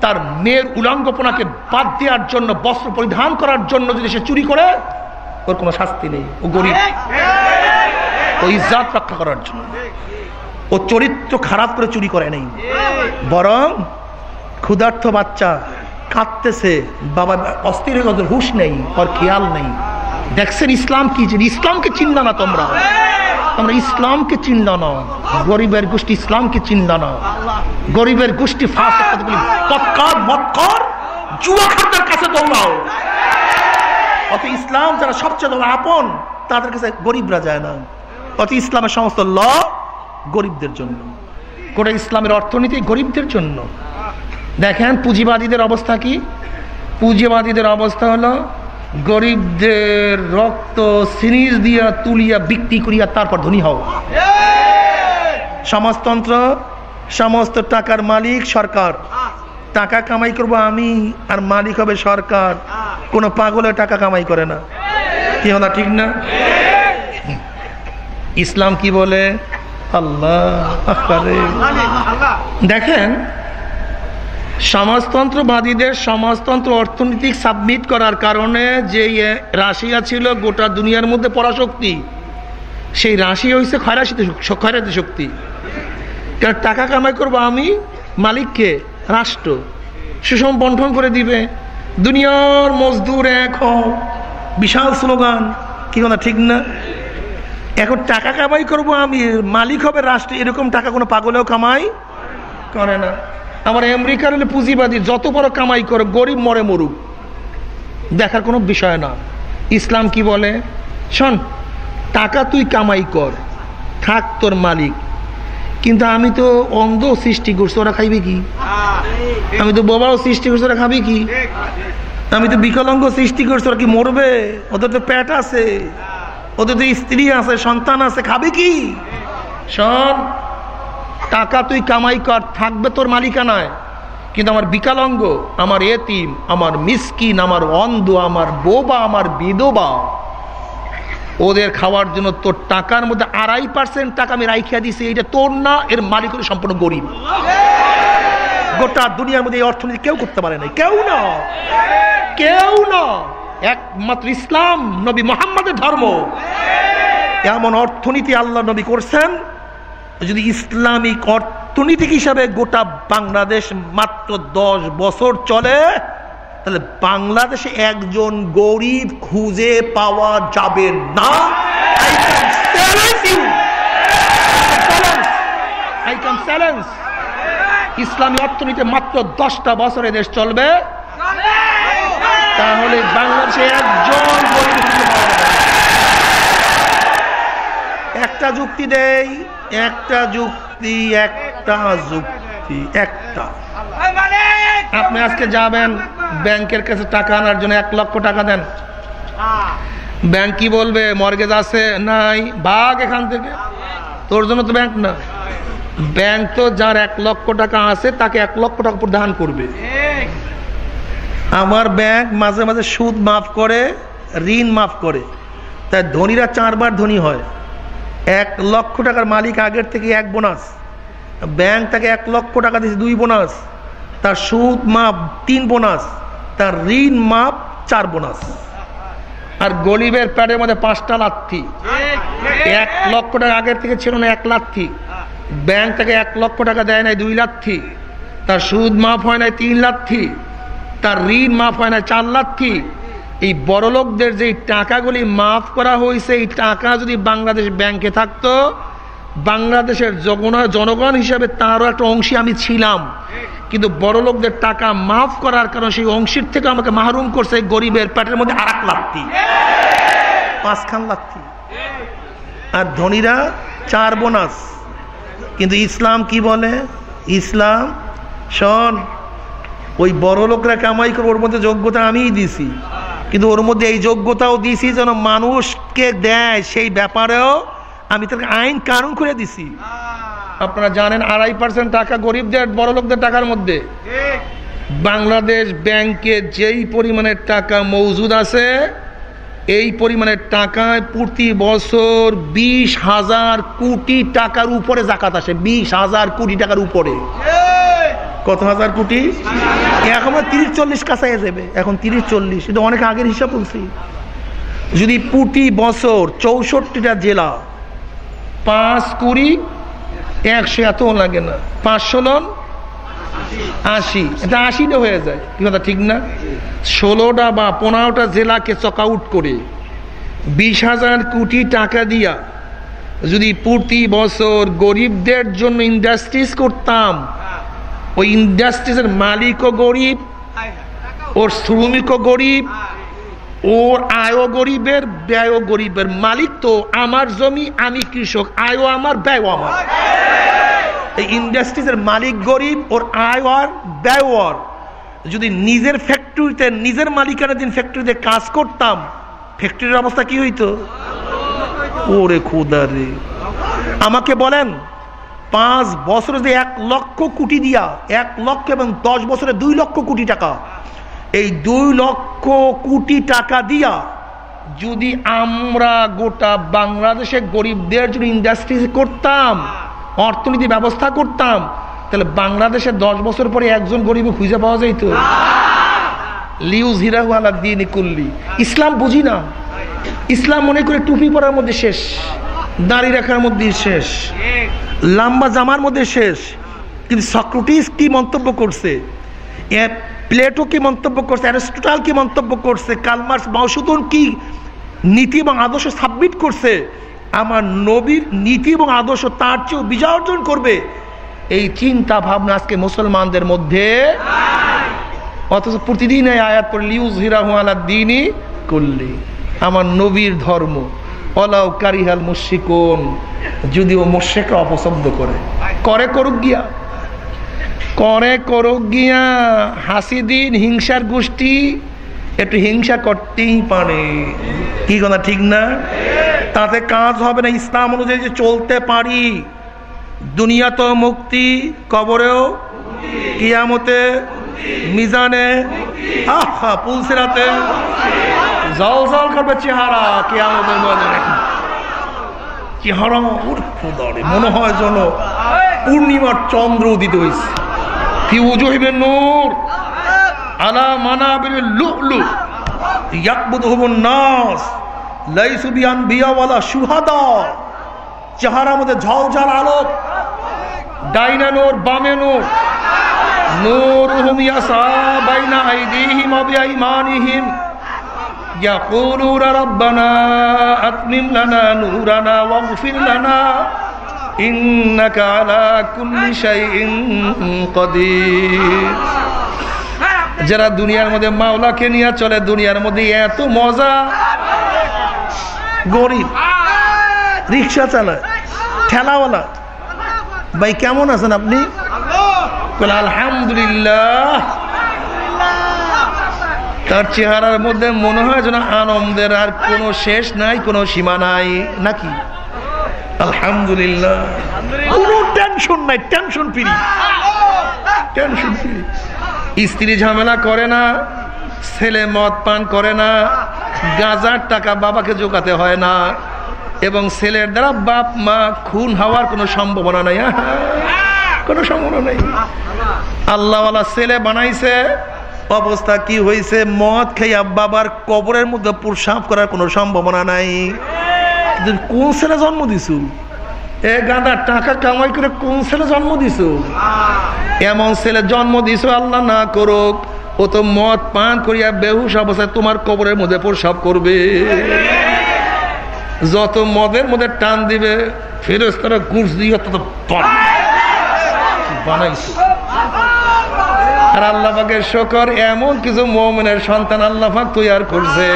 তার মেয়ের উলঙ্গপনাকে বাদ দেওয়ার জন্য, বস্ত্র পরিধান করার জন্য যদি সে চুরি করে, ওর কোনো শাস্তি নেই। ও গরিব। ও ইজ্জাত রক্ষা করার জন্য। ও চরিত্র খারাপ করে চুরি করে নেই। বরং ক্ষুধার্থ বাচ্চা কাঁদতেছে, বাবা অস্থির হুশ নেই, ওর খেয়াল নেই। দেখছেন ইসলাম কি ইসলামকে চিনল না তোমরা। তোমরা ইসলামকে চিনল না। গরিবের গোষ্ঠী ইসলামকে চিনল না। গরিবের গোষ্ঠী ফাঁস তৎকার মৎকর যুবকদের কাছে দৌড়াও। অত ইসলাম যারা সবচেয়ে তোমার আপন, তাদের কাছে গরিবরা যায় না। অত ইসলামের সমস্ত ল গরিবদের জন্য। গোটা ইসলামের অর্থনীতি গরিবদের জন্য। দেখেন পুঁজিবাদীদের অবস্থা কি? পুঁজিবাদীদের অবস্থা হলো গরিবদের রক্ত সিরিজ দিয়া তুলিয়া বিক্রি করিয়া তারপর ধনী হও। সমাজতন্ত্র, সমস্ত টাকার মালিক সরকার। টাকা কামাই করব আমি, আর মালিক হবে সরকার। কোনো পাগলে টাকা কামাই করে না। কি হলো, ঠিক না? ইসলাম কি বলে? আল্লাহ দেখেন সমাজতন্ত্রবাদীদের সমাজতন্ত্র অর্থনৈতিক সাবমিট করার কারণে যে রাশিয়া ছিল, গোটা দুনিয়ার মধ্যে পরাশক্তি। সেই রাশিয়া হয়েছে খয়রাশিতে খয়রাতি শক্তি। কারণ টাকা কামাই করব আমি, মালিককে, রাষ্ট্র। সুষম বন্টন করে দিবে। দুনিয়ার মজদুর এক বিশাল স্লোগান। কি কথা, ঠিক না? এখন টাকা কামাই করব আমি, মালিক হবে রাষ্ট্র, এরকম টাকা কোনো পাগলেও কামাই করে না। আমার আমেরিকার হলে পুঁজিবাদী যত বড় কামাই করে, গরিব মরে মরুক। দেখার কোনো বিষয় না। ইসলাম কি বলে? শোন, টাকা তুই কামাই কর, থাক তোর মালিক। কিন্তু আমি তো অন্ধ সৃষ্টি করছি, ওরা খাইবে কি? আমি তো বোবাও সৃষ্টি করছি, ওরা খাবে কি? আমি তো বিকলাঙ্গ সৃষ্টি করছি, ওরা কি মরবে? ওদের তো পেট আছে, ওদের তো স্ত্রী আছে, সন্তান আছে, খাবে কি? শোন টাকা তুই কামাই কর, থাকবে তোর মালিকানায়। কিন্তু আমার বিকলাঙ্গ, আমার এতিম, আমার মিসকিন, আমার অন্ধ, আমার বোবা, আমার বিধবা, ওদের খাওয়ার জন্য তোর টাকার মধ্যে আড়াই পার্সেন্ট টাকা আমি রাইখিয়া দিছি এটা তোর না, এর মালিক হলো সম্পূর্ণ গরিব। গোটা দুনিয়ার মধ্যে এই অর্থনীতি কেউ করতে পারে না কেউ না। কেউ না। একমাত্র ইসলাম, নবী মোহাম্মদের ধর্ম। এমন অর্থনীতি আল্লাহ নবী করছেন যদি ইসলামিক অর্থনীতিক হিসাবে গোটা বাংলাদেশ মাত্র দশ বছর চলে, তাহলে বাংলাদেশে একজন গরিব খুঁজে পাওয়া যাবে না. ইসলামী অর্থনীতি মাত্র দশটা বছরে দেশ চলবে তাহলে বাংলাদেশে একজন গরিব খুঁজে পাওয়া। একটা যুক্তি দেই, একটা যুক্তি একটা যুক্তি, একটা। আপনি আজকে যাবেন, ব্যাংকের কাছে টাকা আনার জন্য এক লক্ষ টাকা দেন। ব্যাংক কি বলবে, মর্গেজ আছে, নাই ভাগ এখান থেকে। তোর জন্য তো ব্যাংক না। ব্যাংক তো যার এক লক্ষ টাকা আছে, তাকে এক লক্ষ টাকা প্রদান করবে। আমার ব্যাংক মাঝে মাঝে সুদ মাফ করে, ঋণ মাফ করে। তাই ধনীরা চারবার ধনী হয়। এক লক্ষ টাকার মালিক আগের থেকে এক বোনাস। ব্যাংক তাকে এক লক্ষ টাকা দিয়েছে, দুই বোনাস। তার সুদ মাপ তিন বোনাস, তার ঋণ মাপ চার বোনাস। আর গরিবের প্যাডের মধ্যে পাঁচটা লাথি। এক লক্ষ টাকা আগের থেকে ছিল না, এক লাথি। ব্যাংক তাকে এক লক্ষ টাকা দেয় নাই, দুই লাথি। তার সুদ মাফ হয় নাই, তিন লাথি। তার ঋণ মাফ হয় নাই, চার লাথি। এই বড় লোকদের যে টাকাগুলি মাফ করা হয়েছে, এই টাকা যদি বাংলাদেশ ব্যাংকে থাকতো, বাংলাদেশের জনগণ হিসাবে তারও একটা অংশী আমি ছিলাম। কিন্তু বড় লোকদের টাকা মাফ করার কারণে সেই অংশীর থেকে আমাকে মাহরুম করছে গরিবের পেটের মধ্যে আর এক লাত্তি। পাঁচখান লাত্তি। আর ধনীরা চার বোনাস। কিন্তু ইসলাম কি বলে? ইসলাম, শোন, ওই বড় লোকরা কামাই করে ওর মধ্যে যোগ্যতা আমিই দিছি। কিন্তু ওর মধ্যে এই যোগ্যতাও দিছি যেন মানুষকে দেয় সেই ব্যাপারেও আমি তাকে আইন কারণ করে দিছি। আপনারা জানেন আড়াই পার্সেন্ট টাকা গরিবদের বড় লোকদের টাকার মধ্যে। বাংলাদেশ ব্যাংকে যেই পরিমাণের টাকা মজুদ আছে এই পরিমাণের টাকায় প্রতি বছর বিশ হাজার কোটি টাকার উপরে জাকাত আসে বিশ হাজার কোটি টাকার উপরে। কত হাজার কোটি? এখন তিরিশ চল্লিশ কাছায় যাবে। এখন তিরিশ চল্লিশ। এটা অনেক আগের হিসাব বলছি। যদি প্রতি বছর চৌষট্টিটা জেলা পাঁচ কুড়ি একশো, এত লাগে না। পাঁচশো লন আশি। এটা আশিটা হয়ে যায়। কি কথা, ঠিক না? ষোলোটা বা পনেরোটা জেলাকে চক আউট করে বিশ হাজার কোটি টাকা দিয়া যদি প্রতি বছর গরিবদের জন্য ইন্ডাস্ট্রিজ করতাম ওই ইন্ডাস্ট্রিজের মালিকও গরিব, ওর শ্রমিকও গরিব, ওর আয়ও গরিবের, ব্যয়ও গরিবের মালিক তো আমার জমি, আমি কৃষক, আয়ও আমার, ব্যয়ও আমার। এই ইন্ডাস্ট্রিজের মালিক গরিব, ওর আয় আর ব্যয় ওর যদি নিজের ফ্যাক্টরিতে, নিজের মালিকানা দিন ফ্যাক্টরিতে কাজ করতাম, ফ্যাক্টরির অবস্থা কি হইতো? ওরে খুদা রে। আমাকে বলেন পাঁচ বছরে যে এক লক্ষ কোটি দিয়া, এক লক্ষ এবং দশ বছরে দুই লক্ষ কোটি টাকা। এই দুই লক্ষ কোটি টাকা দিয়া যদি আমরা গোটা বাংলাদেশে গরিবদের যদি ইন্ডাস্ট্রি করতাম, অর্থনীতি ব্যবস্থা করতাম, তাহলে বাংলাদেশে দশ বছর পরে একজন গরিব খুঁজে পাওয়া যাইতো। লিউজ হিরাওয়ালা দিন কুল্লি ইসলাম বুঝি না। ইসলাম মনে করে টুপি পরার মধ্যে শেষ। দাড়ি রাখার মধ্যে শেষ। লাম্বা জামার মধ্যে শেষ। কিন্তু সক্রেটিস কি মন্তব্য করছে? প্লেটো কি মন্তব্য করছে? অ্যারিস্টোটাল কি মন্তব্য করছে? কালমার্স মাউসুদন কি নীতি এবং আদর্শ সাবমিট করছে? আমার নবীর নীতি এবং আদর্শ তার চেয়েও বিজয় অর্জন করবে। এই চিন্তা ভাবনা আজকে মুসলমানদের মধ্যে অথচ প্রতিদিন এই আয়াত পড়ে লিউজ হিরাহুয়ালা দিনই করলি আমার নবীর ধর্ম। অলাউ কারিহাল মুশিকুন যদিও মোশেকরা অপছন্দ করে। করে করুক গিয়া। করে করুক গিয়া হাসিদিন হিংসার গোষ্ঠী, একটু হিংসা করতেই পারে। কি কথা, ঠিক না? তাতে কাজ হবে না, ইসলাম অনুযায়ী যে চলতে পারি। দুনিয়া তো মুক্তি, কবরেও কিয়ামতে, মিজানে, আহা পুলসিরাতে জল জল করবে চেহারা, কিয়ামতের ময়দানে। চেহারা ওর খোদারে মনে হয় যেন পূর্ণিমার চন্দ্র উদিত হয়েছে কি উজু হইবে নূর? আলা মানাবিল লুলু। ইয়াকবুদুহুমুন নাস। লাইসু বিআনবিয়া ওয়ালা শুহাদা। চেহারার মধ্যে ঝলঝল আলোক। ডাইনা নূর, বামে নোর নূর। নূরুহুম ইয়াসা বাইনা আইদিহিম ওয়া বিআইমানিহিম। يقولون ربنا أتمم لنا نورنا واغفر لنا إنك على كل شيء قدير যারা দুনিয়ার মধ্যে মাওলাকে নিয়ে চলে দুনিয়ার মধ্যে এত মজা গরিব রিক্সা চালায় ঠেলাওয়ালা ভাই কেমন আছেন আপনি বলে আলহামদুলিল্লাহ তার চেহারার মধ্যে মনে হয় যেন আনন্দের আর কোনো শেষ নাই কোনো সীমা নাই নাকি? আলহামদুলিল্লাহ। কোনো টেনশন নাই টেনশন ফ্রি টেনশন ফ্রি স্ত্রী ঝামেলা করে না ছেলে মদ পান করে না গাঁজার টাকা বাবাকে জোগাতে হয় না এবং ছেলের দ্বারা বাপ মা খুন হওয়ার কোনো সম্ভাবনা নাই। কোনো সম্ভাবনা নেই। আল্লাহওয়ালা ছেলে বানাইছে অবস্থা কি হয়েছে? মদ খেয়ে বাবার কবরের মধ্যে প্রসাব করার কোনো সম্ভাবনা নাই। কোন ছেলে জন্ম দিছু? এ গাঁদার টাকা কামাই করে কোন ছেলে জন্ম দিছু? এমন ছেলে জন্ম দিছ, আল্লাহ না করুক। ও তো মদ পান করিয়া বেহুশ অবস্থায় তোমার কবরের মধ্যে প্রসাব করবে। যত মদের মধ্যে টান দিবে ফেরত তারা গুড় দিয়ে তত বানাইছে? আর আল্লাহাকের শকর, এমন কিছু মোমেনের সন্তান আল্লাহাক তৈয়ার করছে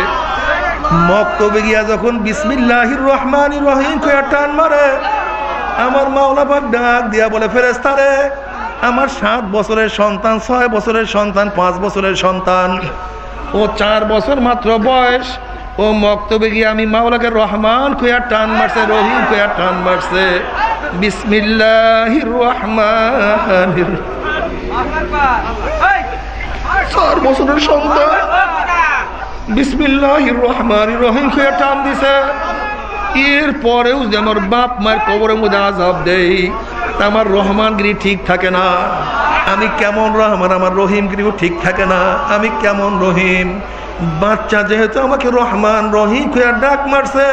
মক্তবে গিয়া যখন বিসমিল্লাহির রহমান রহিম কয়া টান মারে, আমার মাওলাবাক ডাক দিয়া বলে ফেরেস্তারে আমার সাত বছরের সন্তান, ছয় বছরের সন্তান, পাঁচ বছরের সন্তান। ও চার বছর মাত্র বয়স, ও মক্তবে গিয়ে আমি মাওলাকে রহমান কয়া টান মারছে, রহিম কয়া টান মারছে। বিসমিল্লাহির রহমানির চার বছরের সন্তান। বিসমিল্লাহির রহমানির রহিম কয়া টান দিছে। এর পরেও যে আমার বাপ মার কবরের মধ্যে আজাব দেই আমার রহমানগিরি ঠিক থাকে না। আমি কেমন রহমান, আমার রহিমগিরিও ঠিক থাকে না। আমি কেমন রহিম? বাচ্চা যেহেতু আমাকে রহমান, রহিম খুঁয়া ডাক মারছে।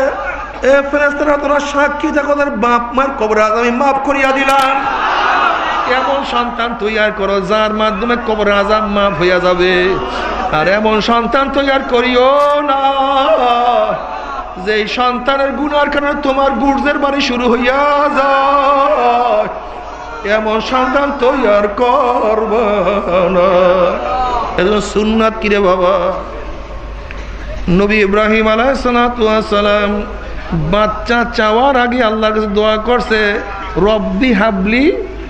এ ফেরেস্তারা তোরা সাক্ষী দেখো তার বাপ মার কবর আজ আমি মাফ করিয়া দিলাম। এমন সন্তান তৈয়ার করো, যার মাধ্যমে কবর আজাব মাফ হইয়া যাবে। আর এমন সন্তান তৈয়ার করিও না। যে সন্তানের গুণার কারণে তোমার গুর্জের বাড়ি শুরু হইয়া যায়। এমন সন্তান তৈয়ার করব না। এজন্য সুন্নাত কিরে বাবা? নবী ইব্রাহিম আলাইসালাম বাচ্চা চাওয়ার আগে আল্লাহর কাছে দোয়া করছে, রব্বি হাবলি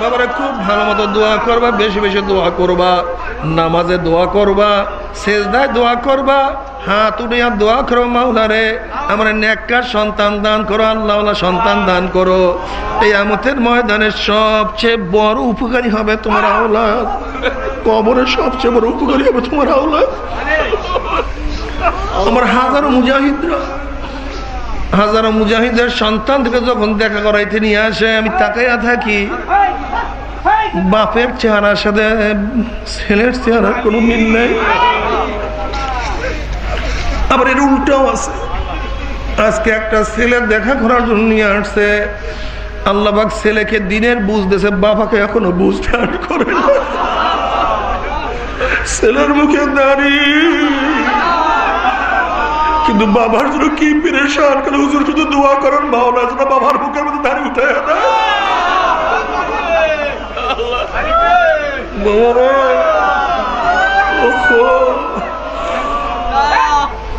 বাবারা খুব ভালো মতো দোয়া করবা বেশি বেশি দোয়া করবা নামাজে দোয়া করবা সেজদায় দোয়া করবা হাত উঠিয়া দোয়া করো মাওলারে আমার নেককার সন্তান দান করো আল্লাহ সন্তান দান করো। এই আমতের ময়দানের সবচেয়ে বড় উপকারী হবে তোমার আওলাদ। কবরের সবচেয়ে বড় উপকারী হবে তোমার আওলাদ। আমার হাজারো মুজাহিদরা হাজারো মুজাহিদের সন্তান থেকে যখন দেখা করাইতে নিয়ে আসে, আমি তাকাইয়া থাকি। বাপের চেহারার সাথে, ছেলের চেহারার কোনো মিল নেই। আবার এর উল্টাও আছে। আজকে একটা ছেলে দেখা করার জন্য নিয়ে আসছে। আল্লাহবাক ছেলেকে দিনের বুঝ বাবাকে এখনও বুঝ করে ছেলের মুখে দাঁড়িয়ে কিন্তু বাবার জন্য কি পেরেশান? করে হুজুর, শুধু দোয়া করেন ভাওনা যেন বাবার বুকের মধ্যে দাঁড়িয়ে উঠে।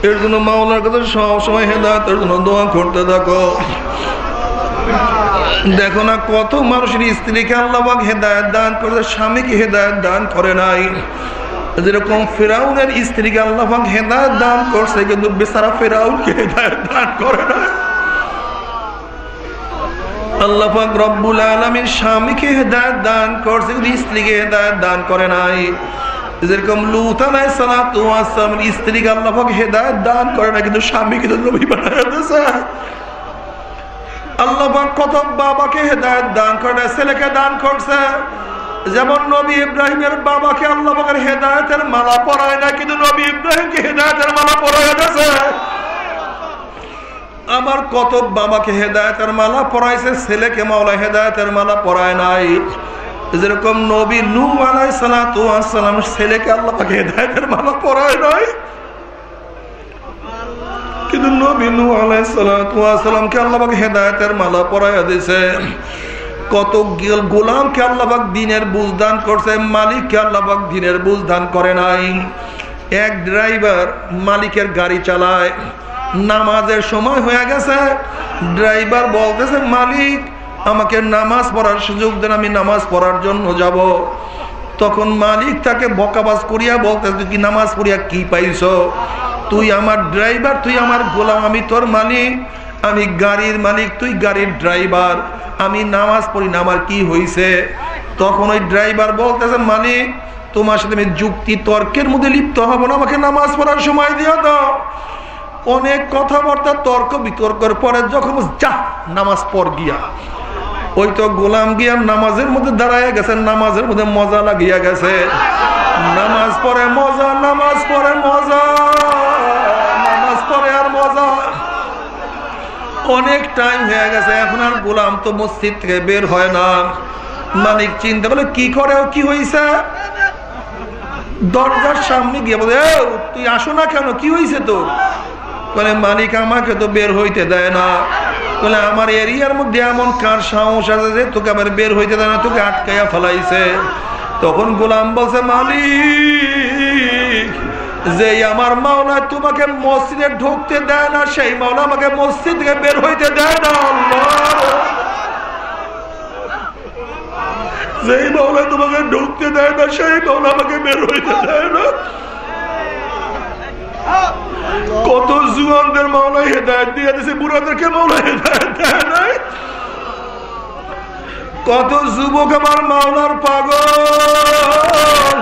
এর জন্য মাওলার কাছে সবসময় হেদায়তের জন্য দোয়া করতে থাকো। দেখো না, কত মানুষের স্ত্রীকে আল্লাহবাক হেদায়ত দান করে স্বামীকে হেদায়ত দান করে নাই। যেরকম ফেরাউনের স্ত্রীকে আল্লাহাক হেদায়ত দান করছে, কিন্তু বেচারা ফেরাউনকে হেদায়ত দান করে না। কিন্তু কিন্তু কত বাবাকে হেদায়ত দান করে না ছেলেকে দান করছে। যেমন নবী ইব্রাহিমের বাবাকে আল্লাহ বাকের হেদায়তের মালা পরায় না, কিন্তু নবী ইব্রাহিমকে হেদায়তের মালা পরায় গেছে আমার কত বাবাকে হেদায়তের মালা পরাইছে, ছেলেকে মাওলা হেদায়তের মালা পরায় নাই। যেরকম নবী নু আলাই সালাম ছেলেকে আল্লাহ পাকে হেদায়তের মালা পরায় নাই। কিন্তু নবী নু আলাই সালামকে আল্লাহ পাকে হেদায়তের মালা পরাইয়া দিছে কত গোলামকে আল্লাহবাক দিনের বুঝদান করছে, মালিককে আল্লাহবাক দিনের বুঝদান করে নাই। এক ড্রাইভার মালিকের গাড়ি চালায়, নামাজের সময় হয়ে গেছে। ড্রাইভার বলতেছে, মালিক, আমাকে নামাজ পড়ার সুযোগ দেন, আমি নামাজ পড়ার জন্য যাব। তখন মালিক তাকে বকাবাজ করিয়া বলতেছে, তুই কি নামাজ পড়িয়া কি পাইছ? তুই আমার ড্রাইভার, তুই আমার গোলাম, আমি তোর মালিক। আমি গাড়ির মালিক, তুই গাড়ির ড্রাইভার। আমি নামাজ পড়ি না, আমার কি হয়েছে তখন ওই ড্রাইভার বলতেছে, মালিক, তোমার সাথে আমি যুক্তি তর্কের মধ্যে লিপ্ত হব না, আমাকে নামাজ পড়ার সময় দিয়ে দাও। অনেক কথাবার্তা, তর্ক বিতর্কের পরে যখন যা, নামাজ পড় গিয়া। ওই তো গোলাম গিয়া নামাজের মধ্যে দাঁড়ায় গেছে, নামাজের মধ্যে মজা লাগিয়া গেছে। নামাজ পড়ে মজা, নামাজ পড়ে মজা নামাজ পড়ে আর মজা অনেক টাইম হয়ে গেছে, এখন আর গোলাম তো মসজিদ থেকে বের হয় না। মালিক চিন্তা বলে, কি করে কি হয়েছে দরজার সামনে গিয়ে বলে তুই আসো না কেন? কি হয়েছে তো বলে, মালিক আমাকে তো বের হইতে দেয় না। বলে, আমার এরিয়ার মধ্যে এমন কার সাহস আছে যে তোকে আবার বের হইতে দেয় না, তোকে আটকাইয়া ফেলাইছে? তখন গোলাম বলছে, মালিক যে আমার মাওলা তোমাকে মসজিদে ঢুকতে দেয় না, সেই মাওলা আমাকে মসজিদ থেকে বের হইতে দেয় না যেই মাওলা তোমাকে ঢুকতে দেয় না, সেই মাওলা আমাকে বের হইতে দেয় না। কত জুয়ানদের মাওলা হেদায়ত দিয়ে দিয়েছে বুড়াদেরকে মাওলা হেদায়ত দেয় নাই। কত যুবক আমার মাওলার পাগল।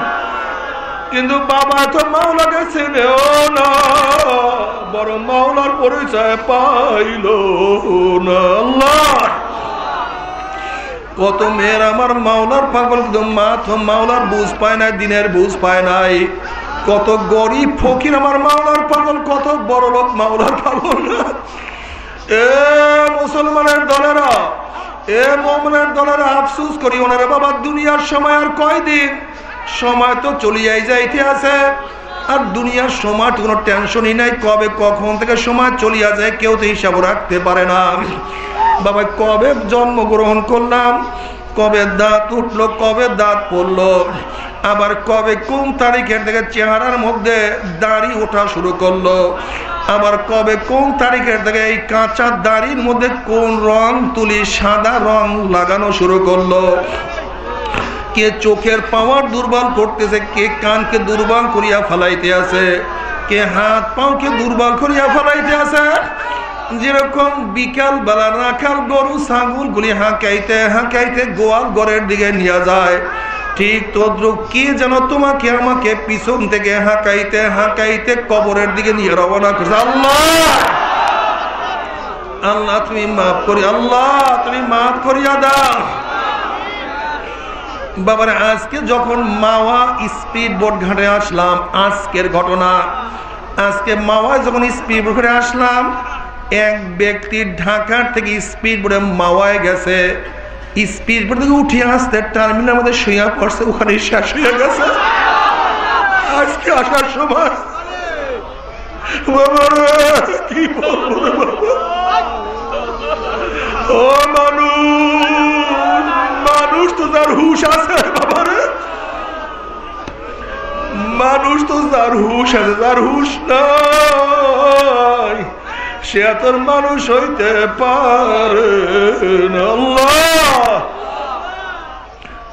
কিন্তু বাবা তো মাওলাকে চেনেও না বড় মাওলার পরিচয় পাইল না। কত মেয়ের আমার মাওলার পাগল, কিন্তু মা তো মাওলার বুঝ পায় নাই, দিনের বুঝ পায় নাই। কত গরিব ফকির আমার মাওলার পাগল, কত বড় লোক মাওলার পাগল। এ মুসলমানের দলেরা, এ মোমনের দলেরা আফসুস করি, ওনারা বাবা দুনিয়ার সময় আর কয়দিন সময় তো চলিয়াই যাইতে আছে আর দুনিয়ার সময় কোনো টেনশনই নাই। কবে কখন থেকে সময় চলিয়া যায়, কেউ তো হিসাব রাখতে পারে না। বাবা, কবে জন্মগ্রহণ করলাম, কবে দাঁত উঠল, কবে দাঁত পড়ল, আবার কবে কোন তারিখের থেকে চেহারার মধ্যে দাড়ি ওঠা শুরু করল, আবার কবে কোন তারিখের থেকে এই কাঁচা দাড়ির মধ্যে কোন রং তুলি সাদা রং লাগানো শুরু করল কে চোখের পাওয়ার দুর্বল করতেছে, কে কানকে দুর্বল করিয়া ফেলাইতে আছে, কে হাত পাওকে দুর্বল করিয়া ফেলাইতে আছে। যেরকম বিকাল বেলা রাখাল গরু ছাগল গুলি হাঁকাইতে হাঁকাইতে গোয়াল গড়ের দিকে নিয়ে যায়, ঠিক তদ্রুপ কি যেন তোমাকে আমাকে পিছন থেকে হাঁকাইতে হাঁকাইতে কবরের দিকে নিয়ে রওনা করছে। আল্লাহ! আল্লাহ, তুমি মাফ করি, আল্লাহ, তুমি মাফ করিয়া দাও। বাবার আজকে যখন মাওয়া স্পিড বোট ঘাটে আসলাম, আজকের ঘটনা। আজকে মাওয়া যখন স্পিড বোট ঘাটে আসলাম, এক ব্যক্তি ঢাকার থেকে স্পিড বোটে মাওয়ায় গেছে। স্পিড বোট থেকে উঠে আসতে টার্মিনাল মধ্যে শুয়া পড়ছে ওখানে শেষ হয়ে গেছে। আজকে আসার সময় কি ও মানুষ! মানুষ তো তার হুশ আছে, বাবারে। মানুষ তো তার হুশ আছে তার হুশ সে তোর মানুষ হইতে পারে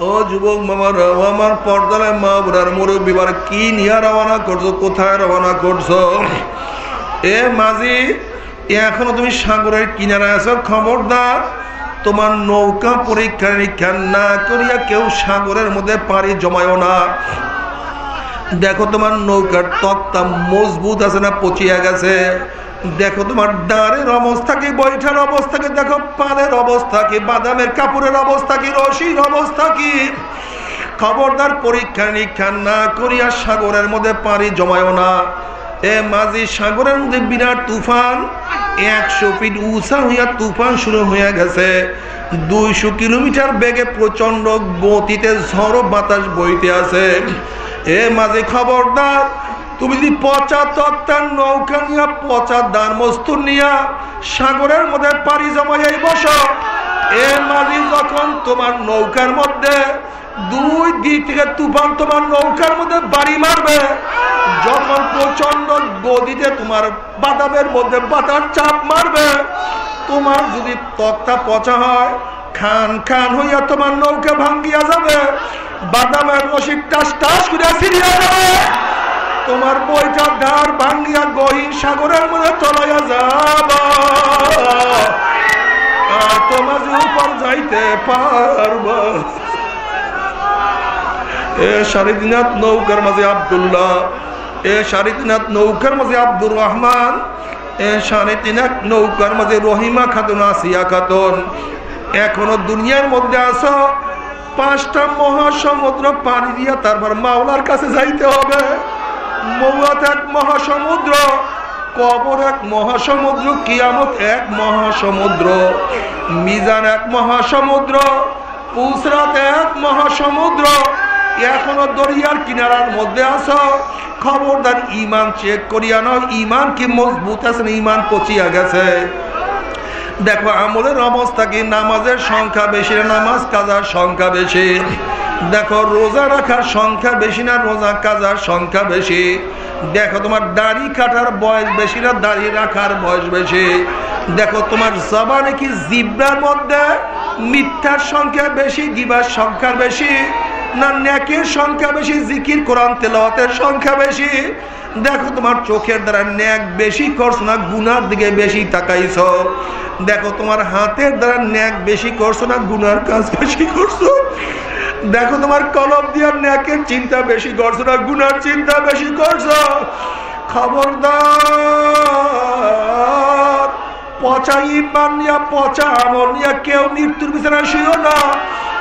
ও যুবক মামারা আমার পর্দায় মা বোনার, মুরব্বী কি নিয়ে রওনা করছ, কোথায় রওনা করছ? এ মাঝি এখনও তুমি সাগরের কিনারে আছো? খবরদার। তোমার নৌকা পরীক্ষা নিরীক্ষা না করিয়া কেউ সাগরের মধ্যে পাড়ি জমায়ও না। দেখো তোমার নৌকার তক্তা মজবুত আছে না পচিয়া গেছে। দেখো তোমার ডাঁড়ের অবস্থা কি, বৈঠার অবস্থা কি, দেখো পানের অবস্থা কি, বাদামের কাপড়ের অবস্থা কি, রশির অবস্থা কি। খবরদার পরীক্ষা নিরীক্ষা না করিয়া সাগরের মধ্যে পাড়ি জমায়ও না। এ মাঝি সাগরের মধ্যে বিরাট তুফান, একশো ফিট উঁচা হইয়া তুফান শুরু হইয়া গেছে। দুইশো কিলোমিটার বেগে প্রচণ্ড গতিতে ঝড় বাতাস বইতে আছে। এ মাঝে খবরদার, তুমি যদি পচা তত্তার নৌকা নিয়া, পচা দান মস্তুর নিয়া সাগরের মধ্যে পাড়ি জমাইয়াই বসো। এ মাঝি যখন তোমার নৌকার মধ্যে দুই দিক থেকে তুফান তোমার নৌকার মধ্যে বাড়ি মারবে। যখন প্রচণ্ড গদিতে তোমার বাদামের মধ্যে বাতার চাপ মারবে, তোমার যদি তক্তা পচা হয়, খান খান হইয়া তোমার নৌকা ভাঙ্গিয়া যাবে, বাদামের রসি টাস টাস করিয়া ফিরিয়া যাবে। তোমার বইটা ধার ভাঙ্গিয়া গহীন সাগরের মধ্যে চলাইয়া যাব। তোমার উপর যাইতে পারব। এ শারিদিনাথ নৌকার মাঝে আবদুল্লাহ, এ শারিদিনাথ নৌকার মাঝে আব্দুর রহমান, এ শারিদিনাথ নৌকার মাঝে রহিমা খাতুন, আসিয়া খাতুন। এখনও দুনিয়ার মধ্যে আসো পাঁচটা মহাসমুদ্র পানি দিয়া তারপর মাওলার কাছে যাইতে হবে। মৌয়াত এক মহাসমুদ্র, কবর এক মহাসমুদ্র, কিয়ামত এক মহাসমুদ্র, মিজান এক মহাসমুদ্র পুসরাত এক মহাসমুদ্র এখনও দরিয়ার কিনারার মধ্যে আছো? খবরদার ইমান চেক করিয়া নয় ইমান কি মজবুত আছে না ইমান পচিয়া গেছে? দেখো, আমলের অবস্থা কি? নামাজের সংখ্যা বেশি নামাজ কাজার সংখ্যা বেশি? দেখো, রোজা রাখার সংখ্যা বেশি না রোজা কাজার সংখ্যা বেশি? দেখো, তোমার দাড়ি কাটার বয়স বেশি না দাড়ি রাখার বয়স বেশি? দেখো, তোমার জবানে কি জিব্বার মধ্যে মিথ্যার সংখ্যা বেশি, গিবার সংখ্যা বেশি? না ন্যাকের সংখ্যা বেশি, জিকির, কোরআন, তেলাওয়াতের সংখ্যা বেশি। দেখো তোমার চোখের দ্বারা ন্যাক বেশি করছ না, গুনার দিকে বেশি তাকাইছ? দেখো তোমার হাতের দ্বারা ন্যাক বেশি করছ না, গুনার কাজ বেশি করছ? দেখো তোমার কলম দিয়ে ন্যাকের চিন্তা বেশি করছ না, গুনার চিন্তা বেশি করছ? খবরদার, পচা ইমান পচা আমল কেউ মৃত্যুর বিছানা শুয়েও না।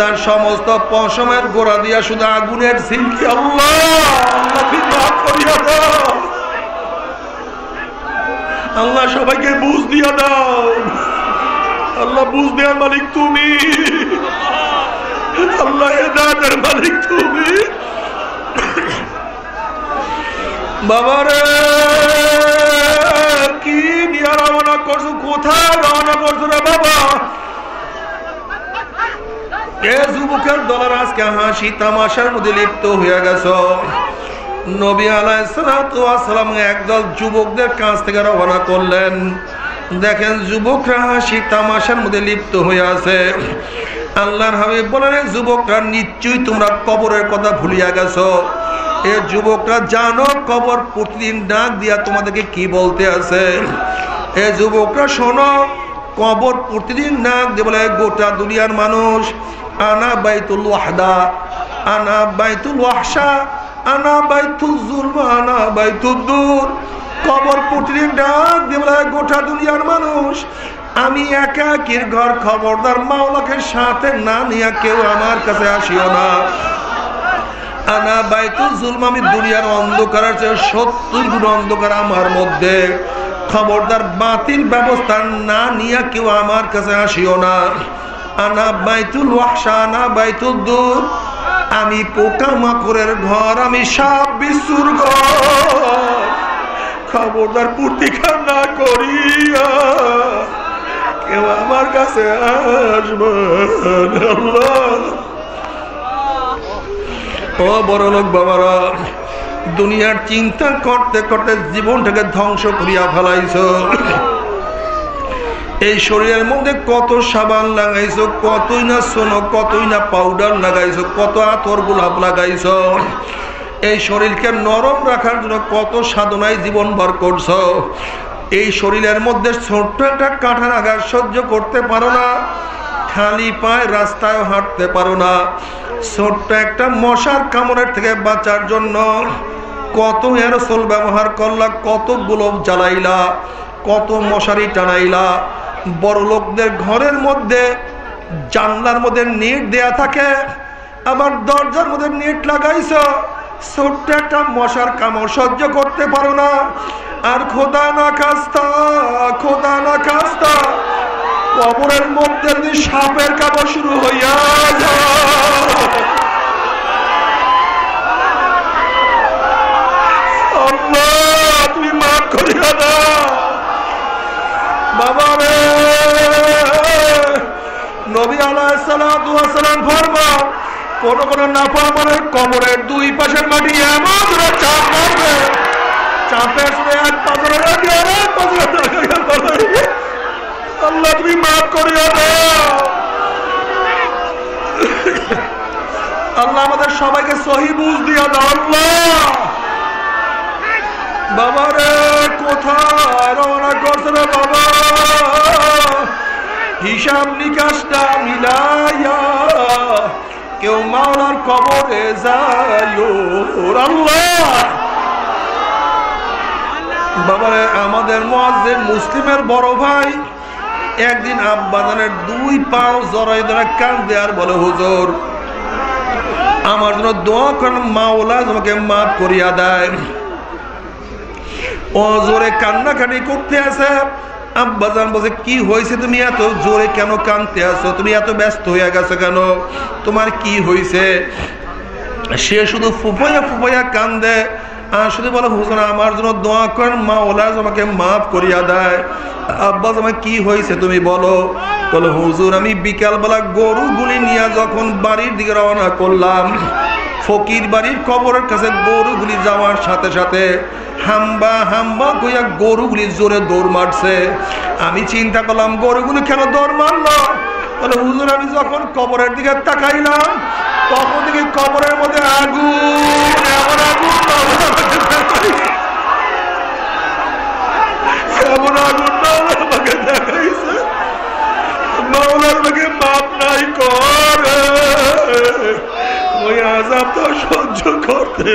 তার সমস্ত পশমের গোড়া দিয়া শুধু আগুনের সিলকি আল্লাহ সবাইকে বুঝ দিয়া দাও। আল্লাহ, বুঝ দেওয়ার মালিক তুমি। আল্লাহ, হেদায়তের মালিক তুমি। বাবারে কি নিয়ে রওনা করছ? কোথায়? রওনা করছ রে বাবা? এ যুবকের দলের আজকে হাসি তামাশার মধ্যে লিপ্ত হয়ে গেছ? নবী আলাইসালাম একদল যুবকদের কাছ থেকে করলেন। দেখেন যুবকরা হাসি তামাশার মধ্যে লিপ্ত হয়ে আছে। আল্লাহর হাবিব বলেন যুবকরা, নিশ্চয়ই তোমরা কবরের কথা ভুলিয়া গেছো। এ যুবকরা, জানো কবর প্রতিদিন ডাক দিয়া তোমাদেরকে কি বলতে আছে? এ যুবকরা, শোনো কবর প্রতিদিন ডাক দিয়ে বলে, গোটা দুনিয়ার মানুষ, আনা বাইতুল ওয়াহদা, আনা বাইতুল ওয়াহসা আনা বাইতুল জুলম, আনা বাইতুল দূর কবর প্রতিদিন ডাক দিয়ে বলে, গোটা দুনিয়ার মানুষ, আমি একাকির ঘর খবরদার মাওলাকে সাথে না নিয়ে কেউ আমার কাছে আসিও না। আমি দুনিয়ার অন্ধকারের চেয়ে সত্তর গুণ অন্ধকার আমার মধ্যে। খবরদার বাতিল ব্যবস্থা না নিয়ে কেউ আমার কাছে আসিও না। আনা বাইতুল আনা বাইতুল দূর। আমি পোকা মাকড়ের ঘর, আমি সাপ বিশুর ঘর। খবরদার পূর্তিকা না করিয়া কেউ আমার কাছে আসবে আল্লাহ বড় লোক বাবারা, দুনিয়ার চিন্তা করতে করতে জীবনটাকে ধ্বংস করিয়া ফেলাইছ। এই শরীরের মধ্যে কত সাবান লাগাইছো, কতই না সোনো, কতই না পাউডার লাগাইছো, কত আতর গোলাপ লাগাইছ। এই শরীরকে নরম রাখার জন্য কত সাধনায় জীবন ভর করছ। এই শরীরের মধ্যে ছোট্ট একটা কাঁঠার আঘাত সহ্য করতে পারো না, খালি পায়ে রাস্তায় হাঁটতে পারো না। ছোট্ট একটা মশার কামড়ের থেকে বাঁচার জন্য কত এরসল ব্যবহার করলা, কত গোলপ জ্বালাইলা, কত মশারি টানাইলা। বড় লোকদের ঘরের মধ্যে, জানলার মধ্যে নেট দেয়া থাকে, আবার দরজার মধ্যে নেট লাগাইছ। ছোট্ট একটা মশার কামড় সহ্য করতে পারো না। আর খোদা না কাস্তা খোদা না কাস্তা কবরের মধ্যে সাপের কামড় শুরু হইয়া তুমি মাফ করিয়া দাও। বাবা রে। নবী আলাইসালাম ফরমা কোন কোন নাফামানের কবরের দুই পাশের মাটি এমন চাপ মারবে। চাপের শুনে এক পাথর আল্লাহ, তুমি মাফ করিয়া দাও আল্লাহ আমাদের সবাইকে সহি বুঝ দিয়া দাও বাবা রে, কোথায় রওনা করছে রে বাবা? হিসাব নিকাশটা মিলাইয়া কেউ মাওলার কবরে আল্লাহ। বাবারে আমাদের মুসলিমের বড় ভাই একদিন আব্বাদানের দুই পাও জড়াই ধরে কান দেয়ার বলে, হুজুর, আমার জন্য দোয়া করেন, মাওলা তোমাকে মাফ করিয়া দেয়। ও জোরে কান্নাকাটি করতে আছে। আব্বাজান বলছে, কি হয়েছে তুমি এত জোরে কেন কানতে আছো? তুমি এত ব্যস্ত হয়ে গেছো কেন? তোমার কি হয়েছে সে শুধু ফুফাইয়া ফুফাইয়া কান্দে। আর শুধু বলো, হুজুর, আমার জন্য দোয়া করেন, মা ওলা আমাকে মাফ করিয়া দেয়। আব্বাস আমার কি হয়েছে তুমি বলো। বলো, হুজুর, আমি বিকালবেলা গরুগুলি নিয়ে যখন বাড়ির দিকে রওনা করলাম, ফকির বাড়ির কবরের কাছে গরুগুলি যাওয়ার সাথে সাথে হাম্বা হাম্বা কইয়া গরুগুলি জোরে দৌড় মারছে। আমি চিন্তা করলাম, গরুগুলি কেন দৌড় মারলো? বলে হুজুর, আমি যখন কবরের দিকে তাকাইলাম, তখন থেকে কবরের মধ্যে আগুন, এমন আগুন এমন আগুন আমাকে দেখাইছে। মাপ করে। আজাব তো সহ্য করতে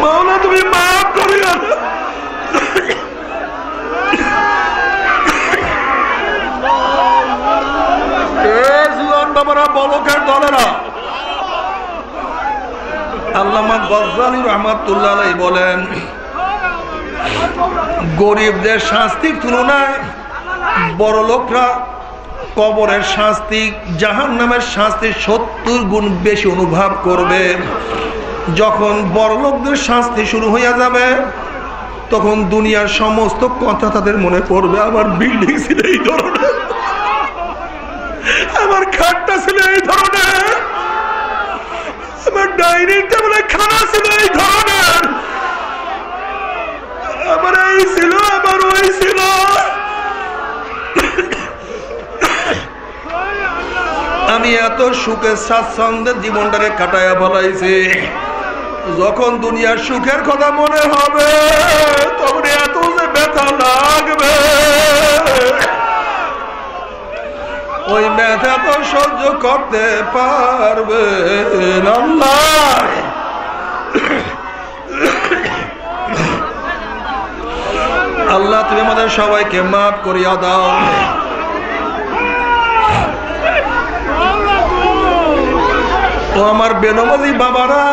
মাওলা তুমি মাফ করিয়া বাবারা বলকের দলেরা। গরিবদের শাস্তির তুলনায় বড় লোকরা কবরের শাস্তি জাহান নামের শাস্তি সত্তর গুণ বেশি অনুভব করবে। যখন বড় লোকদের শাস্তি শুরু হইয়া যাবে, তখন দুনিয়ার সমস্ত কথা তাদের মনে পড়বে, আবার বিল্ডিং ছিল এই ধরনের। আমার খাটটা ছিল এই ধরনের। আমার ডাইনিং টেবিলে খানা ছিল এই ধরনের। আমার এই ছিল, আমার ওই ছিল। আমি এত সুখের স্বাচ্ছন্দ্যের জীবনটাকে কাটাইয়া বলাইছি যখন দুনিয়ার সুখের কথা মনে হবে তখন এত যে ব্যথা লাগবে। ওই ব্যথা তো সহ্য করতে পারবে আল্লাহ। আল্লাহ, তুমি আমাদের সবাইকে মাফ করিয়া দাও। ও আমার বেনবাজি বাবারা,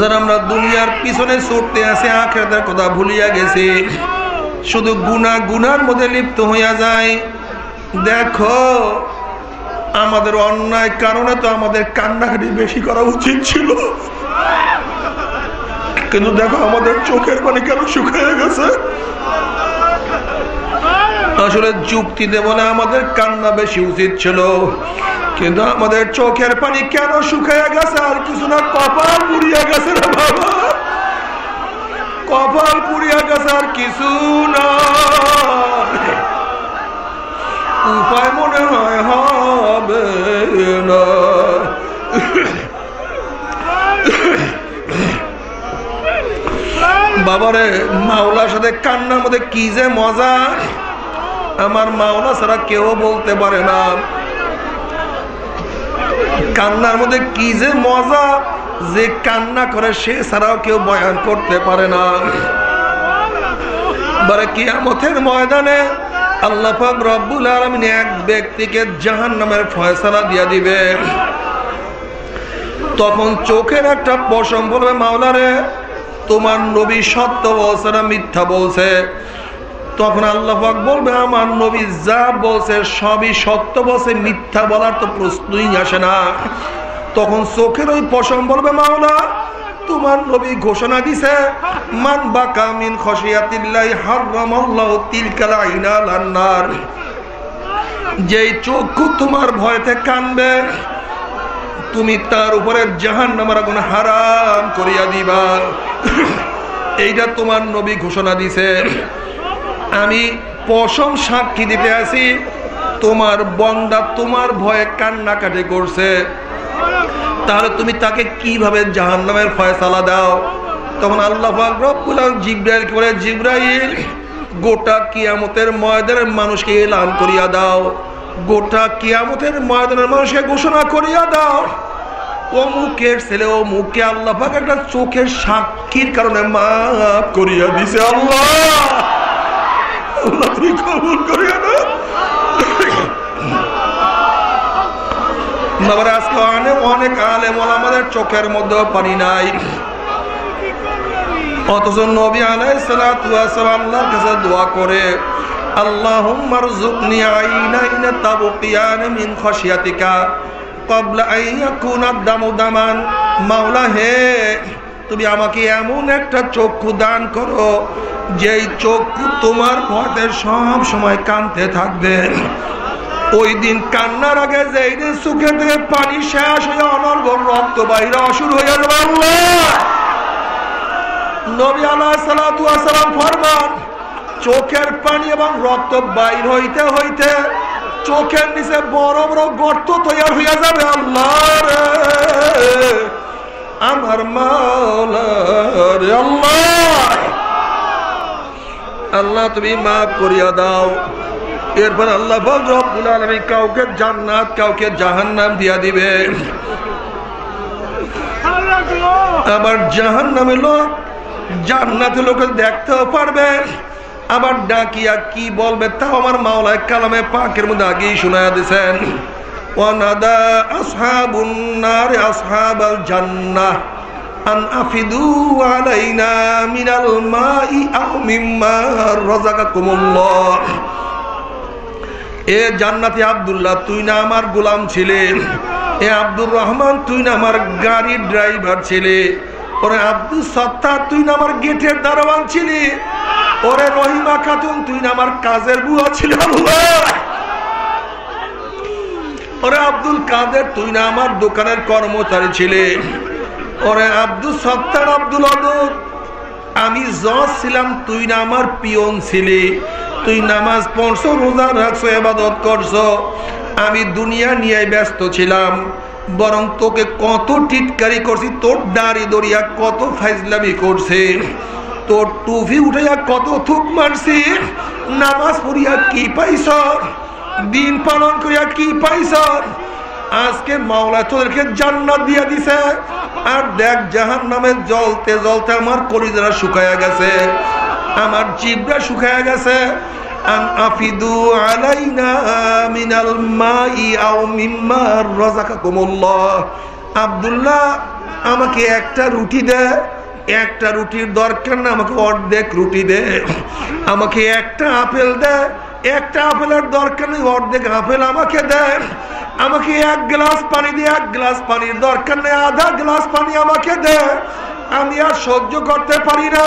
যারা আমরা দুনিয়ার পিছনে ছুটতে আছে আখেরদের কথা ভুলিয়া গেছি। শুধু গুনা গুনার মধ্যে লিপ্ত হইয়া যায়। দেখো, আমাদের অন্যায় কারণে তো আমাদের কান্নাকাটি বেশি করা উচিত ছিল। কিন্তু দেখো, আমাদের চোখের পানি কেন শুকিয়ে গেছে? আসলে যুক্তি দেব না, আমাদের কান্না বেশি উচিত ছিল। কিন্তু আমাদের চোখের পানি কেন শুকিয়ে গেছে? আর কিছু না, কপাল পুড়িয়া গেছে না বাবা? কপাল পুড়িয়া গেছে আর কিছু না। উপায় মনে হয় হবে না। বাবারে, মাওলার সাথে কান্নার মধ্যে কি যে মজা। আমার মাওলা ছাড়া কেউ বলতে পারে না। কান্নার মধ্যে কি যে মজা, যে কান্না করে সে ছাড়াও কেউ বয়ান করতে পারে না। বারে কিয়ামতের ময়দানে আল্লাহ রব্বুল আলমিন এক ব্যক্তিকে জাহান নামের ফয়সালা দিয়ে দিবে। তখন চোখের একটা পশম বলবে, মাওলারে, তোমার নবী সত্য বলছে না মিথ্যা বলছে? তখন আল্লাহ বলবে, আমার নবী যা বলছে সবই সত্য বলছে, মিথ্যা বলার তো প্রশ্নই আসে না। তখন চোখের ওই পশম বলবে, মাওলা তোমার নবী ঘোষণা দিছে, মান বা কামিন লান্নার যেই চক্ষু তোমার ভয়তে কানবে, তুমি তার উপরে জাহান নামার আগুন হারাম করিয়া দিবা। এইটা তোমার নবী ঘোষণা দিছে। আমি পশম সাক্ষী দিতে আছি, তোমার বন্দা তোমার ভয়ে কান্নাকাটি করছে। তাহলে তুমি তাকে কীভাবে জাহান নামের ফয়সালা দাও? তখন আল্লাহ জিব্রাইল করে জিব্রাইল, গোটা কিয়ামতের ময়দানের মানুষকে এলান করিয়া দাও। গোটা কিয়ামতের ময়দানের মানুষকে ঘোষণা করিয়া দাও। ও মুখের ছেলে আল্লাহ একটা চোখের সাক্ষীর কারণে মাফ করিয়া দিছে আল্লাহ। করিয়া অনেক অনেক আলেম আমাদের চোখের মধ্যে পানি নাই। অথচ নবী আলাই কাছে দোয়া করে মাওলা হে, তুমি আমাকে এমন একটা চক্ষু দান করো, যেই চক্ষু তোমার ভয়তে সব সময় কানতে থাকবে। ওই দিন কান্নার আগে যে দিন সুখে থেকে পানি শেষ হয়ে অনর্গল রক্ত বাইরে অসুর হয়ে যাবে নবী আলাহ সালাম ফরমান, চোখের পানি এবং রক্ত বাইর হইতে হইতে চোখের নিচে বড় বড় গর্ত তৈরি হইয়া যাবে আল্লাহ আমার মাওলার আল্লাহ। আল্লাহ তুমি মাফ করিয়া দাও। এরপর আল্লাহ রব্বুল আলমী কাউকে জান্নাত, কাউকে জাহান্নাম দিয়া দিবে। আবার জাহান্নামে লোক জান্নাতে লোকে দেখতেও পারবে। আবার ডাকিয়া কি বলবে তাও আমার মাওলায় কালামে পাকের মধ্যে আগেই শোনা দিছেন। ওয়ানাদা আসহাবুন নার আসহাবাল জান্নাহ, আন আফিদু আলাইনা মিনাল মাই আও মিম্মা রাযাকাকুমুল্লাহ। এ জান্নাতি আবদুল্লাহ, তুই না আমার গোলাম ছিলে। এ আব্দুর রহমান, তুই না আমার গাড়ির ড্রাইভার ছিলে। ওরে আব্দুল সত্তার, তুই না আমার গেটের দারোয়ান ছিলি। ওরে রহিমা খাতুন তুই না আমার কাজের বুয়া ছিল ওরে আব্দুল কাদের, তুই না আমার দোকানের কর্মচারী ছিলে। ওরে আব্দুল সত্তার, আব্দুল আদর আমি জজ ছিলাম, তুই না আমার পিয়ন ছিলি। তুই নামাজ পড়ছো, রোজা রাখছো এবাদত করছ। আমি দুনিয়া নিয়ে ব্যস্ত ছিলাম, বরং তোকে কত টিটকারি করছি, তোর দাড়ি দরিয়া কত ফাইজলামি করছে। তোর টুফি উঠাইয়া কত থুক মারছি, নামাজ পড়িয়া কি পাইছ, দিন পালন করিয়া কি পাইছ আজকে মাওলা তোদেরকে জান্নাত দিয়ে দিছে। আর দেখ জাহান নামে জলতে জলতে আমার কলিজারা শুকায়া গেছে। আমার জিবরা শুকায়া গেছে। আফিদু আলাইনা মিনাল মাই আও মিম্মা রাযাকাকুমুল্লাহ। আব্দুল্লাহ, আমাকে একটা রুটি দে। একটা রুটির দরকার না, আমাকে অর্ধেক রুটি দে। আমাকে একটা আপেল দে। একটা আপেলের দরকার নেই, অর্ধেক আপেল আমাকে দেয় আমাকে এক গ্লাস পানি দিয়ে এক গ্লাস পানির দরকার নেই, আধা গ্লাস পানি আমাকে দেয় আমি আর সহ্য করতে পারি না।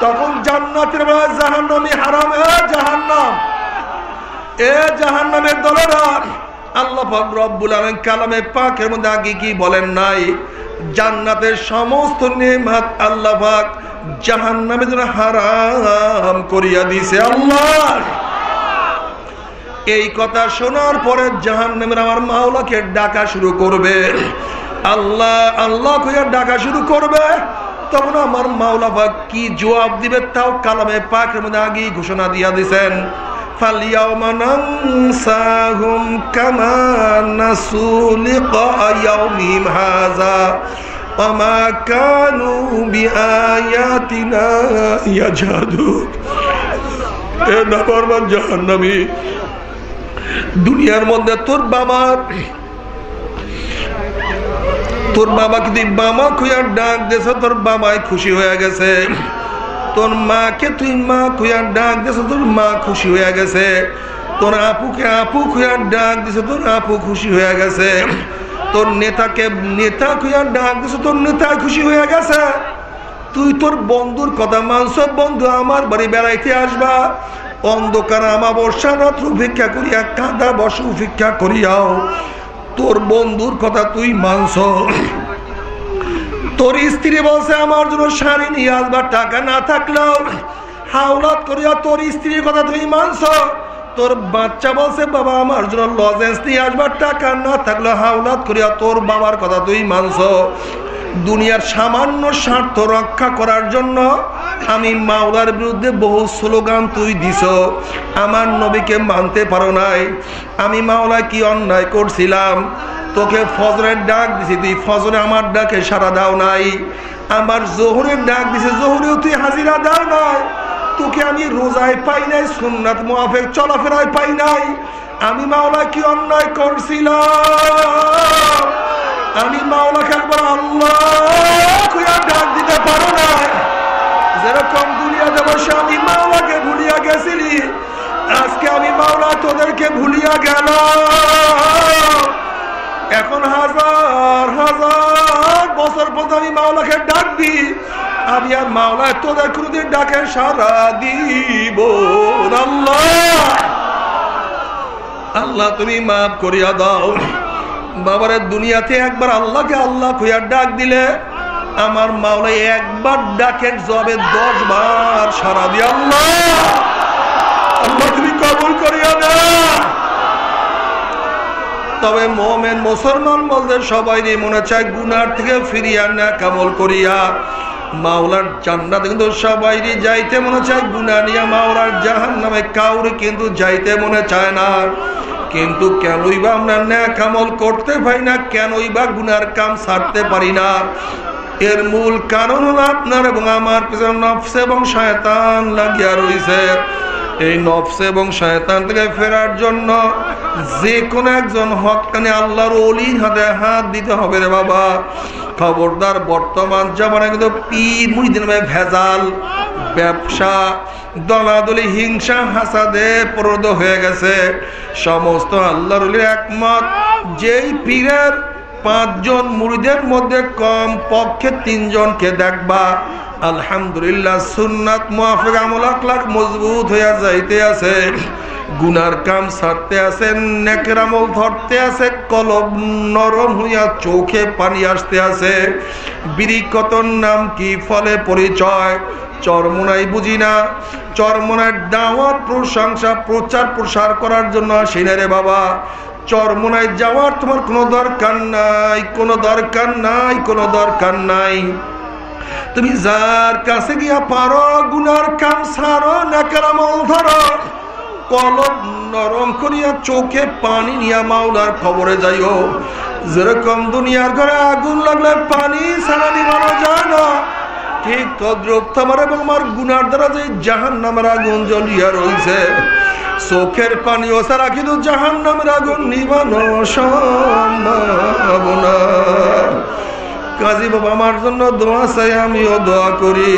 তখন জান্নাতের বেলা, জাহান্নামি হারাম, এ জাহান্নাম। এ জাহান্নামের দলেরা আল্লাহ রব্বুল আলম কালামে পাকের মধ্যে আগে কি বলেন নাই? জান্নাতের সমস্ত নেমাত আল্লাহ পাক জাহান্নামের জন্য হারাম করিয়া দিছে আল্লাহ। এই কথা শোনার পরে জাহান নামের আমার মাওলাকে ডাকা শুরু করবে। আল্লাহ আল্লাহ খুঁজে ডাকা শুরু করবে। তখন আমার মাওলা ভাগ কি জবাব দিবে তাও কালামে পাখের মধ্যে আগেই ঘোষণা দিয়া দিছেন। জাহান্নামী দুনিয়ার মধ্যে তোর বাবার তোর বাবাকে তুই বাবা খুঁয়ার ডাক দেছ তোর বাবাই খুশি হয়ে গেছে। তোর মাকে তুই মা খুঁয়ার ডাক দেছ তোর মা খুশি হয়ে গেছে। তোর আপুকে আপু খুঁয়ার ডাক দিছ তোর আপু খুশি হয়ে গেছে। তোর নেতাকে নেতা খুঁয়ার ডাক দিছ তোর নেতা খুশি হয়ে গেছে। তুই তোর বন্ধুর কথা মানস বন্ধু, আমার বাড়ি বেড়াইতে আসবা। অন্ধকার আমাবস্যা, রাত্র উপেক্ষা করিয়া, কাদা বস উপেক্ষা করিয়াও। তোর বন্ধুর কথা তুই মানস তোর স্ত্রী বলছে, আমার জন্য শাড়ি নিয়ে আসবার টাকা না থাকলেও হাওলাত করিয়া তোর স্ত্রীর কথা তুই মানস তোর বাচ্চা বলছে, বাবা, আমার জন্য লজেন্স নিয়ে আসবার টাকা না থাকলে হাওলাত করিয়া তোর বাবার কথা তুই মানস দুনিয়ার সামান্য স্বার্থ রক্ষা করার জন্য আমি মাওলার বিরুদ্ধে বহু স্লোগান তুই দিস আমার নবীকে মানতে পারো নাই। আমি মাওলা কি অন্যায় করছিলাম? তোকে ফজরের ডাক দিছি, তুই ফজরে আমার ডাকে সারা দাও নাই। আমার জোহরের ডাক দিছে, জোহরেও তুই হাজিরা দাও নাই। তোকে আমি রোজায় পাই নাই, সুন্নাত মোয়াফেক চলাফেরায় পাই নাই। আমি মাওলা কি অন্যায় করছিলাম। আমি মাওলাকে একবার আল্লাহ ডাক দিতে পারো না যেরকম দুনিয়াতে বসে আমি মাওলাকে ভুলিয়া গেছিলি, আজকে আমি মাওলা তোদেরকে ভুলিয়া গেল এখন হাজার হাজার বছর পর আমি মাওলাকে ডাকবি আমি আর মাওলায় তোদের কোনদিন ডাকে সারা দিব আল্লাহ! তুমি মাফ করিয়া দাও। বাবার, দুনিয়াতে একবার আল্লাহকে আল্লাহ খুঁয়ার ডাক দিলে আমার মাওলাই একবার ডাকের জবে দশ বার সারা দিয়ে আল্লাহ! আল্লাহ, তুমি কবুল করিয়া না তবে মোমেন মুসলমান বলতে সবাই মনে চায় গুনার থেকে ফিরিয়া না কামল করিয়া। মাওলার জান্নাত কিন্তু সবাই যাইতে মনে চায় গুনা নিয়ে মাওলার জাহান নামে কাউরে কিন্তু যাইতে মনে চায় না। কিন্তু কেনই বা আমরা ন্যাক আমল করতে পারি না, কেনই বা গুনার কাম ছাড়তে পারি না। এর মূল কারণ হলো আপনার এবং আমার পিছনে নফস এবং শয়তান লাগিয়া রয়েছে এই নফস এবং শয়তান থেকে ফেরার জন্য যে কোনো একজন হকানি আল্লাহর অলি হাতে হাত দিতে হবে রে বাবা। খবরদার, বর্তমান জামানায় কিন্তু পীর মুড়িদিন ভেজাল, ব্যবসা, দলাদলি, হিংসা, হাসাদে প্রদ হয়ে গেছে। সমস্ত আল্লাহর একমত, যেই পীরের পাঁচজন মুড়িদের মধ্যে কম পক্ষে তিনজনকে দেখবা। আলহামদুলিল্লাহ সুন্নাত মুআফিক আমল আখলাক মজবুত হইয়া যাইতে আছে। গুনার কাম সারতে আছে, নেকের আমল ধরতে আছে কলব নরম হইয়া চোখে পানি আসতে আছে। বিরিকতন নাম কি? ফলে পরিচয়। চরমোনাই বুঝি না। চরমোনায় দাওয়াত, প্রশংসা প্রচার প্রসার করার জন্য আসি রে বাবা। চরমোনায় যাওয়ার তোমার কোনো দরকার নাই, কোনো দরকার নাই, কোনো দরকার নাই। তুমি যার কাছে গিয়া পারো, গুনার কাম সারো নাকের আমল ধরো। কলম নরম করিয়া চোখে পানি নিয়া মাওলার খবরে যাইও। যেরকম দুনিয়ার ঘরে আগুন লাগলে পানি ছাড়া নিবানো যায় না। ঠিক তদ্রুপ এবং আমার গুনার দ্বারা যে জাহান নামের আগুন জ্বলিয়া রয়েছে চোখের পানি ওসারা কিন্তু জাহান নামের আগুন, নিবানো সম্ভাবনা কাজী বাবা, আমার জন্য দোয়া চাই, আমিও দোয়া করি।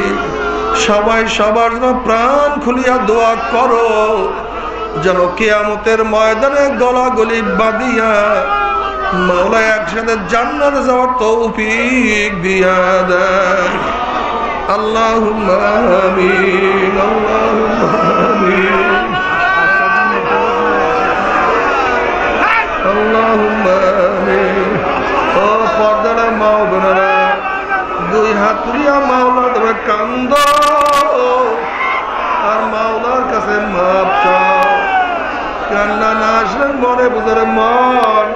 সবাই সবার জন্য প্রাণ খুলিয়া দোয়া করো। যেন কেয়ামতের ময়দানে গলা গলি বাঁধিয়া মাওলা একসাথে জান্নাতে যাওয়ার তৌফিক দিয়া দেয়। আল্লাহ আমিন আল্লাহ আমিন। ও পর্দার মাও বোনেরা, দুই হাত তুলিয়া মাওলা তবে কান্দ। আর মাওলার কাছে মাপ চাও। কান্না না আসলে মনে বুঝে মন।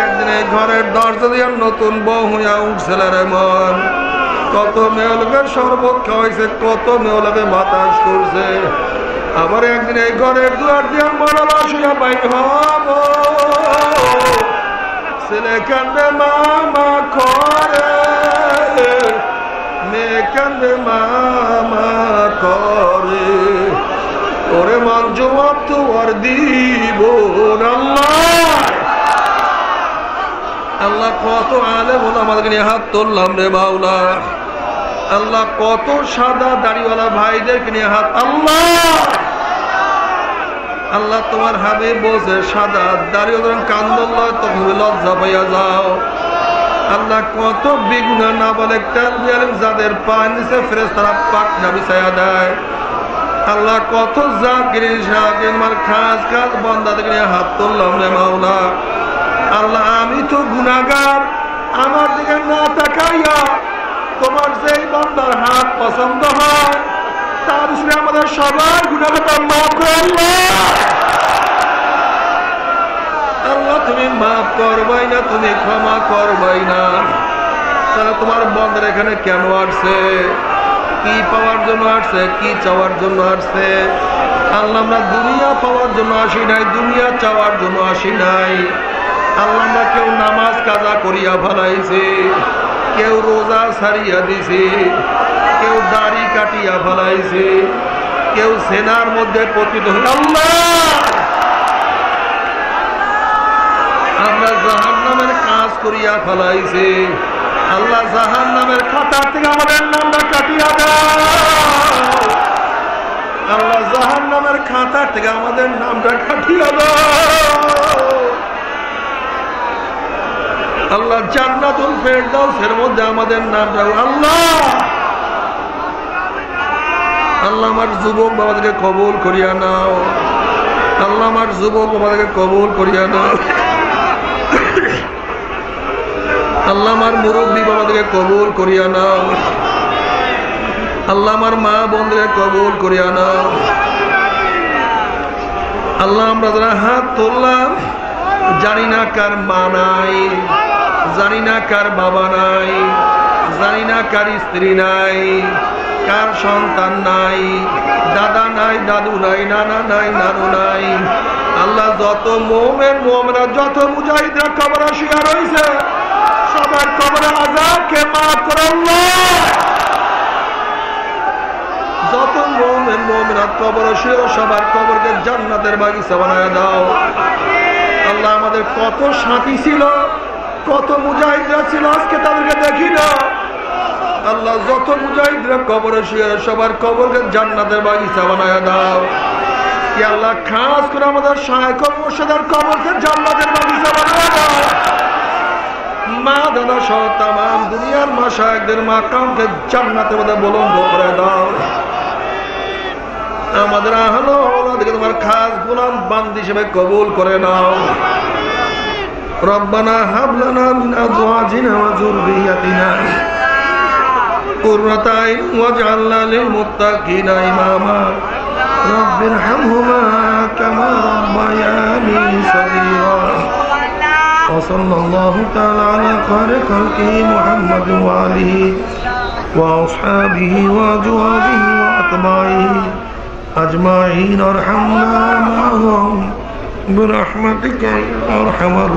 একদিন এই ঘরের দরজা দিয়ে নতুন বউ হইয়া উঠছিল রে মন। কত মেয়লকে শরবত খাওয়াইছে কত মেয়লকে বাতাস করছে। আবার একদিন এই ঘরের দুয়ার দিয়ে মনে শুয়া বাইর হব। ছেলে কান্দে মামা করে। মেয়ে কান্দে মামা করে। ওরে জবাব তো আর দিব আল্লাহ! আল্লাহ কত আলে বলে আমাদেরকে নিয়ে হাত তুললাম রে বাউলা আল্লাহ কত সাদা দাড়িওয়ালা ভাইদেরকে নিয়ে হাত আল্লাহ! আল্লাহ তোমার হাবে বসে সাদা দাঁড়িয়ে কান্দল্লা তখন লজ্জা পাইয়া যাও। আল্লাহ কত বেগুনা না বলে যাদের পায় নিচে ফেরেস তারা পাক না বিছায়া দেয়। আল্লাহ কত শাকির মার খাস খাস বন্দাদেরকে নিয়ে হাত তুললাম রে মাওলা। আল্লাহ, আমি তো গুনাগার আমার দিকে না তাকাইয়া তোমার যেই বন্দার হাত পছন্দ হয়, তার উপরে আমাদের সবার গুণাগত মাফ করে আল্লাহ, তুমি মাফ করবাই না, তুমি ক্ষমা করবাই না। তাহলে তোমার বন্ধের এখানে কেন আসছে? কি পাওয়ার জন্য আসছে? কি চাওয়ার জন্য আসছে? আল্লাহ, আমরা দুনিয়া পাওয়ার জন্য আসি নাই, দুনিয়া চাওয়ার জন্য আসি নাই। আল্লাহ কেউ নামাজ কাজা করিয়া ফেলাইছি, কেউ রোজা সারিয়া দিছে, কেউ দাড়ি কাটিয়া ফেলাইছে, কেউ সেনার মধ্যে পতিত আল্লাহ! আমরা জাহান নামের কাজ করিয়া ফেলাইছে, আল্লাহ জাহান নামের খাতার থেকে আমাদের নামটা কাটিয়া দাও। আল্লাহ জাহান নামের খাতার থেকে আমাদের নামটা কাটিয়া দাও। আল্লাহ জান্নাতুল ফেরদাউসের মধ্যে আমাদের নাম নামটা আল্লাহ! আল্লাহ আমার যুবক বাবাদেরকে কবুল করিয়া নাও। আল্লাহ আমার যুবক বাবাদেরকে কবুল করিয়া নাও। আল্লাহ আমার মুরব্বী বাবাদেরকে কবুল করিয়া নাও। আল্লাহ আমার মা বোনদেরকে কবুল করিয়া নাও। আল্লাহ আমরা যারা হাত তুললাম, জানি না কার মা নাই। জানি না কার বাবা নাই, জানি না কার স্ত্রী নাই, কার সন্তান নাই, দাদা নাই, দাদু নাই, নানা নাই, নানু নাই। আল্লাহ যত মোমেন মোমেরা যত মুজাহিদরা কবর আসিয়া রয়েছে সবার কবরে আজাবকে মাফ করে যত মোমেন মোমেরা কবর আসিয়া সবার কবরকে জান্নাতের বাগিচা বানায় দাও। আল্লাহ আমাদের কত সাথী ছিল কত মুজাহিদরা ছিল আজকে তাদেরকে দেখি না। আল্লাহ যত মুজাহিদরা কবরে শুয়ে সবার কবরকে জান্নাতের বাগিচা বানায় দাও। আল্লাহ খাস করে আমাদের সহায়ক মুর্শিদার কবরকে জান্নাতের বাগিচা বানায় দাও। মা, দাদা সহ তাম দুনিয়ার মা শাহেকদের মা কামকে জান্নাতের মধ্যে বলন্দ করে দাও। আমাদের আহলো তোমার খাস গুলাম বান্দ হিসেবে কবুল করে নাও। ربنا هب لنا من ازواجنا وذريتنا قرة عين واجعلنا للمتقين اماما رب ارحمهما كما ربياني صغيرا وصلى الله تعالى على خير خلقه محمد وآله وأصحابه وأزواجه وأتباعه أجمعين ارحمنا معهم برحمتك يا أرحم الراحمين